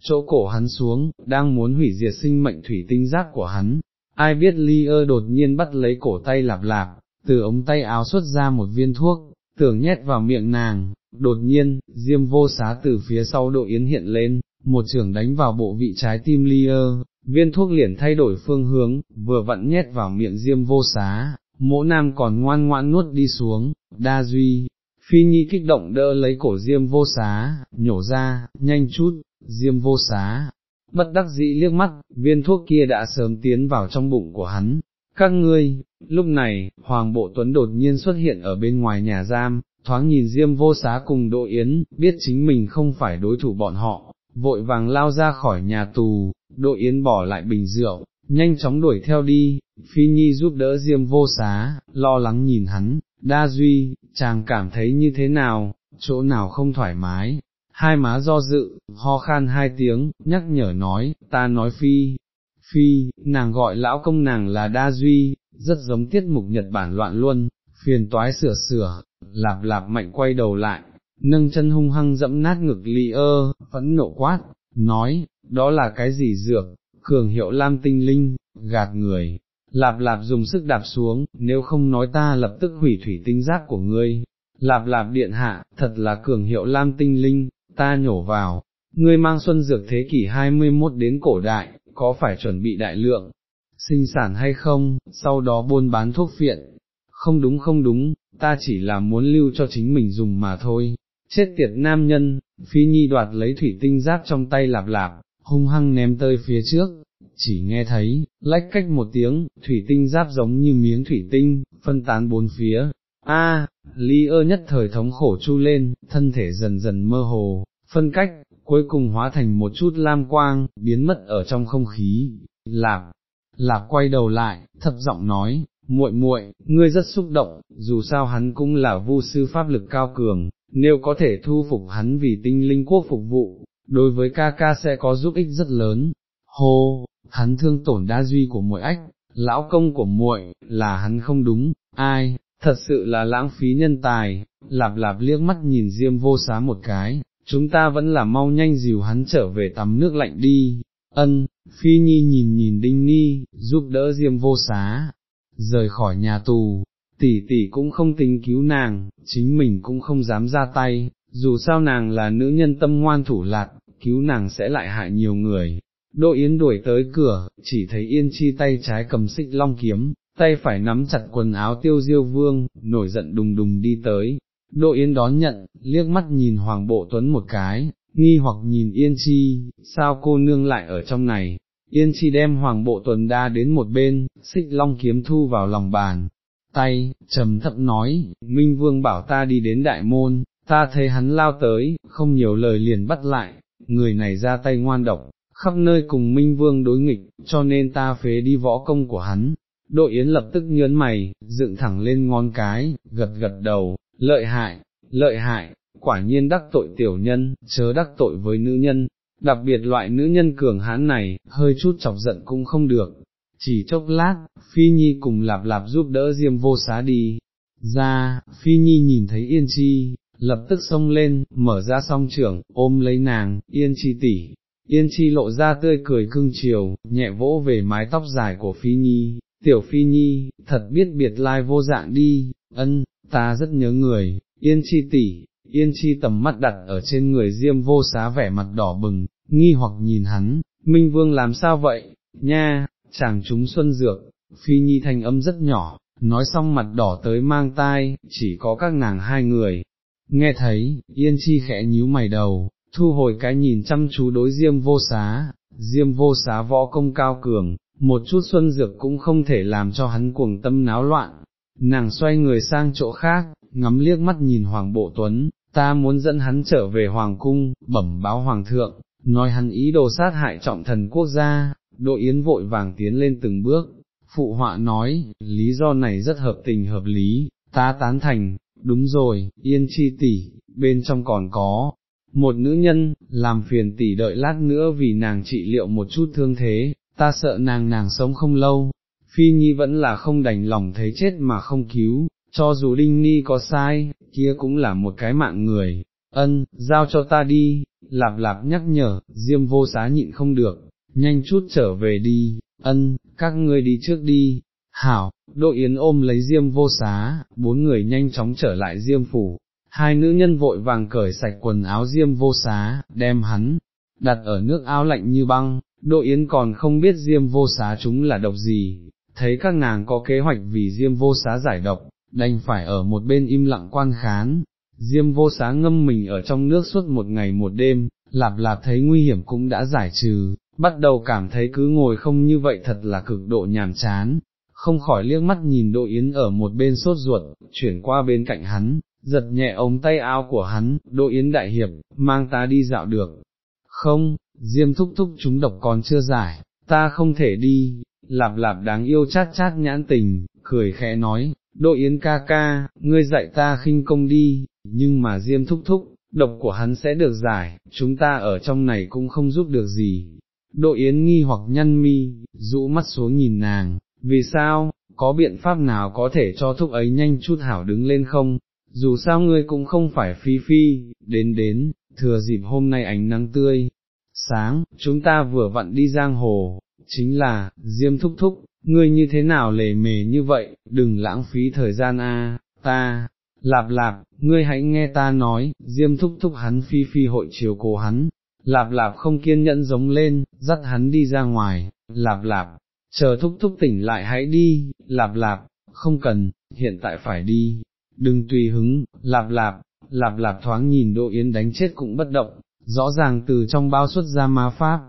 chỗ cổ hắn xuống, đang muốn hủy diệt sinh mệnh thủy tinh giác của hắn, ai biết ly ơ đột nhiên bắt lấy cổ tay lạp lạp, từ ống tay áo xuất ra một viên thuốc, tưởng nhét vào miệng nàng, đột nhiên, diêm vô xá từ phía sau độ yến hiện lên, một trưởng đánh vào bộ vị trái tim ly ơ, viên thuốc liền thay đổi phương hướng, vừa vặn nhét vào miệng diêm vô xá, mỗ nam còn ngoan ngoãn nuốt đi xuống, đa duy, phi nhi kích động đỡ lấy cổ diêm vô xá, nhổ ra, nhanh chút, diêm vô xá, bất đắc dĩ liếc mắt, viên thuốc kia đã sớm tiến vào trong bụng của hắn. Các ngươi, lúc này, Hoàng Bộ Tuấn đột nhiên xuất hiện ở bên ngoài nhà giam, thoáng nhìn Diêm vô xá cùng Đỗ Yến, biết chính mình không phải đối thủ bọn họ, vội vàng lao ra khỏi nhà tù, đội yến bỏ lại bình rượu, nhanh chóng đuổi theo đi, phi nhi giúp đỡ diêm vô xá, lo lắng nhìn hắn, đa duy, chàng cảm thấy như thế nào, chỗ nào không thoải mái, hai má do dự, ho khan hai tiếng, nhắc nhở nói, ta nói phi, phi, nàng gọi lão công nàng là đa duy, rất giống tiết mục Nhật Bản loạn luôn, phiền toái sửa sửa, lạp lạp mạnh quay đầu lại, nâng chân hung hăng dẫm nát ngực ly ơ, phẫn nộ quát, nói, đó là cái gì dược, cường hiệu lam tinh linh, gạt người, lạp lạp dùng sức đạp xuống, nếu không nói ta lập tức hủy thủy tinh giác của ngươi, lạp lạp điện hạ, thật là cường hiệu lam tinh linh, ta nhổ vào, ngươi mang xuân dược thế kỷ 21 đến cổ đại, có phải chuẩn bị đại lượng, sinh sản hay không, sau đó buôn bán thuốc phiện, không đúng không đúng, ta chỉ là muốn lưu cho chính mình dùng mà thôi, chết tiệt nam nhân, phi nhi đoạt lấy thủy tinh giáp trong tay lạp lạp, hung hăng ném tơi phía trước, chỉ nghe thấy, lách cách một tiếng, thủy tinh giáp giống như miếng thủy tinh, phân tán bốn phía. A, ly ơ nhất thời thống khổ chu lên, thân thể dần dần mơ hồ, phân cách, cuối cùng hóa thành một chút lam quang, biến mất ở trong không khí, lạp, lạp quay đầu lại, thật giọng nói, muội muội, ngươi rất xúc động, dù sao hắn cũng là vu sư pháp lực cao cường, nếu có thể thu phục hắn vì tinh linh quốc phục vụ, đối với ca ca sẽ có giúp ích rất lớn. Hô, hắn thương tổn đa duy của muội ách, lão công của muội, là hắn không đúng, ai, thật sự là lãng phí nhân tài, lạp lạp liếc mắt nhìn diêm vô xá một cái, chúng ta vẫn là mau nhanh dìu hắn trở về tắm nước lạnh đi, ân, phi nhi nhìn nhìn đinh ni, giúp đỡ diêm vô xá, rời khỏi nhà tù, tỷ tỷ cũng không tính cứu nàng, chính mình cũng không dám ra tay, dù sao nàng là nữ nhân tâm ngoan thủ lạc, cứu nàng sẽ lại hại nhiều người. Đỗ Yến đuổi tới cửa, chỉ thấy Yên Chi tay trái cầm xích long kiếm, tay phải nắm chặt quần áo tiêu diêu vương, nổi giận đùng đùng đi tới. Đỗ Yến đón nhận, liếc mắt nhìn Hoàng Bộ Tuấn một cái, nghi hoặc nhìn Yên Chi, sao cô nương lại ở trong này, Yên Chi đem Hoàng Bộ tuần đa đến một bên, xích long kiếm thu vào lòng bàn, tay, trầm thậm nói, Minh Vương bảo ta đi đến đại môn, ta thấy hắn lao tới, không nhiều lời liền bắt lại, người này ra tay ngoan độc, khắp nơi cùng Minh Vương đối nghịch, cho nên ta phế đi võ công của hắn. Đội Yến lập tức nhớn mày, dựng thẳng lên ngón cái, gật gật đầu, lợi hại, lợi hại, quả nhiên đắc tội tiểu nhân, chớ đắc tội với nữ nhân, đặc biệt loại nữ nhân cường hãn này, hơi chút chọc giận cũng không được. Chỉ chốc lát, Phi Nhi cùng lạp lạp giúp đỡ Diêm vô xá đi, ra, Phi Nhi nhìn thấy Yên Chi, lập tức xông lên, mở ra song trưởng, ôm lấy nàng, Yên Chi tỷ. Yên Chi lộ ra tươi cười cưng chiều, nhẹ vỗ về mái tóc dài của Phi Nhi, tiểu Phi Nhi, thật biết biệt lai vô dạng đi, ân, ta rất nhớ người, Yên Chi tỷ, Yên Chi tầm mắt đặt ở trên người Diêm vô xá vẻ mặt đỏ bừng, nghi hoặc nhìn hắn, Minh Vương làm sao vậy, nha, chàng chúng xuân dược, Phi Nhi thanh âm rất nhỏ, nói xong mặt đỏ tới mang tai, chỉ có các nàng hai người. Nghe thấy, Yên Chi khẽ nhíu mày đầu, thu hồi cái nhìn chăm chú đối Diêm vô xá, Diêm vô xá võ công cao cường, một chút xuân dược cũng không thể làm cho hắn cuồng tâm náo loạn. Nàng xoay người sang chỗ khác, ngắm liếc mắt nhìn Hoàng Bộ Tuấn, ta muốn dẫn hắn trở về Hoàng Cung, bẩm báo Hoàng thượng, nói hắn ý đồ sát hại trọng thần quốc gia, đội yến vội vàng tiến lên từng bước, phụ họa nói, lý do này rất hợp tình hợp lý, ta tán thành, đúng rồi, yên chi tỷ, bên trong còn có, một nữ nhân, làm phiền tỷ đợi lát nữa vì nàng trị liệu một chút thương thế, ta sợ nàng nàng sống không lâu, phi nhi vẫn là không đành lòng thấy chết mà không cứu, cho dù Đinh Ni có sai, kia cũng là một cái mạng người, ân, giao cho ta đi, lạp lạp nhắc nhở, diêm vô xá nhịn không được, nhanh chút trở về đi, ân, các ngươi đi trước đi, hảo, đội yến ôm lấy diêm vô xá, bốn người nhanh chóng trở lại diêm phủ, hai nữ nhân vội vàng cởi sạch quần áo diêm vô xá, đem hắn, đặt ở nước áo lạnh như băng, đội yến còn không biết diêm vô xá chúng là độc gì, thấy các nàng có kế hoạch vì diêm vô xá giải độc, đành phải ở một bên im lặng quan khán, diêm vô xá ngâm mình ở trong nước suốt một ngày một đêm, lạp lạp thấy nguy hiểm cũng đã giải trừ, bắt đầu cảm thấy cứ ngồi không như vậy thật là cực độ nhàm chán, không khỏi liếc mắt nhìn Đỗ Yến ở một bên sốt ruột, chuyển qua bên cạnh hắn, giật nhẹ ống tay áo của hắn, Đỗ Yến đại hiệp, mang ta đi dạo được, không, Diêm thúc thúc chúng độc còn chưa giải, ta không thể đi, lạp lạp đáng yêu chát chát nhãn tình, cười khẽ nói, Đỗ Yến ca ca, ngươi dạy ta khinh công đi, nhưng mà Diêm thúc thúc, độc của hắn sẽ được giải, chúng ta ở trong này cũng không giúp được gì. Đỗ Yến nghi hoặc nhăn mi, rũ mắt xuống nhìn nàng, vì sao, có biện pháp nào có thể cho thúc ấy nhanh chút hảo đứng lên không, dù sao ngươi cũng không phải phi phi, đến đến, thừa dịp hôm nay ánh nắng tươi, sáng, chúng ta vừa vặn đi giang hồ, chính là, Diêm thúc thúc, ngươi như thế nào lề mề như vậy, đừng lãng phí thời gian a, ta, lạp lạp, ngươi hãy nghe ta nói, Diêm thúc thúc hắn phi phi hội chiều cố hắn, lạp lạp không kiên nhẫn giống lên, dắt hắn đi ra ngoài, lạp lạp, chờ thúc thúc tỉnh lại hãy đi, lạp lạp, không cần, hiện tại phải đi, đừng tùy hứng, lạp lạp, lạp lạp thoáng nhìn Đỗ Yến đánh chết cũng bất động, rõ ràng từ trong bao xuất ra ma pháp,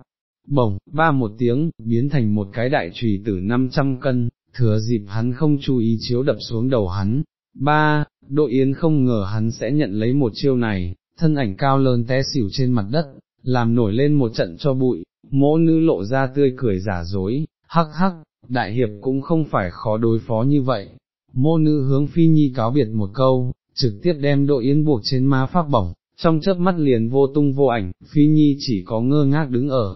bổng, ba một tiếng, biến thành một cái đại trùy tử 500 cân, thừa dịp hắn không chú ý chiếu đập xuống đầu hắn. Ba, Đỗ Yến không ngờ hắn sẽ nhận lấy một chiêu này, thân ảnh cao lớn té xỉu trên mặt đất, làm nổi lên một trận cho bụi, mỗ nữ lộ ra tươi cười giả dối, hắc hắc, đại hiệp cũng không phải khó đối phó như vậy. Mô nữ hướng phi nhi cáo biệt một câu, trực tiếp đem Đỗ Yến buộc trên má pháp bổng, trong chớp mắt liền vô tung vô ảnh, phi nhi chỉ có ngơ ngác đứng ở,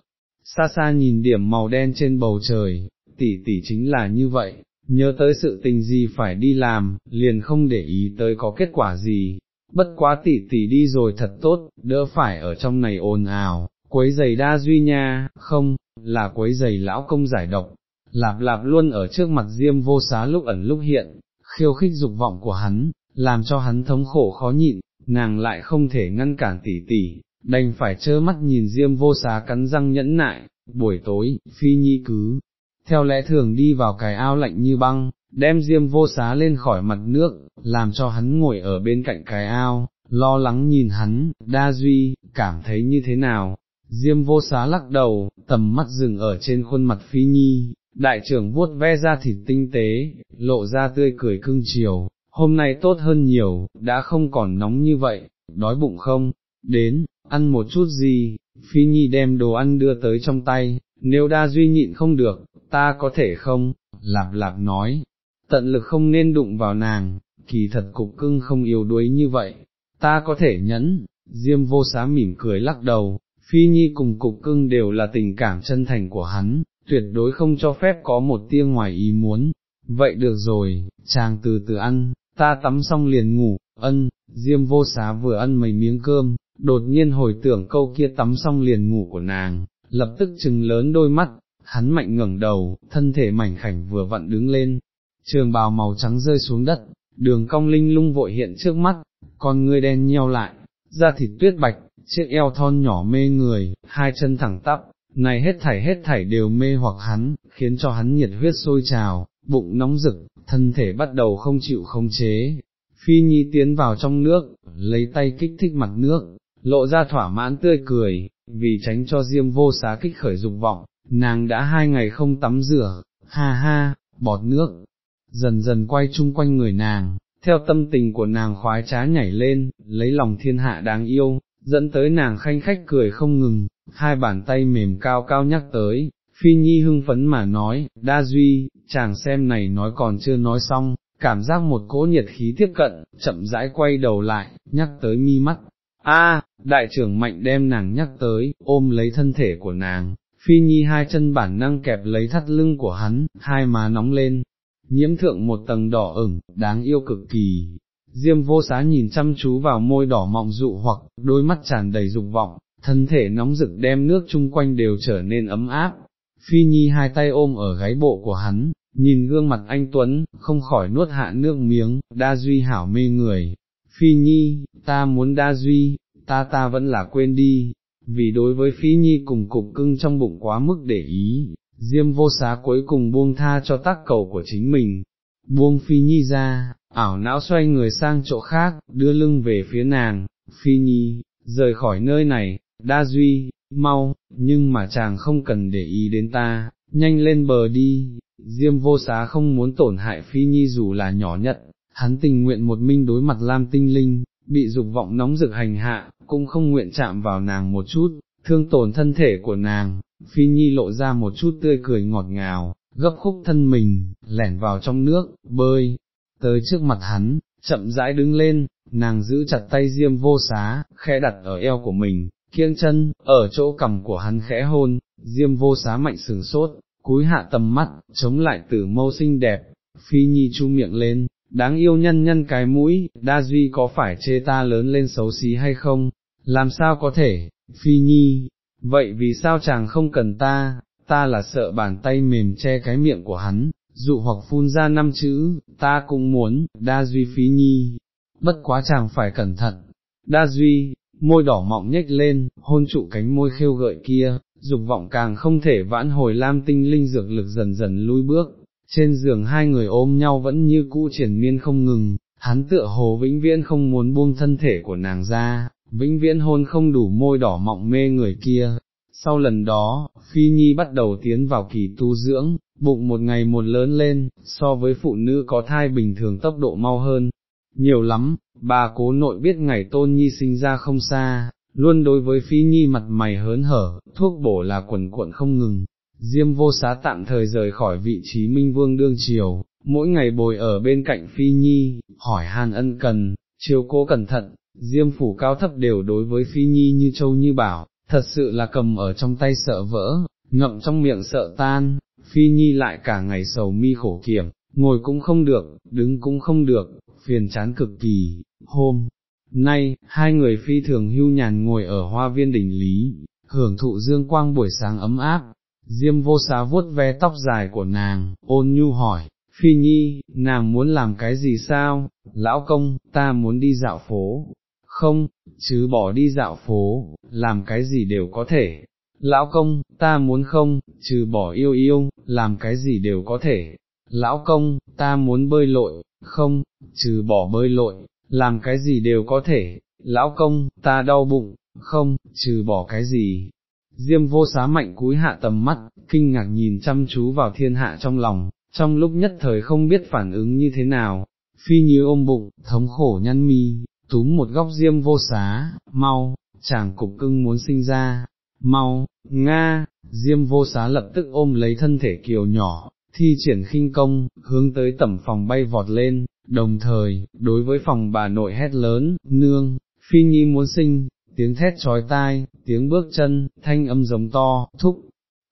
xa xa nhìn điểm màu đen trên bầu trời, tỷ tỷ chính là như vậy, nhớ tới sự tình gì phải đi làm, liền không để ý tới có kết quả gì, bất quá tỷ tỷ đi rồi thật tốt, đỡ phải ở trong này ồn ào, quấy giày đa duy nha, không, là quấy giày lão công giải độc, lạp lạp luôn ở trước mặt diêm vô xá lúc ẩn lúc hiện, khiêu khích dục vọng của hắn, làm cho hắn thống khổ khó nhịn, nàng lại không thể ngăn cản tỷ tỷ, đành phải trơ mắt nhìn diêm vô xá cắn răng nhẫn nại, buổi tối, phi nhi cứ, theo lẽ thường đi vào cái ao lạnh như băng, đem diêm vô xá lên khỏi mặt nước, làm cho hắn ngồi ở bên cạnh cái ao, lo lắng nhìn hắn, đa duy, cảm thấy như thế nào, diêm vô xá lắc đầu, tầm mắt dừng ở trên khuôn mặt phi nhi, đại trưởng vuốt ve ra thịt tinh tế, lộ ra tươi cười cưng chiều, hôm nay tốt hơn nhiều, đã không còn nóng như vậy, đói bụng không, đến, ăn một chút gì, Phi Nhi đem đồ ăn đưa tới trong tay, nếu đa duy nhịn không được, ta có thể không, lạp lạp nói, tận lực không nên đụng vào nàng, kỳ thật cục cưng không yếu đuối như vậy, ta có thể nhẫn, Diêm vô xá mỉm cười lắc đầu, Phi Nhi cùng cục cưng đều là tình cảm chân thành của hắn, tuyệt đối không cho phép có một tia ngoài ý muốn, vậy được rồi, chàng từ từ ăn, ta tắm xong liền ngủ, ân, Diêm vô xá vừa ăn mấy miếng cơm, đột nhiên hồi tưởng câu kia tắm xong liền ngủ của nàng, lập tức chừng lớn đôi mắt, hắn mạnh ngẩng đầu, thân thể mảnh khảnh vừa vặn đứng lên, trường bào màu trắng rơi xuống đất, đường cong linh lung vội hiện trước mắt, con ngươi đen nheo lại, da thịt tuyết bạch, chiếc eo thon nhỏ mê người, hai chân thẳng tắp, này hết thảy hết thảy đều mê hoặc hắn, khiến cho hắn nhiệt huyết sôi trào, bụng nóng rực, thân thể bắt đầu không chịu không chế. Phi Nhi tiến vào trong nước, lấy tay kích thích mặt nước, lộ ra thỏa mãn tươi cười, vì tránh cho diêm vô xá kích khởi dục vọng, nàng đã hai ngày không tắm rửa, ha ha, bọt nước, dần dần quay chung quanh người nàng, theo tâm tình của nàng khoái trá nhảy lên, lấy lòng thiên hạ đáng yêu, dẫn tới nàng khanh khách cười không ngừng, hai bàn tay mềm cao cao nhắc tới, phi nhi hưng phấn mà nói, đa duy, chàng xem này nói còn chưa nói xong, cảm giác một cỗ nhiệt khí tiếp cận, chậm rãi quay đầu lại, nhắc tới mi mắt, A, đại trưởng mạnh đem nàng nhắc tới, ôm lấy thân thể của nàng, phi nhi hai chân bản năng kẹp lấy thắt lưng của hắn, hai má nóng lên, nhiễm thượng một tầng đỏ ửng, đáng yêu cực kỳ. Diêm vô xá nhìn chăm chú vào môi đỏ mọng dụ hoặc, đôi mắt tràn đầy dục vọng, thân thể nóng rực đem nước chung quanh đều trở nên ấm áp. Phi Nhi hai tay ôm ở gáy bộ của hắn, nhìn gương mặt anh Tuấn, không khỏi nuốt hạ nước miếng, đa duy hảo mê người, Phi Nhi, ta muốn đa duy, ta ta vẫn là quên đi, vì đối với Phi Nhi cùng cục cưng trong bụng quá mức để ý, Diêm vô xá cuối cùng buông tha cho tác cầu của chính mình, buông Phi Nhi ra, ảo não xoay người sang chỗ khác, đưa lưng về phía nàng, Phi Nhi, rời khỏi nơi này, đa duy, mau, nhưng mà chàng không cần để ý đến ta, nhanh lên bờ đi, Diêm vô xá không muốn tổn hại Phi Nhi dù là nhỏ nhất, hắn tình nguyện một minh đối mặt Lam tinh linh, bị dục vọng nóng rực hành hạ, cũng không nguyện chạm vào nàng một chút, thương tổn thân thể của nàng, phi nhi lộ ra một chút tươi cười ngọt ngào, gấp khúc thân mình, lẻn vào trong nước, bơi, tới trước mặt hắn, chậm rãi đứng lên, nàng giữ chặt tay diêm vô xá, khẽ đặt ở eo của mình, kiêng chân, ở chỗ cầm của hắn khẽ hôn, diêm vô xá mạnh sừng sốt, cúi hạ tầm mắt, chống lại tử mâu xinh đẹp, phi nhi chu miệng lên, đáng yêu nhân nhân cái mũi, đa duy có phải chê ta lớn lên xấu xí hay không, làm sao có thể, phi nhi, vậy vì sao chàng không cần ta, ta là sợ bàn tay mềm che cái miệng của hắn, dụ hoặc phun ra năm chữ, ta cũng muốn, đa duy phí nhi, bất quá chàng phải cẩn thận, đa duy, môi đỏ mọng nhếch lên, hôn trụ cánh môi khêu gợi kia, dục vọng càng không thể vãn hồi lam tinh linh dược lực dần dần lui bước, trên giường hai người ôm nhau vẫn như cũ triển miên không ngừng, hắn tựa hồ vĩnh viễn không muốn buông thân thể của nàng ra, vĩnh viễn hôn không đủ môi đỏ mọng mê người kia. Sau lần đó, Phi Nhi bắt đầu tiến vào kỳ tu dưỡng, bụng một ngày một lớn lên, so với phụ nữ có thai bình thường tốc độ mau hơn. Nhiều lắm, bà cố nội biết ngày tôn nhi sinh ra không xa, luôn đối với Phi Nhi mặt mày hớn hở, thuốc bổ là quần cuộn không ngừng. Diêm vô xá tạm thời rời khỏi vị trí Minh Vương đương triều, mỗi ngày bồi ở bên cạnh Phi Nhi, hỏi han ân cần, chiều cố cẩn thận, Diêm phủ cao thấp đều đối với Phi Nhi như châu như bảo, thật sự là cầm ở trong tay sợ vỡ, ngậm trong miệng sợ tan, Phi Nhi lại cả ngày sầu mi khổ kiểm, ngồi cũng không được, đứng cũng không được, phiền chán cực kỳ, hôm. Nay, hai người phi thường hưu nhàn ngồi ở hoa viên đỉnh lý, hưởng thụ dương quang buổi sáng ấm áp, diêm vô xá vuốt ve tóc dài của nàng, ôn nhu hỏi, phi nhi, nàng muốn làm cái gì sao, lão công, ta muốn đi dạo phố, không, chứ bỏ đi dạo phố, làm cái gì đều có thể. Lão công, ta muốn không, trừ bỏ yêu yêu, làm cái gì đều có thể. Lão công, ta muốn bơi lội, không, trừ bỏ bơi lội, làm cái gì đều có thể. Lão công, ta đau bụng, không, trừ bỏ cái gì. Diêm vô xá mạnh cúi hạ tầm mắt, kinh ngạc nhìn chăm chú vào thiên hạ trong lòng, trong lúc nhất thời không biết phản ứng như thế nào, phi như ôm bụng, thống khổ nhăn mi, túm một góc diêm vô xá, mau, chàng cục cưng muốn sinh ra, mau, Nga, diêm vô xá lập tức ôm lấy thân thể kiều nhỏ, thi triển khinh công, hướng tới tẩm phòng bay vọt lên, đồng thời, đối với phòng bà nội hét lớn, nương, phi nhi muốn sinh, tiếng thét trói tai, tiếng bước chân, thanh âm giống to, thúc,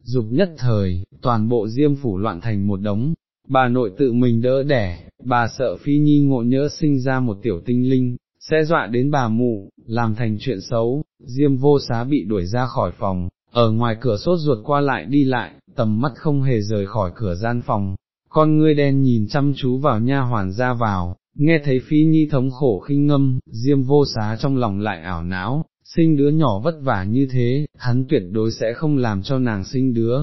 dục nhất thời, toàn bộ diêm phủ loạn thành một đống, bà nội tự mình đỡ đẻ, bà sợ phi nhi ngộ nhỡ sinh ra một tiểu tinh linh, sẽ dọa đến bà mụ, làm thành chuyện xấu, diêm vô xá bị đuổi ra khỏi phòng, ở ngoài cửa sốt ruột qua lại đi lại, tầm mắt không hề rời khỏi cửa gian phòng, con ngươi đen nhìn chăm chú vào nha hoàn ra vào, nghe thấy phi nhi thống khổ khinh ngâm, diêm vô xá trong lòng lại ảo não, sinh đứa nhỏ vất vả như thế, hắn tuyệt đối sẽ không làm cho nàng sinh đứa.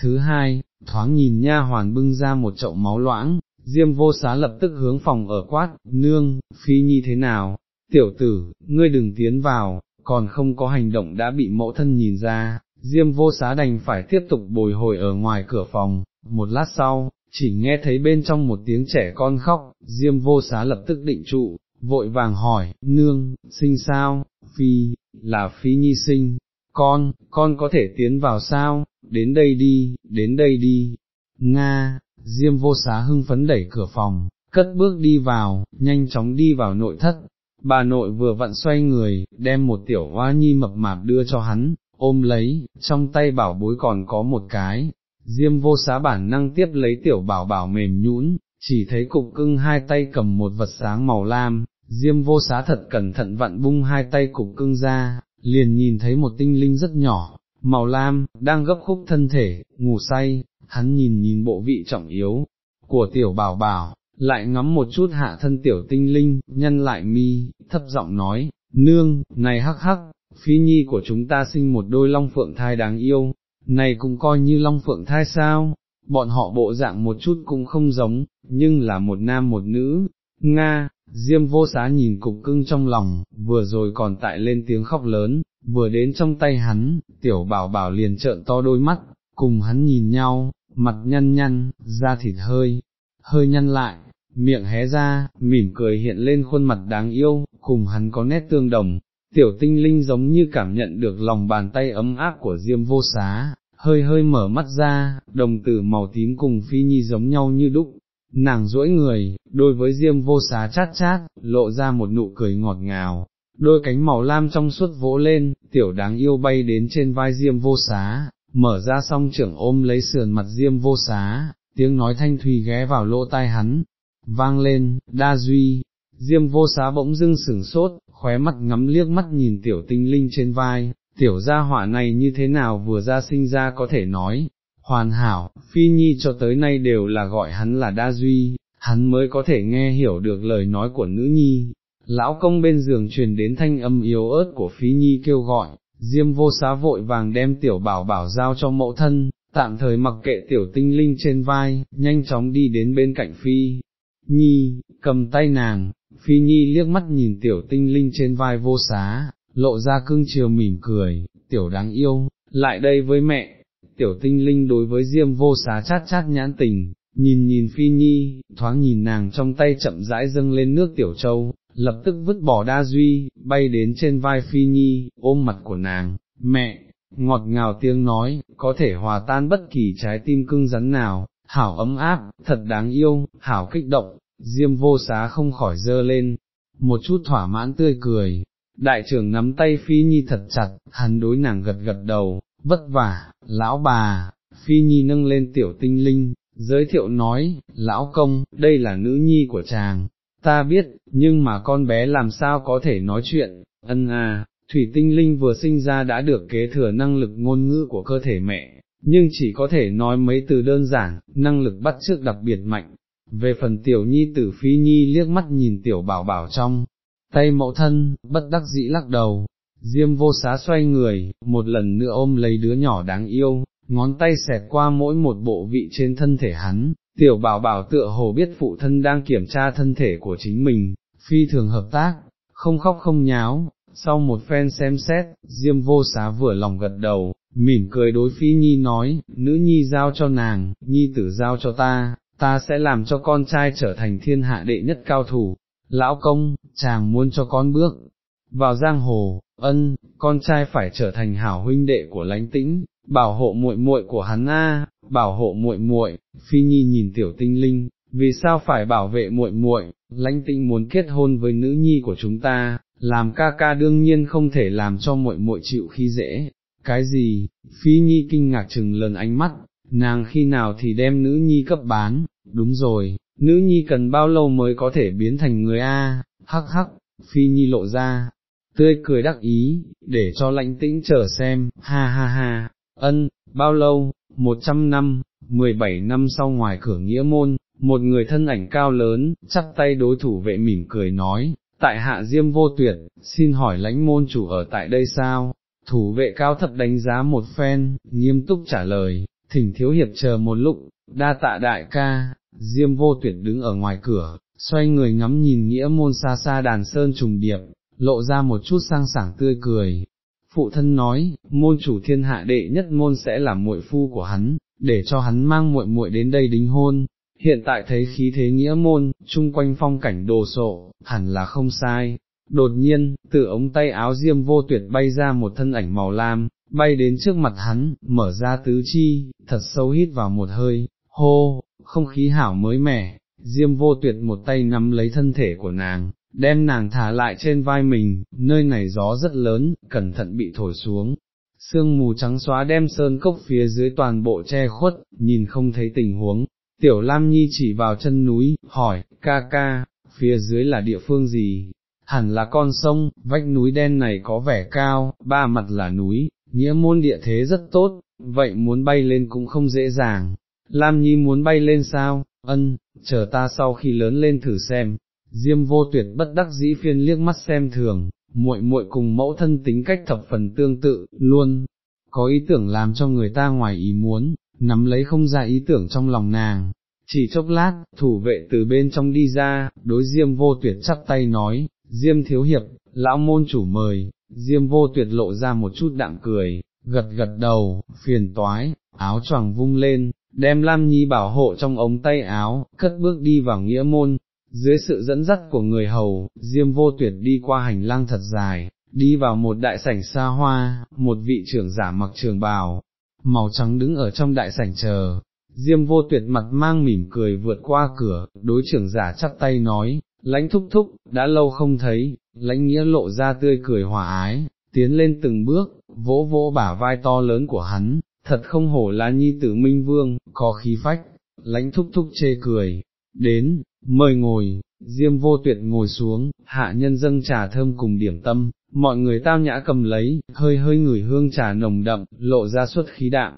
Thứ hai, thoáng nhìn nha hoàn bưng ra một chậu máu loãng, diêm vô xá lập tức hướng phòng ở quát, nương, phi nhi thế nào, tiểu tử, ngươi đừng tiến vào, còn không có hành động đã bị mẫu thân nhìn ra, diêm vô xá đành phải tiếp tục bồi hồi ở ngoài cửa phòng, một lát sau, chỉ nghe thấy bên trong một tiếng trẻ con khóc, diêm vô xá lập tức định trụ, vội vàng hỏi, nương, sinh sao, phi, là phí nhi sinh, con, con có thể tiến vào sao, đến đây đi, đến đây đi, Nga, diêm vô xá hưng phấn đẩy cửa phòng, cất bước đi vào, nhanh chóng đi vào nội thất, bà nội vừa vặn xoay người, đem một tiểu hoa nhi mập mạp đưa cho hắn, ôm lấy, trong tay bảo bối còn có một cái, diêm vô xá bản năng tiếp lấy tiểu bảo bảo mềm nhũn, chỉ thấy cục cưng hai tay cầm một vật sáng màu lam, diêm vô xá thật cẩn thận vặn bung hai tay cục cưng ra, liền nhìn thấy một tinh linh rất nhỏ, màu lam, đang gấp khúc thân thể, ngủ say, hắn nhìn nhìn bộ vị trọng yếu của tiểu bảo bảo, lại ngắm một chút hạ thân tiểu tinh linh, nhân lại mi, thấp giọng nói, nương, này hắc hắc, phi nhi của chúng ta sinh một đôi long phượng thai đáng yêu, này cũng coi như long phượng thai sao, bọn họ bộ dạng một chút cũng không giống, nhưng là một nam một nữ, Nga, Diêm vô xá nhìn cục cưng trong lòng, vừa rồi còn tại lên tiếng khóc lớn, vừa đến trong tay hắn, tiểu bảo bảo liền trợn to đôi mắt, cùng hắn nhìn nhau, mặt nhăn nhăn, da thịt hơi, hơi nhăn lại, miệng hé ra, mỉm cười hiện lên khuôn mặt đáng yêu, cùng hắn có nét tương đồng, tiểu tinh linh giống như cảm nhận được lòng bàn tay ấm áp của Diêm vô xá, hơi hơi mở mắt ra, đồng tử màu tím cùng phi nhi giống nhau như đúc, nàng duỗi người, đôi với Diêm vô xá chát chát, lộ ra một nụ cười ngọt ngào, đôi cánh màu lam trong suốt vỗ lên, tiểu đáng yêu bay đến trên vai Diêm vô xá, mở ra song trưởng ôm lấy sườn mặt Diêm vô xá, tiếng nói thanh thùy ghé vào lỗ tai hắn, vang lên, đa duy, Diêm vô xá bỗng dưng sửng sốt, khóe mắt ngắm liếc mắt nhìn tiểu tinh linh trên vai, tiểu gia họa này như thế nào vừa ra sinh ra có thể nói, hoàn hảo, phi nhi cho tới nay đều là gọi hắn là đa duy, hắn mới có thể nghe hiểu được lời nói của nữ nhi. Lão công bên giường truyền đến thanh âm yếu ớt của Phi nhi kêu gọi, diêm vô xá vội vàng đem tiểu bảo bảo giao cho mẫu thân, tạm thời mặc kệ tiểu tinh linh trên vai, nhanh chóng đi đến bên cạnh phi. Nhi, cầm tay nàng, phi nhi liếc mắt nhìn tiểu tinh linh trên vai vô xá, lộ ra cưng chiều mỉm cười, tiểu đáng yêu, lại đây với mẹ, tiểu tinh linh đối với diêm vô xá chát chát nhãn tình, nhìn nhìn phi nhi, thoáng nhìn nàng trong tay chậm rãi dâng lên nước tiểu châu, lập tức vứt bỏ đa duy, bay đến trên vai phi nhi, ôm mặt của nàng, mẹ, ngọt ngào tiếng nói, có thể hòa tan bất kỳ trái tim cưng rắn nào, hảo ấm áp, thật đáng yêu, hảo kích động, diêm vô xá không khỏi dơ lên, một chút thỏa mãn tươi cười, đại trưởng nắm tay phi nhi thật chặt, hắn đối nàng gật gật đầu, vất vả, lão bà, phi nhi nâng lên tiểu tinh linh, giới thiệu nói, lão công, đây là nữ nhi của chàng, ta biết, nhưng mà con bé làm sao có thể nói chuyện, ân à, thủy tinh linh vừa sinh ra đã được kế thừa năng lực ngôn ngữ của cơ thể mẹ, nhưng chỉ có thể nói mấy từ đơn giản, năng lực bắt chước đặc biệt mạnh. Về phần tiểu nhi tử phi nhi liếc mắt nhìn tiểu bảo bảo trong, tay mẫu thân, bất đắc dĩ lắc đầu, diêm vô xá xoay người, một lần nữa ôm lấy đứa nhỏ đáng yêu, ngón tay xẹt qua mỗi một bộ vị trên thân thể hắn, tiểu bảo bảo tựa hồ biết phụ thân đang kiểm tra thân thể của chính mình, phi thường hợp tác, không khóc không nháo, sau một phen xem xét, diêm vô xá vừa lòng gật đầu, mỉm cười đối phi nhi nói, nữ nhi giao cho nàng, nhi tử giao cho ta, ta sẽ làm cho con trai trở thành thiên hạ đệ nhất cao thủ, lão công, chàng muốn cho con bước, vào giang hồ, ân, con trai phải trở thành hảo huynh đệ của lánh tĩnh, bảo hộ muội muội của hắn a, bảo hộ muội muội, phi nhi nhìn tiểu tinh linh, vì sao phải bảo vệ muội muội, lãnh tĩnh muốn kết hôn với nữ nhi của chúng ta, làm ca ca đương nhiên không thể làm cho muội muội chịu khi dễ, cái gì, phi nhi kinh ngạc chừng lần ánh mắt, nàng khi nào thì đem nữ nhi cấp bán, đúng rồi, nữ nhi cần bao lâu mới có thể biến thành người A, hắc hắc, phi nhi lộ ra, tươi cười đắc ý, để cho lãnh tĩnh chờ xem, ha ha ha, ân, bao lâu, một trăm năm, mười bảy năm sau ngoài cửa nghĩa môn, một người thân ảnh cao lớn, chắp tay đối thủ vệ mỉm cười nói, tại hạ diêm vô tuyệt, xin hỏi lãnh môn chủ ở tại đây sao? Thủ vệ cao thật đánh giá một phen, nghiêm túc trả lời, thỉnh thiếu hiệp chờ một lúc, đa tạ đại ca, diêm vô tuyệt đứng ở ngoài cửa, xoay người ngắm nhìn nghĩa môn xa xa đàn sơn trùng điệp, lộ ra một chút sang sảng tươi cười. Phụ thân nói, môn chủ thiên hạ đệ nhất môn sẽ là muội phu của hắn, để cho hắn mang muội muội đến đây đính hôn. Hiện tại thấy khí thế nghĩa môn, chung quanh phong cảnh đồ sộ, hẳn là không sai. Đột nhiên, từ ống tay áo diêm vô tuyệt bay ra một thân ảnh màu lam, bay đến trước mặt hắn, mở ra tứ chi, thật sâu hít vào một hơi, hô, không khí hảo mới mẻ, diêm vô tuyệt một tay nắm lấy thân thể của nàng, đem nàng thả lại trên vai mình, nơi này gió rất lớn, cẩn thận bị thổi xuống. Sương mù trắng xóa đem sơn cốc phía dưới toàn bộ che khuất, nhìn không thấy tình huống, tiểu Lam Nhi chỉ vào chân núi, hỏi, ca ca, phía dưới là địa phương gì? Hẳn là con sông, vách núi đen này có vẻ cao, ba mặt là núi, nghĩa môn địa thế rất tốt, vậy muốn bay lên cũng không dễ dàng. Lam Nhi muốn bay lên sao? Ân, chờ ta sau khi lớn lên thử xem, Diêm vô tuyệt bất đắc dĩ phiên liếc mắt xem thường, muội muội cùng mẫu thân tính cách thập phần tương tự, luôn, có ý tưởng làm cho người ta ngoài ý muốn, nắm lấy không ra ý tưởng trong lòng nàng. Chỉ chốc lát, thủ vệ từ bên trong đi ra, đối Diêm vô tuyệt chắp tay nói, Diêm thiếu hiệp, lão môn chủ mời, Diêm vô tuyệt lộ ra một chút đạm cười, gật gật đầu, phiền toái, áo choàng vung lên, đem Lam Nhi bảo hộ trong ống tay áo, cất bước đi vào nghĩa môn, dưới sự dẫn dắt của người hầu, Diêm vô tuyệt đi qua hành lang thật dài, đi vào một đại sảnh xa hoa, một vị trưởng giả mặc trường bào, màu trắng đứng ở trong đại sảnh chờ. Diêm vô tuyệt mặt mang mỉm cười vượt qua cửa, đối trưởng giả chắp tay nói, lãnh thúc thúc, đã lâu không thấy, lãnh nghĩa lộ ra tươi cười hòa ái, tiến lên từng bước, vỗ vỗ bả vai to lớn của hắn, thật không hổ là nhi tử minh vương, có khí phách, lãnh thúc thúc chê cười, đến, mời ngồi, diêm vô tuyệt ngồi xuống, hạ nhân dâng trà thơm cùng điểm tâm, mọi người tao nhã cầm lấy, hơi hơi ngửi hương trà nồng đậm, lộ ra suất khí đạm,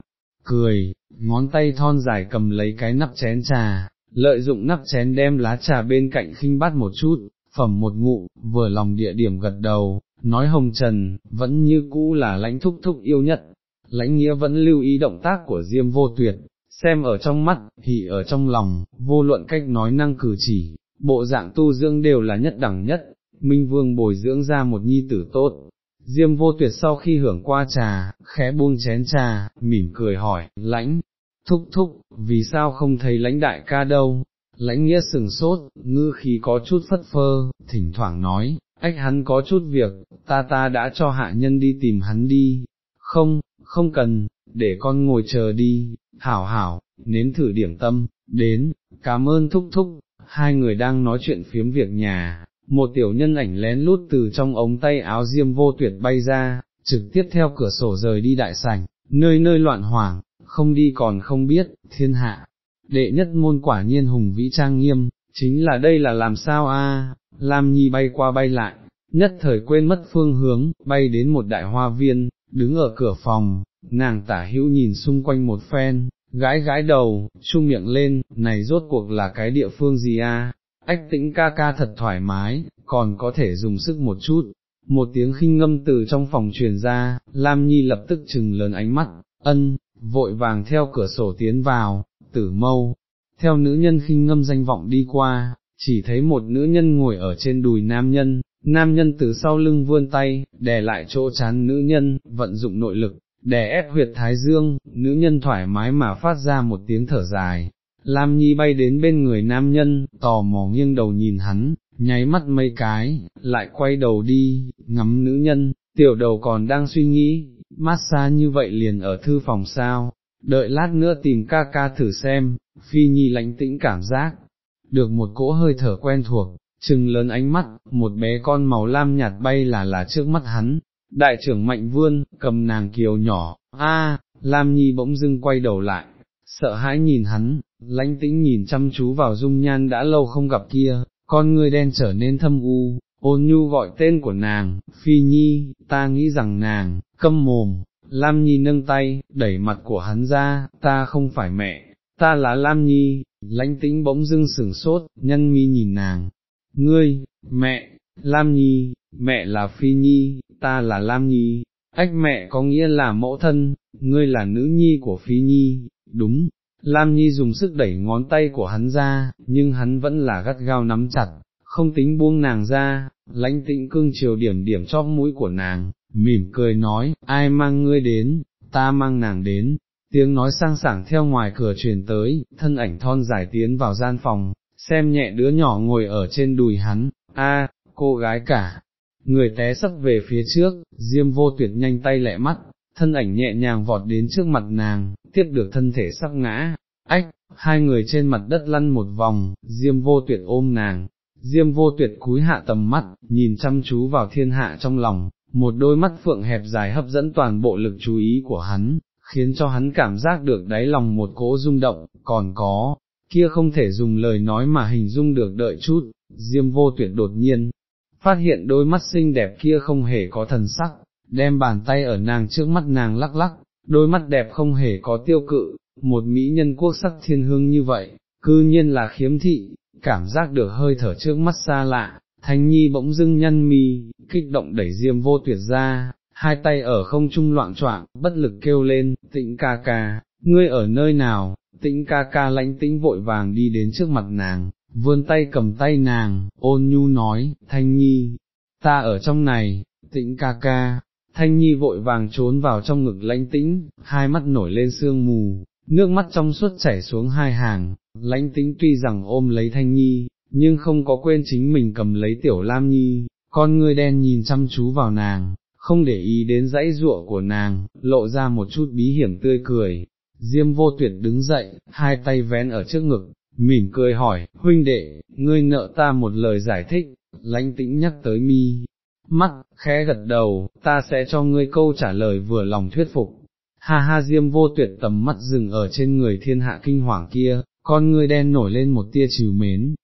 cười, ngón tay thon dài cầm lấy cái nắp chén trà, lợi dụng nắp chén đem lá trà bên cạnh khinh bát một chút, phẩm một ngụ, vừa lòng địa điểm gật đầu, nói hồng trần, vẫn như cũ là lãnh thúc thúc yêu nhất, lãnh nghĩa vẫn lưu ý động tác của Diêm vô tuyệt, xem ở trong mắt, hỉ ở trong lòng, vô luận cách nói năng cử chỉ, bộ dạng tu dưỡng đều là nhất đẳng nhất, Minh Vương bồi dưỡng ra một nhi tử tốt. Diêm vô tuyệt sau khi hưởng qua trà, khẽ buông chén trà, mỉm cười hỏi, lãnh, thúc thúc, vì sao không thấy lãnh đại ca đâu? Lãnh nghĩa sừng sốt, ngư khí có chút phất phơ, thỉnh thoảng nói, ách hắn có chút việc, ta ta đã cho hạ nhân đi tìm hắn đi, không, không cần, để con ngồi chờ đi, hảo hảo, nếm thử điểm tâm, đến, cảm ơn thúc thúc, hai người đang nói chuyện phiếm việc nhà, một tiểu nhân ảnh lén lút từ trong ống tay áo diêm vô tuyệt bay ra, trực tiếp theo cửa sổ rời đi đại sảnh, nơi nơi loạn hoảng, không đi còn không biết, thiên hạ, đệ nhất môn quả nhiên hùng vĩ trang nghiêm, chính là đây là làm sao a? Lam Nhi bay qua bay lại, nhất thời quên mất phương hướng, bay đến một đại hoa viên, đứng ở cửa phòng, nàng tả hữu nhìn xung quanh một phen, gái gái đầu, chung miệng lên, này rốt cuộc là cái địa phương gì a? ách tĩnh ca ca thật thoải mái, còn có thể dùng sức một chút. Một tiếng khinh ngâm từ trong phòng truyền ra, Lam Nhi lập tức chừng lớn ánh mắt, ân, vội vàng theo cửa sổ tiến vào, tử mâu, theo nữ nhân khinh ngâm danh vọng đi qua, chỉ thấy một nữ nhân ngồi ở trên đùi nam nhân, nam nhân từ sau lưng vươn tay, đè lại chỗ chán nữ nhân, vận dụng nội lực, đè ép huyệt thái dương, nữ nhân thoải mái mà phát ra một tiếng thở dài. Lam Nhi bay đến bên người nam nhân, tò mò nghiêng đầu nhìn hắn, nháy mắt mấy cái, lại quay đầu đi, ngắm nữ nhân, tiểu đầu còn đang suy nghĩ, massage như vậy liền ở thư phòng sao, đợi lát nữa tìm ca ca thử xem, phi nhi lãnh tĩnh cảm giác, được một cỗ hơi thở quen thuộc, chừng lớn ánh mắt, một bé con màu lam nhạt bay là là trước mắt hắn, đại trưởng mạnh vươn, cầm nàng kiều nhỏ, a, Lam Nhi bỗng dưng quay đầu lại, sợ hãi nhìn hắn, lãnh tĩnh nhìn chăm chú vào dung nhan đã lâu không gặp kia, con người đen trở nên thâm u, ôn nhu gọi tên của nàng, Phi Nhi, ta nghĩ rằng nàng, câm mồm, Lam Nhi nâng tay, đẩy mặt của hắn ra, ta không phải mẹ, ta là Lam Nhi, lãnh tĩnh bỗng dưng sửng sốt, nhân mi nhìn nàng, ngươi, mẹ, Lam Nhi, mẹ là Phi Nhi, ta là Lam Nhi, ách mẹ có nghĩa là mẫu thân, ngươi là nữ nhi của Phi Nhi, đúng, Lam Nhi dùng sức đẩy ngón tay của hắn ra, nhưng hắn vẫn là gắt gao nắm chặt, không tính buông nàng ra, lãnh tĩnh cương chiều điểm điểm chóp mũi của nàng, mỉm cười nói, ai mang ngươi đến, ta mang nàng đến, tiếng nói sang sảng theo ngoài cửa truyền tới, thân ảnh thon dài tiến vào gian phòng, xem nhẹ đứa nhỏ ngồi ở trên đùi hắn, a, cô gái cả, người té sấp về phía trước, diêm vô tuyệt nhanh tay lẹ mắt, thân ảnh nhẹ nhàng vọt đến trước mặt nàng, tiếp được thân thể sắp ngã, ách, hai người trên mặt đất lăn một vòng, diêm vô tuyệt ôm nàng, diêm vô tuyệt cúi hạ tầm mắt, nhìn chăm chú vào thiên hạ trong lòng, một đôi mắt phượng hẹp dài hấp dẫn toàn bộ lực chú ý của hắn, khiến cho hắn cảm giác được đáy lòng một cỗ rung động, còn có, kia không thể dùng lời nói mà hình dung được đợi chút, diêm vô tuyệt đột nhiên, phát hiện đôi mắt xinh đẹp kia không hề có thần sắc, đem bàn tay ở nàng trước mắt nàng lắc lắc, đôi mắt đẹp không hề có tiêu cự, một mỹ nhân quốc sắc thiên hương như vậy, cư nhiên là khiếm thị, cảm giác được hơi thở trước mắt xa lạ, thanh nhi bỗng dưng nhăn mi, kích động đẩy diêm vô tuyệt ra, hai tay ở không trung loạn choạng, bất lực kêu lên, tĩnh ca ca, ngươi ở nơi nào, tĩnh ca ca lãnh tĩnh vội vàng đi đến trước mặt nàng, vươn tay cầm tay nàng, ôn nhu nói, thanh nhi, ta ở trong này, tĩnh ca ca, thanh nhi vội vàng trốn vào trong ngực lãnh tĩnh, hai mắt nổi lên sương mù, nước mắt trong suốt chảy xuống hai hàng, lãnh tĩnh tuy rằng ôm lấy thanh nhi, nhưng không có quên chính mình cầm lấy tiểu lam nhi, con ngươi đen nhìn chăm chú vào nàng, không để ý đến dãy ruộng của nàng, lộ ra một chút bí hiểm tươi cười. Diêm vô tuyệt đứng dậy, hai tay vén ở trước ngực, mỉm cười hỏi, huynh đệ, ngươi nợ ta một lời giải thích, lãnh tĩnh nhắc tới mi, mắt, khẽ gật đầu, ta sẽ cho ngươi câu trả lời vừa lòng thuyết phục. Ha ha diêm vô tuyệt tầm mắt dừng ở trên người thiên hạ kinh hoàng kia, con ngươi đen nổi lên một tia trừ mến,